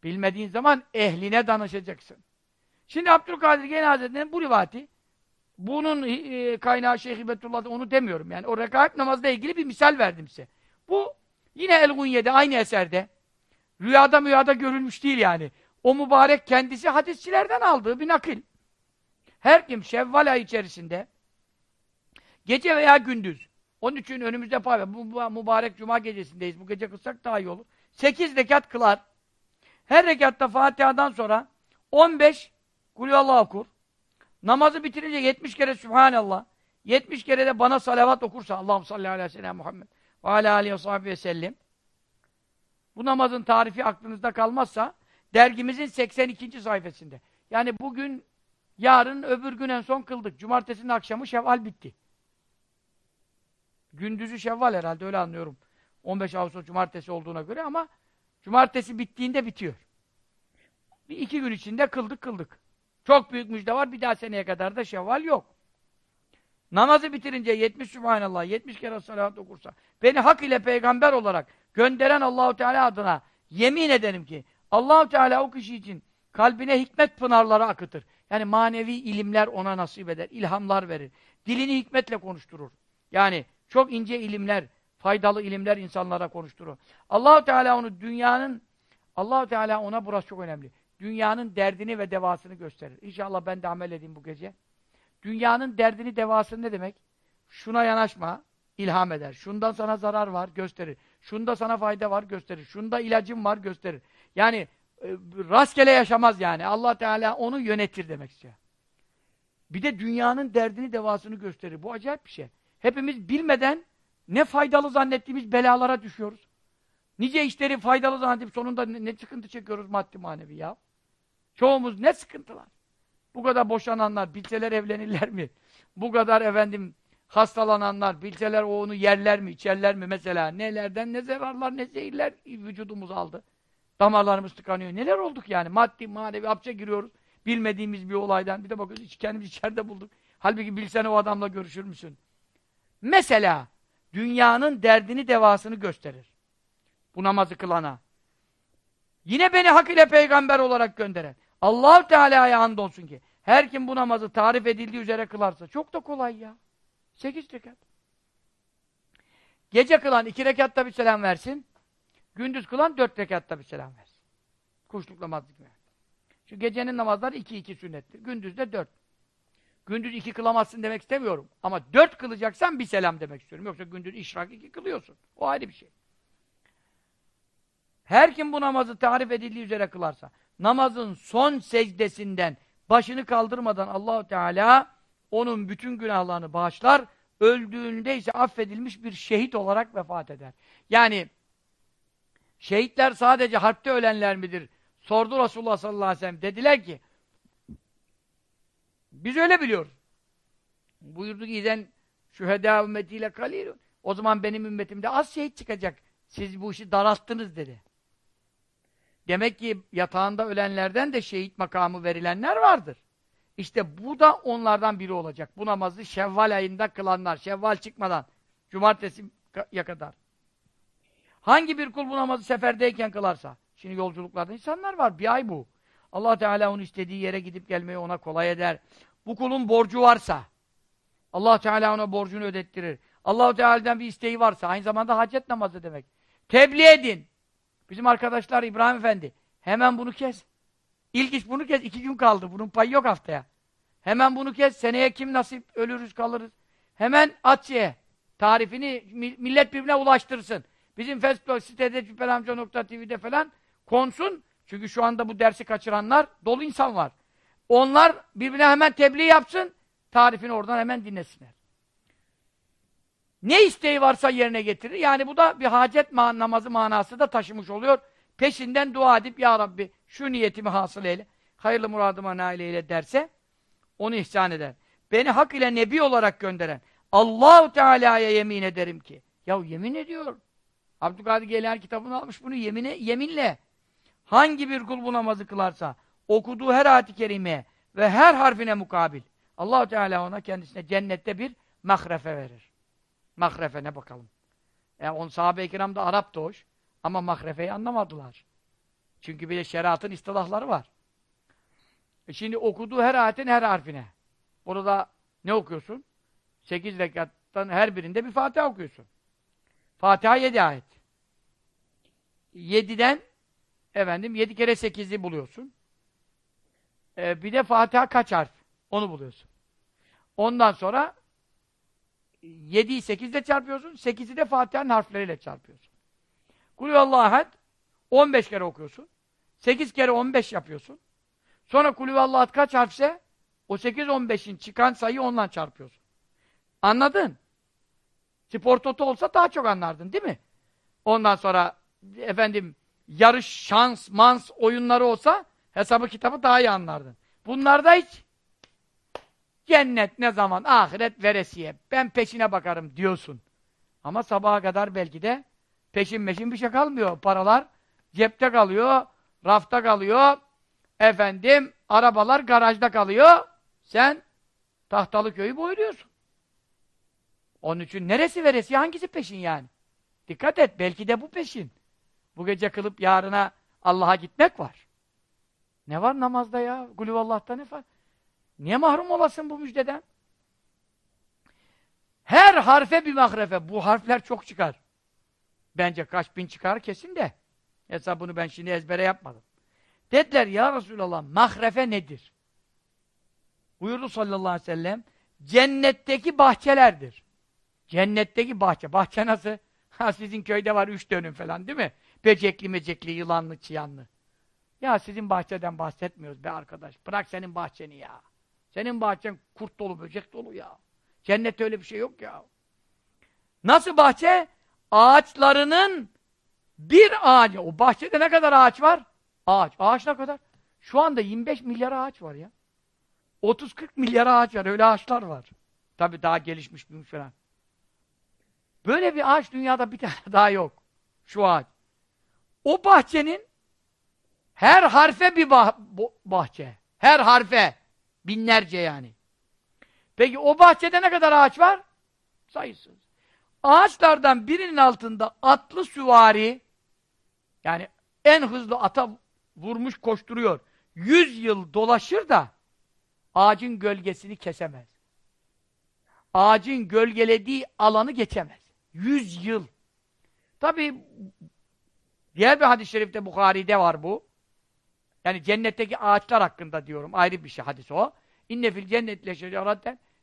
bilmediğin zaman ehline danışacaksın. Şimdi Abdülkadir Gene Hazretleri'nin bu rivati bunun e, kaynağı Şeyh Hibetullah'da onu demiyorum. Yani o rekaat namazla ilgili bir misal verdim size. Bu yine El-Gunye'de aynı eserde rüyada müyada görülmüş değil yani. O mübarek kendisi hadisçilerden aldığı bir nakil. Her kim Şevval ayı içerisinde gece veya gündüz onun için önümüzde pay Bu, mübarek cuma gecesindeyiz. Bu gece kılsak daha iyi olur. 8 rekat kılar. Her rekatta Fatiha'dan sonra 15 Kulüvallah okur. Namazı bitirince 70 kere Sübhanallah. 70 kere de bana salavat okursa Allah'ım salli aleyhi ve sellem Muhammed ve alâ aleyhi ve sahibi ve sellim. Bu namazın tarifi aklınızda kalmazsa dergimizin 82. sayfasında. Yani bugün, yarın, öbür gün en son kıldık. Cumartesinin akşamı şevval bitti. Gündüzü şevval herhalde öyle anlıyorum. 15 Ağustos cumartesi olduğuna göre ama cumartesi bittiğinde bitiyor. Bir iki gün içinde kıldık kıldık. Çok büyük müjde var. Bir daha seneye kadar da şevval yok. Namazı bitirince 70 Subhanallah, 70 kere salat okursa, beni hak ile peygamber olarak gönderen Allahu Teala adına yemin ederim ki Allahu Teala o kişi için kalbine hikmet pınarları akıtır. Yani manevi ilimler ona nasip eder, ilhamlar verir. Dilini hikmetle konuşturur. Yani çok ince ilimler, faydalı ilimler insanlara konuşturur. Allahu Teala onu dünyanın Allahu Teala ona burası çok önemli. Dünyanın derdini ve devasını gösterir. İnşallah ben de amel edeyim bu gece. Dünyanın derdini, devasını ne demek? Şuna yanaşma, ilham eder. Şundan sana zarar var, gösterir. Şunda sana fayda var, gösterir. Şunda ilacım var, gösterir. Yani e, rastgele yaşamaz yani. Allah Teala onu yönetir demek istiyor. Bir de dünyanın derdini, devasını gösterir. Bu acayip bir şey. Hepimiz bilmeden ne faydalı zannettiğimiz belalara düşüyoruz. Nice işleri faydalı zannedip sonunda ne, ne sıkıntı çekiyoruz maddi manevi ya. Çoğumuz ne sıkıntılar. Bu kadar boşananlar, bilseler evlenirler mi? Bu kadar efendim hastalananlar, bilseler o onu yerler mi, içerler mi mesela? Nelerden ne zararlar, ne zehirler vücudumuz aldı. Damarlarımız tıkanıyor. Neler olduk yani? Maddi, manevi hapse giriyoruz. Bilmediğimiz bir olaydan. Bir de bakıyoruz kendimizi içeride bulduk. Halbuki bilsen o adamla görüşür müsün? Mesela dünyanın derdini devasını gösterir. Bu namazı kılana. Yine beni hak ile peygamber olarak gönderen. allah Teala'ya andolsun ki her kim bu namazı tarif edildiği üzere kılarsa çok da kolay ya. Sekiz rekat. Gece kılan iki rekatta bir selam versin. Gündüz kılan dört rekatta bir selam versin. Kuşluk namazı gibi. Şu gecenin namazları iki iki sünnettir. Gündüz de dört. Gündüz iki kılamazsın demek istemiyorum. Ama dört kılacaksan bir selam demek istiyorum. Yoksa gündüz işrak iki kılıyorsun. O ayrı bir şey. Her kim bu namazı tarif edildiği üzere kılarsa, namazın son secdesinden başını kaldırmadan Allahu Teala onun bütün günahlarını bağışlar, öldüğünde ise affedilmiş bir şehit olarak vefat eder. Yani şehitler sadece harpte ölenler midir? Sordu Resulullah sallallahu aleyhi ve sellem. Dediler ki biz öyle biliyoruz. Buyurdu ki İzen şühedâ ümmetiyle kalilun. O zaman benim ümmetimde az şehit çıkacak. Siz bu işi daralttınız dedi. Demek ki yatağında ölenlerden de şehit makamı verilenler vardır. İşte bu da onlardan biri olacak. Bu namazı Şevval ayında kılanlar, Şevval çıkmadan, cumartesiye kadar. Hangi bir kul bu namazı seferdeyken kılarsa, şimdi yolculuklarda insanlar var, bir ay bu. allah Teala onu istediği yere gidip gelmeyi ona kolay eder. Bu kulun borcu varsa, allah Teala ona borcunu ödettirir. allah Teala'dan bir isteği varsa, aynı zamanda hacet namazı demek. Tebliğ edin. Bizim arkadaşlar İbrahim Efendi, hemen bunu kes. İlk iş bunu kes, iki gün kaldı. Bunun payı yok haftaya. Hemen bunu kes, seneye kim nasip ölürüz kalırız. Hemen at şeye. Tarifini millet birbirine ulaştırsın. Bizim Facebook sitede cübbelamca.tv'de falan konsun. Çünkü şu anda bu dersi kaçıranlar dolu insan var. Onlar birbirine hemen tebliğ yapsın. Tarifini oradan hemen dinlesinler. Ne isteği varsa yerine getirir. Yani bu da bir hacet ma namazı manası da taşımış oluyor. Peşinden dua edip Ya Rabbi şu niyetimi hasıl eyle. Hayırlı muradıma nail eyle derse onu ihsan eder. Beni hak ile nebi olarak gönderen Allahu Teala'ya yemin ederim ki. Ya yemin ediyor. Abdülkadir Geylani kitabını almış bunu yemine, yeminle. Hangi bir kul bu namazı kılarsa okuduğu her ayet-i kerime ve her harfine mukabil Allahu Teala ona kendisine cennette bir mahrefe verir. Mahrefe ne bakalım. Yani on sahabe-i kiram da Arap doğuş ama mahrefeyi anlamadılar. Çünkü bir de şeriatın istilahları var. E şimdi okuduğu her ayetin her harfine. Burada ne okuyorsun? Sekiz rekattan her birinde bir Fatiha okuyorsun. Fatiha yedi ayet. Yediden efendim yedi kere sekizi buluyorsun. Ee, bir de Fatiha kaç harf? Onu buluyorsun. Ondan sonra yediyi sekizle çarpıyorsun. Sekizi de Fatiha'nın harfleriyle çarpıyorsun. Kulüvallahu ahad 15 kere okuyorsun. 8 kere 15 yapıyorsun. Sonra kulüvallahu kaç harfse o 8-15'in çıkan sayı ondan çarpıyorsun. Anladın? Spor toto olsa daha çok anlardın değil mi? Ondan sonra efendim yarış, şans, mans oyunları olsa hesabı kitabı daha iyi anlardın. Bunlarda hiç cennet ne zaman, ahiret veresiye, ben peşine bakarım diyorsun. Ama sabaha kadar belki de peşin meşin bir şey kalmıyor. Paralar cepte kalıyor, rafta kalıyor, efendim arabalar garajda kalıyor. Sen tahtalı köyü boyluyorsun. Onun için neresi veresi, hangisi peşin yani? Dikkat et, belki de bu peşin. Bu gece kılıp yarına Allah'a gitmek var. Ne var namazda ya? Gulüvallah'ta ne var? Niye mahrum olasın bu müjdeden? Her harfe bir mahrefe. Bu harfler çok çıkar. Bence kaç bin çıkar kesin de. Hesabını ben şimdi ezbere yapmadım. Dediler ya Resulallah mahrefe nedir? Buyurdu sallallahu aleyhi ve sellem cennetteki bahçelerdir. Cennetteki bahçe. Bahçe nasıl? Ha sizin köyde var üç dönüm falan değil mi? Becekli mecekli, yılanlı, çıyanlı. Ya sizin bahçeden bahsetmiyoruz be arkadaş. Bırak senin bahçeni ya. Senin bahçen kurt dolu, böcek dolu ya. Cennette öyle bir şey yok ya. Nasıl bahçe? Ağaçlarının bir ağacı. O bahçede ne kadar ağaç var? Ağaç. Ağaç ne kadar? Şu anda 25 milyar ağaç var ya. 30-40 milyar ağaç var. Öyle ağaçlar var. Tabii daha gelişmiş büyümüş falan. Böyle bir ağaç dünyada bir tane daha yok. Şu ağaç. O bahçenin her harfe bir bah bahçe. Her harfe. Binlerce yani. Peki o bahçede ne kadar ağaç var? Sayısız. Ağaçlardan birinin altında atlı süvari yani en hızlı ata vurmuş koşturuyor. Yüz yıl dolaşır da ağacın gölgesini kesemez. Ağacın gölgelediği alanı geçemez. Yüz yıl. Tabi diğer bir hadis-i şerifte Bukhari'de var bu. Yani cennetteki ağaçlar hakkında diyorum. Ayrı bir şey hadis o. İnne fil cennetle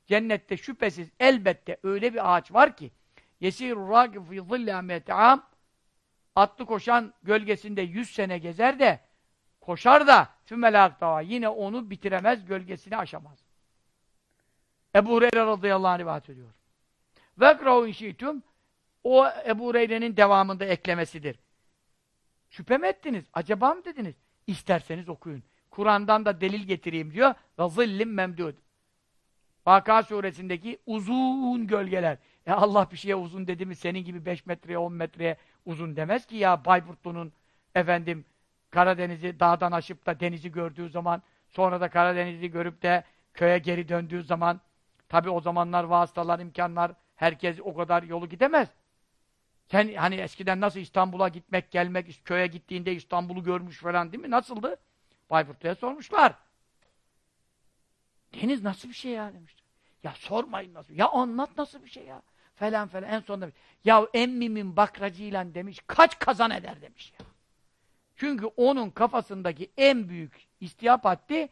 cennette şüphesiz elbette öyle bir ağaç var ki yesiru râgif fî zillâ am atlı koşan gölgesinde yüz sene gezer de koşar da tümelâktava yine onu bitiremez, gölgesini aşamaz. Ebu Hureyre radıyallahu anh rivayet ediyor. Vekra'u inşi'tüm o Ebu Hureyre'nin devamında eklemesidir. Şüphe mi ettiniz? Acaba mı dediniz? İsterseniz okuyun. Kur'an'dan da delil getireyim diyor. Ve zillim memdud. Vaka suresindeki uzun gölgeler. E Allah bir şeye uzun dedi mi senin gibi 5 metreye 10 metreye uzun demez ki ya Bayburtlu'nun efendim Karadeniz'i dağdan aşıp da denizi gördüğü zaman sonra da Karadeniz'i görüp de köye geri döndüğü zaman tabi o zamanlar vasıtalar, imkanlar herkes o kadar yolu gidemez. Sen hani eskiden nasıl İstanbul'a gitmek, gelmek, köye gittiğinde İstanbul'u görmüş falan değil mi? Nasıldı? Bayburtlu'ya sormuşlar. Deniz nasıl bir şey ya demişler. Ya sormayın nasıl. Ya anlat nasıl bir şey ya. Falan falan en sonunda. Ya emmimin bakracıyla demiş kaç kazan eder demiş ya. Çünkü onun kafasındaki en büyük istihap haddi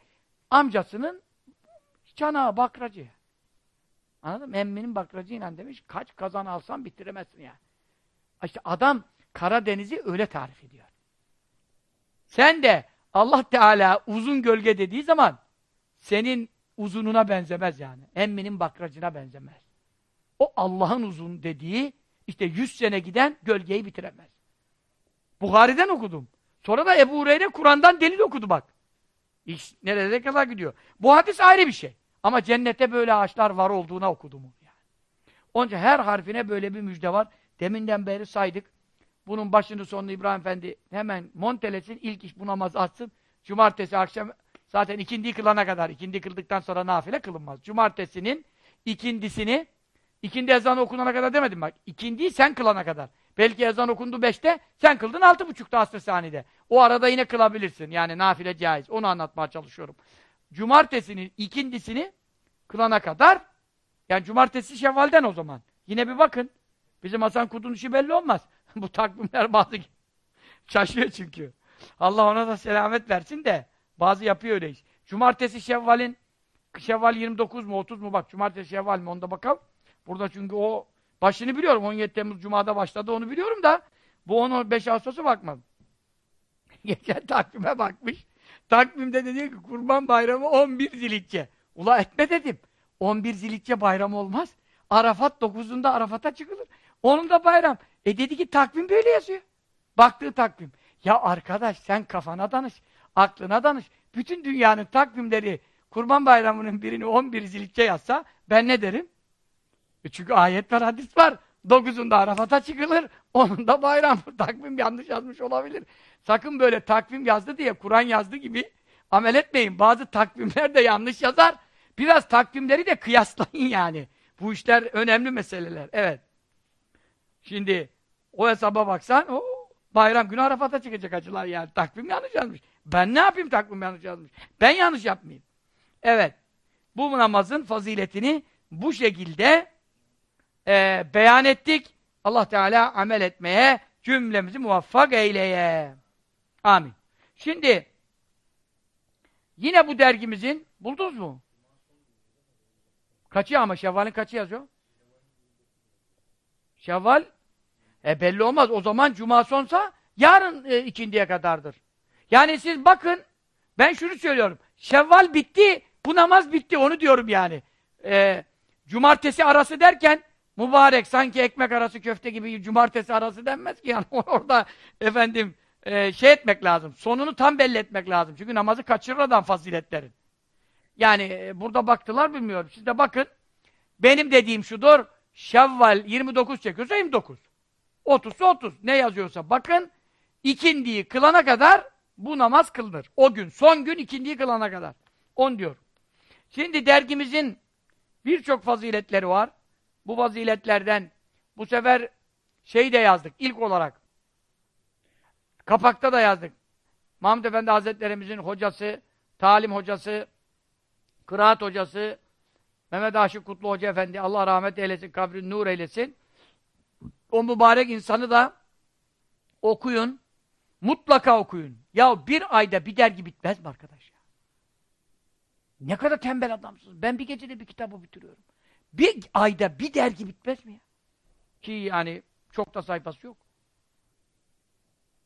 amcasının çanağı bakracı. Anladın mı? Emminin bakracıyla demiş kaç kazan alsan bitiremezsin yani. İşte adam Karadeniz'i öyle tarif ediyor. Sen de Allah Teala uzun gölge dediği zaman senin uzununa benzemez yani. Emminin bakracına benzemez. O Allah'ın uzun dediği işte yüz sene giden gölgeyi bitiremez. Buhari'den okudum. Sonra da Ebu Hureyre Kur'an'dan delil okudu bak. İş nerede kadar gidiyor. Bu hadis ayrı bir şey. Ama cennette böyle ağaçlar var olduğuna okudum onu yani. Onca her harfine böyle bir müjde var. Deminden beri saydık. Bunun başını sonunu İbrahim Efendi hemen montelesin, ilk iş bu namazı atsın. Cumartesi akşam zaten ikindi kılana kadar, ikindi kıldıktan sonra nafile kılınmaz. Cumartesinin ikindisini, ikindi ezan okunana kadar demedim bak. İkindiyi sen kılana kadar. Belki ezan okundu beşte, sen kıldın altı buçukta asr saniyede. O arada yine kılabilirsin. Yani nafile caiz. Onu anlatmaya çalışıyorum. Cumartesinin ikindisini kılana kadar, yani cumartesi şevvalden o zaman. Yine bir bakın. Bizim Hasan Kut'un işi belli olmaz. Bu takvimler bazı şaşıyor çünkü. Allah ona da selamet versin de bazı yapıyor öyle iş. Cumartesi Şevval'in Şevval 29 mu 30 mu bak Cumartesi Şevval mi onda bakalım. Burada çünkü o başını biliyorum 17 Temmuz Cuma'da başladı onu biliyorum da bu 10-5 Ağustos'a bakmadım. Geçen takvime bakmış. Takvimde de diyor ki Kurban Bayramı 11 Zilitçe. Ula etme dedim. 11 Zilitçe bayram olmaz. Arafat 9'unda Arafat'a çıkılır. Onun da bayram. E dedi ki takvim böyle yazıyor. Baktığı takvim. Ya arkadaş sen kafana danış. Aklına danış. Bütün dünyanın takvimleri Kurban Bayramı'nın birini 11 zilitçe yazsa ben ne derim? E çünkü ayet var, hadis var. 9'unda Arafat'a çıkılır. Onun da bayram. takvim yanlış yazmış olabilir. Sakın böyle takvim yazdı diye Kur'an yazdı gibi amel etmeyin. Bazı takvimler de yanlış yazar. Biraz takvimleri de kıyaslayın yani. Bu işler önemli meseleler. Evet. Şimdi o hesaba baksan o bayram günü Arafat'a çıkacak acılar yani. Takvim yanlış yazmış. Ben ne yapayım takvim yanlış yazmış? Ben yanlış yapmayayım. Evet. Bu namazın faziletini bu şekilde e, beyan ettik. Allah Teala amel etmeye cümlemizi muvaffak eyleye. Amin. Şimdi yine bu dergimizin buldunuz mu? Kaçı ama Şevval'in kaçı yazıyor? Şevval e belli olmaz. O zaman cuma sonsa yarın e, ikindiye kadardır. Yani siz bakın ben şunu söylüyorum. Şevval bitti, bu namaz bitti. Onu diyorum yani. E, cumartesi arası derken mübarek sanki ekmek arası köfte gibi cumartesi arası denmez ki yani orada efendim e, şey etmek lazım. Sonunu tam belli etmek lazım. Çünkü namazı kaçırır adam faziletlerin. Yani e, burada baktılar bilmiyorum. Siz de bakın. Benim dediğim şudur. Şevval 29 çekiyorsa 29. 30 30. Ne yazıyorsa bakın. ikindiyi kılana kadar bu namaz kılınır. O gün. Son gün ikindiyi kılana kadar. 10 diyor. Şimdi dergimizin birçok faziletleri var. Bu faziletlerden bu sefer şey de yazdık ilk olarak. Kapakta da yazdık. Mahmud Efendi Hazretlerimizin hocası, talim hocası, kıraat hocası, Mehmet Aşık Kutlu Hoca Efendi, Allah rahmet eylesin, kabrini nur eylesin. O mübarek insanı da okuyun, mutlaka okuyun. Ya bir ayda bir dergi bitmez mi arkadaş ya? Ne kadar tembel adamsınız. Ben bir gecede bir kitabı bitiriyorum. Bir ayda bir dergi bitmez mi ya? Ki yani çok da sayfası yok.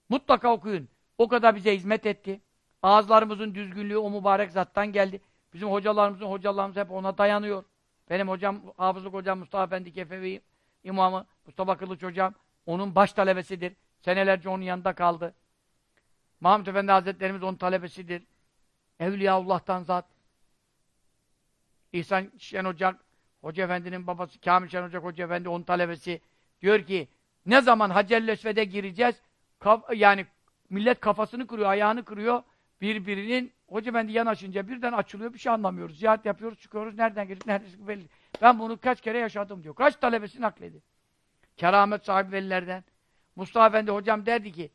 Mutlaka okuyun. O kadar bize hizmet etti. Ağızlarımızın düzgünlüğü o mübarek zattan geldi. Bizim hocalarımızın hocalarımız hep ona dayanıyor. Benim hocam, hafızlık hocam Mustafa Efendi Kefevi imamı, Mustafa Kılıç hocam, onun baş talebesidir. Senelerce onun yanında kaldı. Mahmud Efendi Hazretlerimiz onun talebesidir. Evliyaullah'tan zat. İhsan Şen Ocak, Hoca Efendi'nin babası, Kamil Şen Ocak Hoca Efendi onun talebesi. Diyor ki, ne zaman Hacer-i gireceğiz? Kaf yani millet kafasını kırıyor, ayağını kırıyor. Birbirinin Hoca Efendi yanaşınca birden açılıyor, bir şey anlamıyoruz. Ziyaret yapıyoruz, çıkıyoruz, nereden girdik, nereden belli. Ben bunu kaç kere yaşadım diyor. Kaç talebesi nakledi. Keramet sahibi velilerden. Mustafa Efendi hocam derdi ki,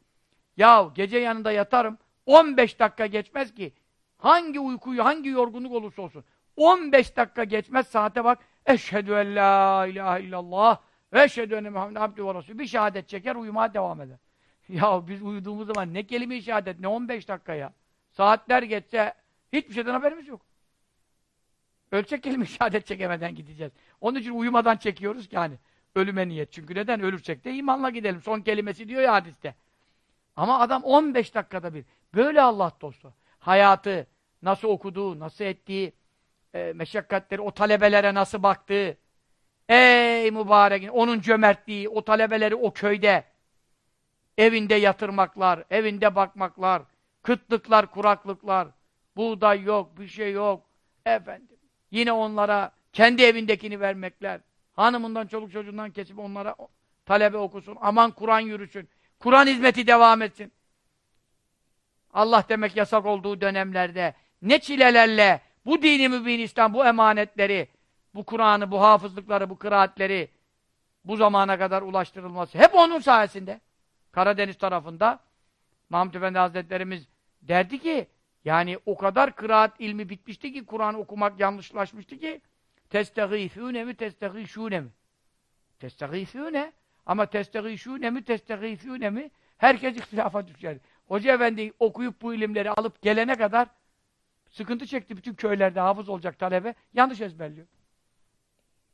ya gece yanında yatarım, 15 dakika geçmez ki, hangi uykuyu, hangi yorgunluk olursa olsun, 15 dakika geçmez saate bak, eşhedü en la ilahe illallah, ve eşhedü enne Muhammed abdü ve Resulü. Bir şehadet çeker, uyumaya devam eder. Ya biz uyuduğumuz zaman ne kelime-i şehadet, ne 15 dakika ya. Saatler geçse hiçbir şeyden haberimiz yok. Ölçek kelime şehadet çekemeden gideceğiz. Onun için uyumadan çekiyoruz ki hani. Ölüme niyet. Çünkü neden? Ölürsek de imanla gidelim. Son kelimesi diyor ya hadiste. Ama adam 15 dakikada bir. Böyle Allah dostu. Hayatı nasıl okuduğu, nasıl ettiği, e, meşakkatleri, o talebelere nasıl baktığı. Ey mübarek! Onun cömertliği, o talebeleri o köyde evinde yatırmaklar, evinde bakmaklar, kıtlıklar, kuraklıklar, buğday yok, bir şey yok. Efendim, yine onlara kendi evindekini vermekler, hanımından, çoluk çocuğundan kesip onlara talebe okusun, aman Kur'an yürüsün, Kur'an hizmeti devam etsin. Allah demek yasak olduğu dönemlerde ne çilelerle bu dini mübin bu emanetleri, bu Kur'an'ı, bu hafızlıkları, bu kıraatleri bu zamana kadar ulaştırılması hep onun sayesinde. Karadeniz tarafında Mahmud Efendi Hazretlerimiz derdi ki yani o kadar kıraat ilmi bitmişti ki Kur'an okumak yanlışlaşmıştı ki testagîfûne mi testagîşûne mi? Testagîfûne ama testagîşûne mi testagîfûne mi? Herkes ihtilafa düşer. Hoca Efendi okuyup bu ilimleri alıp gelene kadar sıkıntı çekti bütün köylerde hafız olacak talebe. Yanlış ezberliyor.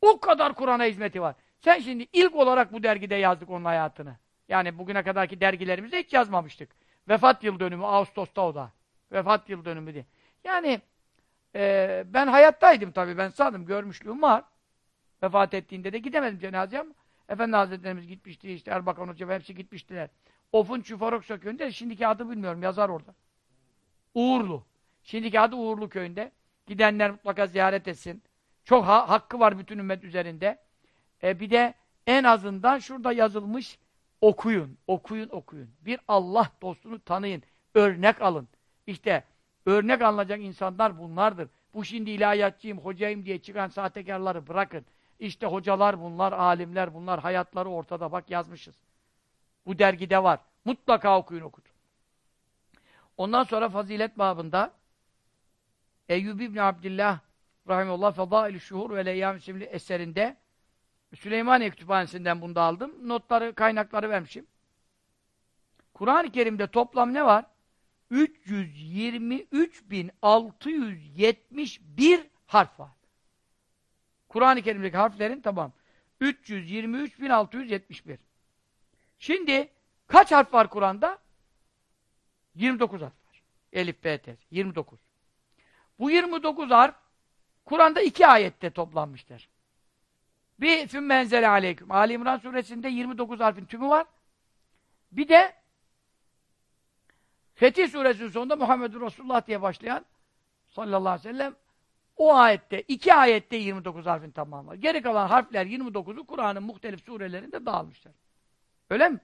O kadar Kur'an'a hizmeti var. Sen şimdi ilk olarak bu dergide yazdık onun hayatını. Yani bugüne kadarki dergilerimizde hiç yazmamıştık. Vefat yıl dönümü, Ağustos'ta o da. Vefat yıl dönümü diye. Yani e, ben hayattaydım tabii, ben sadım, görmüşlüğüm var. Vefat ettiğinde de gidemedim cenazeye ama Efendi Hazretlerimiz gitmişti, işte Erbakan Hoca hepsi gitmiştiler. Of'un Çufaroksa köyünde, şimdiki adı bilmiyorum, yazar orada. Uğurlu. Şimdiki adı Uğurlu köyünde. Gidenler mutlaka ziyaret etsin. Çok ha hakkı var bütün ümmet üzerinde. E, bir de en azından şurada yazılmış okuyun, okuyun, okuyun. Bir Allah dostunu tanıyın, örnek alın. İşte örnek alınacak insanlar bunlardır. Bu şimdi ilahiyatçıyım, hocayım diye çıkan sahtekarları bırakın. İşte hocalar bunlar, alimler bunlar, hayatları ortada. Bak yazmışız. Bu dergide var. Mutlaka okuyun okutun. Ondan sonra fazilet babında Eyyub İbni Abdillah Rahimullah Fadail-i Şuhur ve Leyyam isimli eserinde Süleymaniye Kütüphanesi'nden bunu da aldım. Notları, kaynakları vermişim. Kur'an-ı Kerim'de toplam ne var? 323.671 harf var. Kur'an-ı Kerim'deki harflerin tamam. 323.671. Şimdi kaç harf var Kur'an'da? 29 harf var. Elif, B, T, 29. Bu 29 harf Kur'an'da iki ayette toplanmışlar. Bir fümmenzele aleyküm. Ali İmran suresinde 29 harfin tümü var. Bir de Fetih suresinin sonunda Muhammedur Resulullah diye başlayan sallallahu aleyhi ve sellem o ayette, iki ayette 29 harfin tamamı var. Geri kalan harfler 29'u Kur'an'ın muhtelif surelerinde dağılmışlar. Öyle mi?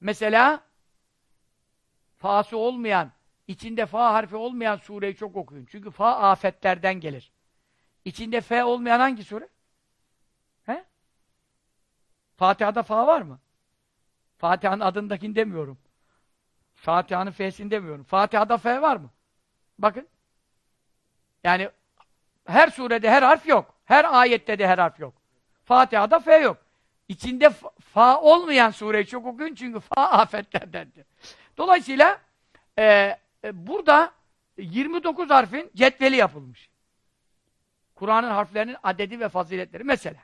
Mesela fa'sı olmayan, içinde fa harfi olmayan sureyi çok okuyun. Çünkü fa afetlerden gelir. İçinde F olmayan hangi sure? He? Fatiha'da fa var mı? Fatiha'nın adındakini demiyorum. Fatiha'nın F'sini demiyorum. Fatiha'da F var mı? Bakın. Yani her surede her harf yok. Her ayette de her harf yok. Fatiha'da F yok. İçinde fa olmayan sureyi çok okuyun çünkü fa afetlerdendir. Dolayısıyla e, e, burada 29 harfin cetveli yapılmış. Kur'an'ın harflerinin adedi ve faziletleri. Mesela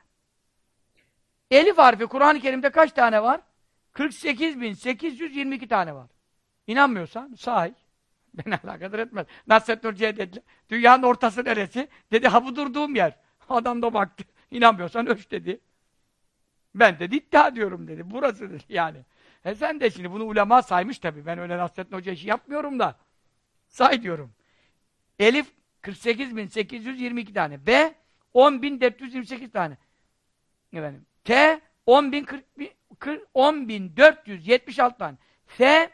Elif harfi Kur'an-ı Kerim'de kaç tane var? 48.822 tane var. İnanmıyorsan sahi. Beni alakadar etmez. Nasrettin Hoca'ya dediler. Dünyanın ortası neresi? Dedi ha bu durduğum yer. Adam da baktı. İnanmıyorsan ölç dedi. Ben dedi iddia diyorum dedi. Burası dedi yani. E sen de şimdi bunu ulema saymış tabii. Ben öyle Nasrettin Hoca işi yapmıyorum da. Say diyorum. Elif 48.822 tane. B 10.428 tane. Efendim. T 10.476 tane. F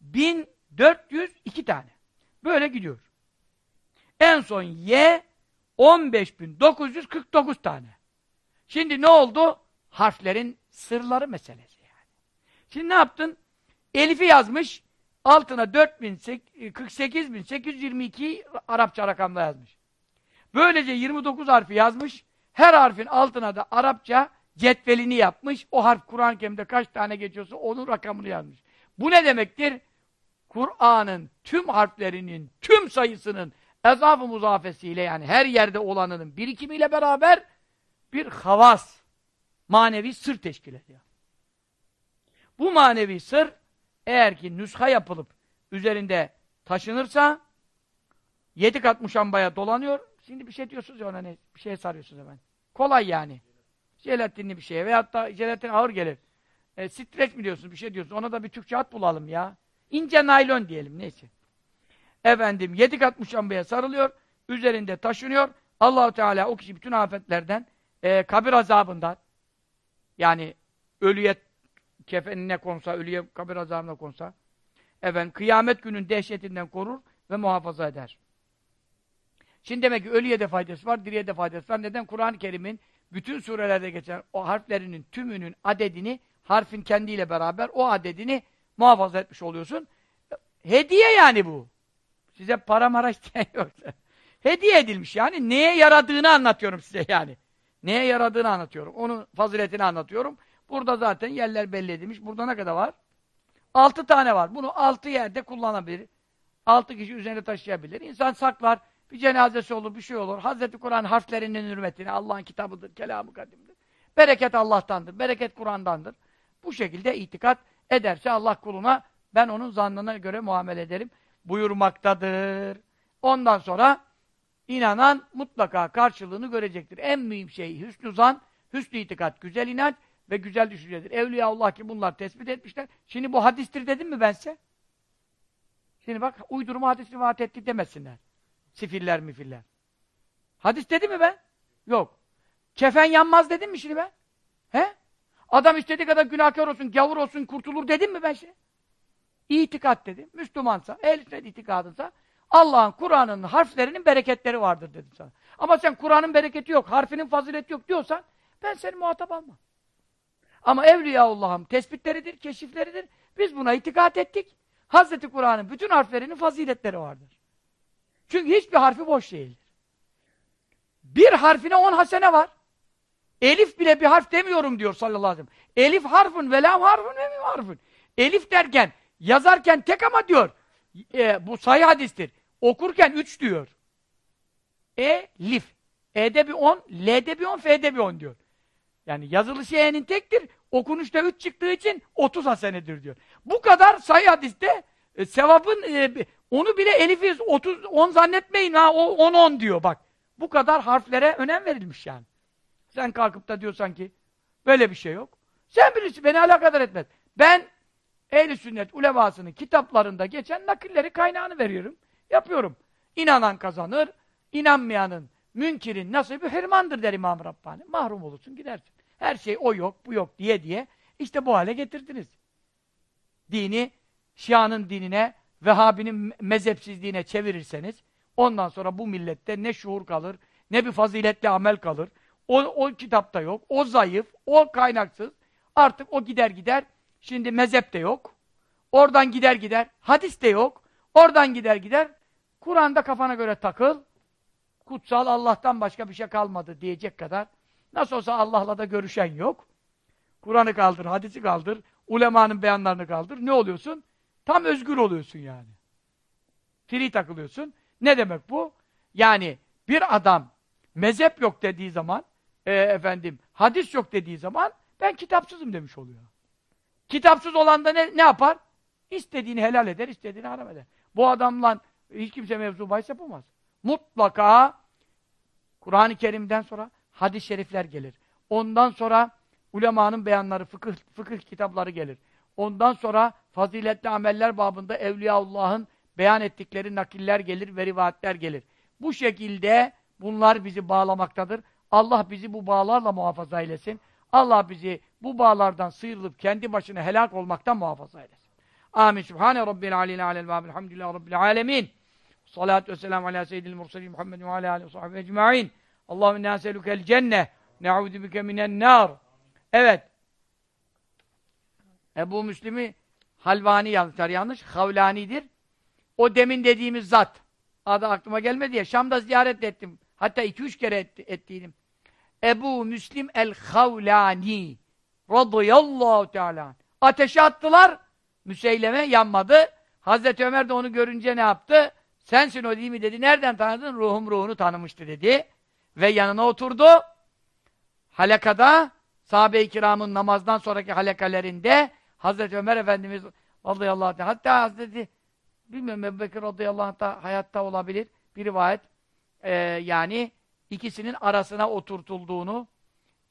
1402 tane. Böyle gidiyor. En son Y 15949 tane. Şimdi ne oldu? Harflerin sırları meselesi. Şimdi ne yaptın? Elif'i yazmış, altına 48.822 Arapça rakamla yazmış. Böylece 29 harfi yazmış, her harfin altına da Arapça cetvelini yapmış, o harf Kur'an-ı Kerim'de kaç tane geçiyorsa onun rakamını yazmış. Bu ne demektir? Kur'an'ın tüm harflerinin, tüm sayısının ezaf-ı muzafesiyle yani her yerde olanının birikimiyle beraber bir havas, manevi sır teşkil ediyor. Bu manevi sır eğer ki nüsha yapılıp üzerinde taşınırsa yedi kat muşambaya dolanıyor. Şimdi bir şey diyorsunuz ya ona ne? Bir şeye sarıyorsunuz hemen. Kolay yani. Jelatinli bir şeye veyahut da jelatin ağır gelir. E, streç mi diyorsunuz? Bir şey diyorsunuz. Ona da bir Türkçe ad bulalım ya. İnce naylon diyelim. Neyse. Efendim yedi kat muşambaya sarılıyor. Üzerinde taşınıyor. Allahu Teala o kişi bütün afetlerden e, kabir azabından yani ölüye kefenine konsa, ölüye kabir azabına konsa efendim kıyamet günün dehşetinden korur ve muhafaza eder. Şimdi demek ki ölüye de faydası var, diriye de faydası var. Neden? Kur'an-ı Kerim'in bütün surelerde geçen o harflerinin tümünün adedini harfin kendiyle beraber o adedini muhafaza etmiş oluyorsun. Hediye yani bu. Size para mara isteyen yoksa. Hediye edilmiş yani. Neye yaradığını anlatıyorum size yani. Neye yaradığını anlatıyorum. Onun faziletini anlatıyorum. Burada zaten yerler belli edilmiş. Burada ne kadar var? Altı tane var. Bunu altı yerde kullanabilir. Altı kişi üzerine taşıyabilir. İnsan saklar. Bir cenazesi olur, bir şey olur. Hazreti Kur'an harflerinin hürmetine Allah'ın kitabıdır, kelamı kadimdir. Bereket Allah'tandır, bereket Kur'an'dandır. Bu şekilde itikat ederse Allah kuluna ben onun zannına göre muamele ederim buyurmaktadır. Ondan sonra inanan mutlaka karşılığını görecektir. En mühim şey hüsnü zan, hüsnü itikat, güzel inanç ve güzel düşüncedir. Evliyaullah ki bunlar tespit etmişler. Şimdi bu hadistir dedim mi ben size? Şimdi bak uydurma hadis rivayet etti demesinler. Sifiller mifiller. Hadis dedi mi ben? Yok. Kefen yanmaz dedim mi şimdi ben? He? Adam istediği kadar günahkar olsun, gavur olsun, kurtulur dedim mi ben şimdi? İtikat dedim. Müslümansa, ehl sünnet itikadınsa Allah'ın, Kur'an'ın harflerinin bereketleri vardır dedim sana. Ama sen Kur'an'ın bereketi yok, harfinin fazileti yok diyorsan ben seni muhatap almam. Ama Evliyaullah'ın tespitleridir, keşifleridir. Biz buna itikat ettik. Hazreti Kur'an'ın bütün harflerinin faziletleri vardır. Çünkü hiçbir harfi boş değildir. Bir harfine on hasene var. Elif bile bir harf demiyorum diyor sallallahu aleyhi ve sellem. Elif harfın ve lam harfın ve mim harfın. Elif derken, yazarken tek ama diyor. E, bu sayı hadistir. Okurken üç diyor. E, lif. E'de bir on, L'de bir on, F'de bir on diyor. Yani yazılışı E'nin tektir, okunuşta üç çıktığı için otuz hasenedir diyor. Bu kadar sayı hadiste e, sevabın e, onu bile Elif'i 30 10 zannetmeyin ha o 10 10 diyor bak. Bu kadar harflere önem verilmiş yani. Sen kalkıp da diyorsan ki böyle bir şey yok. Sen bilirsin beni alakadar etmez. Ben ehl sünnet ulemasının kitaplarında geçen nakilleri kaynağını veriyorum. Yapıyorum. İnanan kazanır, inanmayanın, münkirin nasibi hırmandır der İmam Rabbani. Mahrum olursun gidersin. Her şey o yok, bu yok diye diye işte bu hale getirdiniz. Dini, Şia'nın dinine, Vehhabi'nin mezhepsizliğine çevirirseniz ondan sonra bu millette ne şuur kalır, ne bir faziletli amel kalır. O, o kitapta yok, o zayıf, o kaynaksız. Artık o gider gider. Şimdi mezhep de yok. Oradan gider gider. Hadis de yok. Oradan gider gider. Kur'an'da kafana göre takıl. Kutsal Allah'tan başka bir şey kalmadı diyecek kadar. Nasıl olsa Allah'la da görüşen yok. Kur'an'ı kaldır, hadisi kaldır, ulemanın beyanlarını kaldır. Ne oluyorsun? Tam özgür oluyorsun yani. Free takılıyorsun. Ne demek bu? Yani bir adam mezhep yok dediği zaman e, efendim hadis yok dediği zaman ben kitapsızım demiş oluyor. Kitapsız olan da ne, ne yapar? İstediğini helal eder, istediğini haram eder. Bu adamla hiç kimse mevzu bahis yapamaz. Mutlaka Kur'an-ı Kerim'den sonra hadis-i şerifler gelir. Ondan sonra ulemanın beyanları, fıkıh, fıkıh kitapları gelir. Ondan sonra faziletli ameller babında Evliyaullah'ın beyan ettikleri nakiller gelir ve rivayetler gelir. Bu şekilde bunlar bizi bağlamaktadır. Allah bizi bu bağlarla muhafaza eylesin. Allah bizi bu bağlardan sıyrılıp kendi başına helak olmaktan muhafaza eylesin. Amin. Sübhane Rabbil aleyhi alel vâb. Elhamdülillahi Rabbil alemin. Salatu vesselamu ala seyyidil mursalin Muhammed ve ala aleyhi ve sahbihi ecma'in. Allahümme nâselükel cenneh. Ne'ûdü bike minen nâr. Evet. Ebu Müslim'i Halvani yazmışlar yanlış. Havlani'dir. O demin dediğimiz zat. Adı aklıma gelmedi ya. Şam'da ziyaret ettim. Hatta iki üç kere et, ettiydim. Ebu Müslim el-Havlani radıyallahu teala ateşe attılar. Müseyleme yanmadı. Hazreti Ömer de onu görünce ne yaptı? Sensin o değil mi dedi. Nereden tanıdın? Ruhum ruhunu tanımıştı dedi. Ve yanına oturdu. Halekada sahabe-i kiramın namazdan sonraki halekalerinde Hazreti Ömer Efendimiz radıyallahu teala hatta Hazreti bilmiyorum Ebu Bekir radıyallahu anh da hayatta olabilir. Bir rivayet e, yani ikisinin arasına oturtulduğunu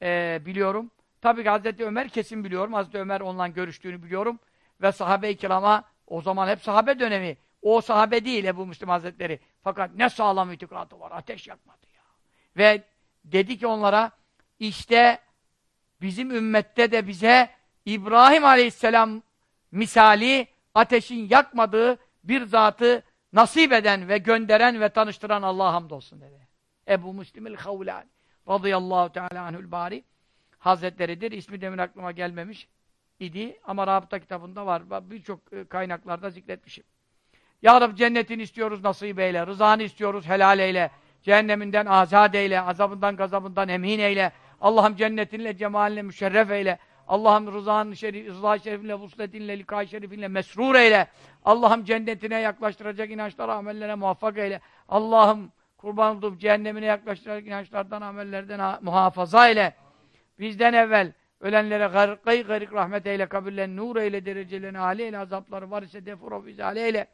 e, biliyorum. Tabii ki Hazreti Ömer kesin biliyorum. Hazreti Ömer onunla görüştüğünü biliyorum. Ve sahabe-i kirama o zaman hep sahabe dönemi. O sahabe değil Ebu Müslim Hazretleri. Fakat ne sağlam itikadı var. Ateş yakmadı ya. Ve dedi ki onlara işte bizim ümmette de bize İbrahim Aleyhisselam misali ateşin yakmadığı bir zatı nasip eden ve gönderen ve tanıştıran Allah'a hamdolsun dedi. Ebu Müslim'il Havlani radıyallahu teala anhül bari hazretleridir. İsmi demin aklıma gelmemiş idi ama Rabıta kitabında var. Birçok e, kaynaklarda zikretmişim. Ya Rabbi cennetini istiyoruz nasip eyle, rızanı istiyoruz helal eyle, cehenneminden azat eyle, azabından gazabından emin eyle, Allah'ım cennetinle, cemalinle müşerref eyle, Allah'ım rızanı şerif, rıza şerifinle, vusletinle, likay şerifinle mesrur eyle, Allah'ım cennetine yaklaştıracak inançlara, amellere muvaffak eyle, Allah'ım kurban olduğum cehennemine yaklaştıracak inançlardan, amellerden muhafaza eyle, bizden evvel, Ölenlere garıkayı garik rahmet eyle, kabirlerini nur eyle, derecelerini âli eyle, azapları var ise defur izale eyle.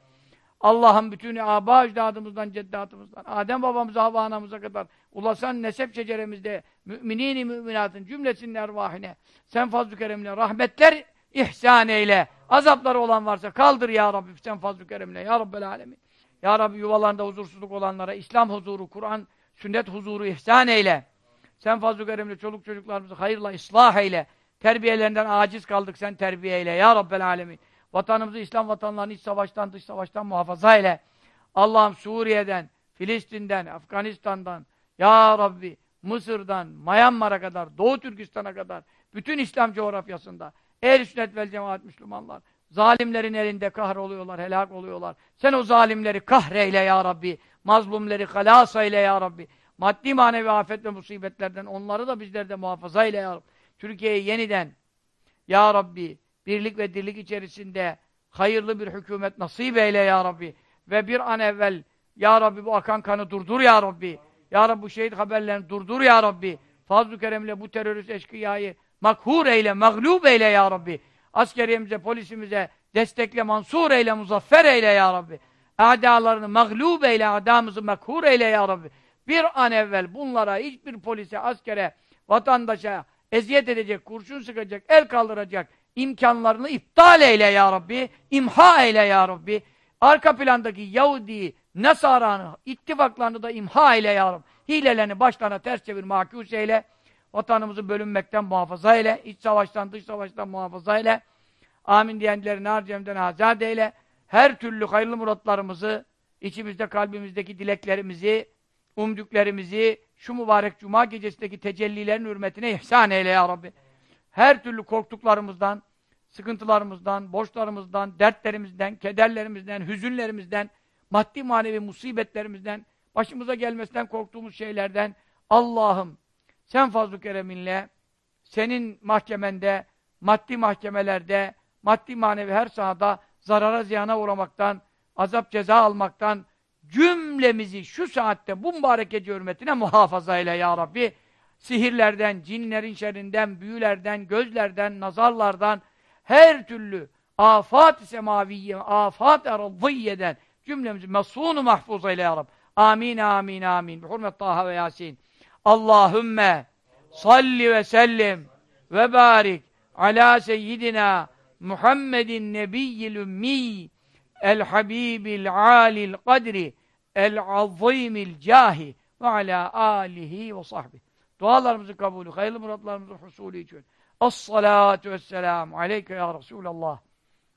Allah'ın bütün âbâ ecdadımızdan, ceddatımızdan, Adem babamıza, Havva anamıza kadar ulasan nesep şeceremizde müminin müminatın cümlesinin ervahine sen fazl-ı keremle rahmetler ihsan eyle. Azapları olan varsa kaldır ya Rabbi sen fazl-ı keremle ya Rabbel alemin. Ya Rabbi yuvalarında huzursuzluk olanlara İslam huzuru, Kur'an, sünnet huzuru ihsan eyle. Sen fazl-ı keremle çoluk çocuklarımızı hayırla ıslah eyle. Terbiyelerinden aciz kaldık sen terbiye eyle ya Rabbel alemin. Vatanımızı İslam vatanlarını iç savaştan dış savaştan muhafaza eyle. Allah'ım Suriye'den, Filistin'den, Afganistan'dan, Ya Rabbi Mısır'dan, Myanmar'a kadar, Doğu Türkistan'a kadar, bütün İslam coğrafyasında, ehl sünnet vel cemaat Müslümanlar, zalimlerin elinde kahroluyorlar, helak oluyorlar. Sen o zalimleri kahreyle ya Rabbi, mazlumları halas eyle ya Rabbi. Maddi manevi afet ve musibetlerden onları da bizleri de muhafaza eyle ya Rabbi. Türkiye'yi yeniden, ya Rabbi, birlik ve dirlik içerisinde hayırlı bir hükümet nasip eyle ya Rabbi. Ve bir an evvel ya Rabbi bu akan kanı durdur ya Rabbi. Ya Rabbi bu şehit haberlerini durdur ya Rabbi. Fazl-ı Kerem'le bu terörist eşkıyayı makhur eyle, mağlup eyle ya Rabbi. Askeriyemize, polisimize destekle, mansur eyle, muzaffer eyle ya Rabbi. Adalarını mağlup eyle, adamızı makhur eyle ya Rabbi. Bir an evvel bunlara hiçbir polise, askere, vatandaşa eziyet edecek, kurşun sıkacak, el kaldıracak imkanlarını iptal eyle ya Rabbi, imha eyle ya Rabbi. Arka plandaki Yahudi, Nasara'nın ittifaklarını da imha eyle ya Rabbi. Hilelerini başlarına ters çevir, makus eyle. Vatanımızı bölünmekten muhafaza eyle. İç savaştan, dış savaştan muhafaza eyle. Amin diyenleri nar cemden azat eyle. Her türlü hayırlı muratlarımızı, içimizde, kalbimizdeki dileklerimizi, umdüklerimizi, şu mübarek cuma gecesindeki tecellilerin hürmetine ihsan eyle ya Rabbi her türlü korktuklarımızdan, sıkıntılarımızdan, borçlarımızdan, dertlerimizden, kederlerimizden, hüzünlerimizden, maddi manevi musibetlerimizden, başımıza gelmesinden korktuğumuz şeylerden Allah'ım sen fazl-ı kereminle senin mahkemende, maddi mahkemelerde, maddi manevi her sahada zarara ziyana uğramaktan, azap ceza almaktan cümlemizi şu saatte bu mübarek hürmetine muhafaza eyle ya Rabbi sihirlerden, cinlerin şerrinden, büyülerden, gözlerden, nazarlardan, her türlü afat-ı semaviye, afat-ı arziyeden cümlemizi mesunu mahfuz eyle ya Rabbi. Amin, amin, amin. Bi hurmet Taha ve Yasin. Allahümme salli ve sellim ve barik ala seyyidina Muhammedin nebiyyil ümmi el habibil alil kadri el azimil cahi ve ala alihi ve sahbihi. Dualarımızı kabulü, hayırlı muratlarımızı husulü için. As-salatu vesselamu aleyke ya Resulallah.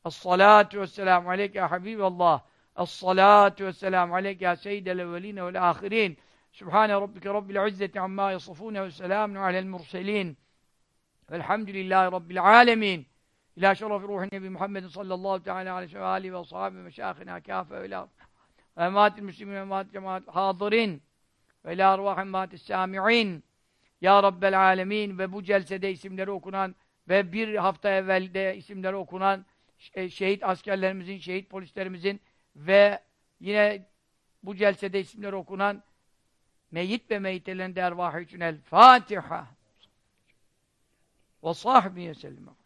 Es-salatu vesselamu aleyke ya Habiballah. Es-salatu vesselamu aleyke ya seyyidel evveline vel ahirin. Sübhane rabbike rabbil izzeti amma yasifune ve selamun alel murselin. Velhamdülillahi rabbil alemin. İlâ şerefi ruhin nebi Muhammedin sallallahu teala aleyhi ve aleyhi ve sahibi ve meşâhına kâfe ve ilâ emâtil müslimin ve emâtil cemaat hâzirin ve ilâ arvâh emmâtis sâmi'in. Ya Rabbel alemin ve bu celsede isimleri okunan ve bir hafta evvelde isimleri okunan şehit askerlerimizin, şehit polislerimizin ve yine bu celsede isimleri okunan meyyit ve meyyitelerin de ervahı için el Fatiha ve sahbiye sellem.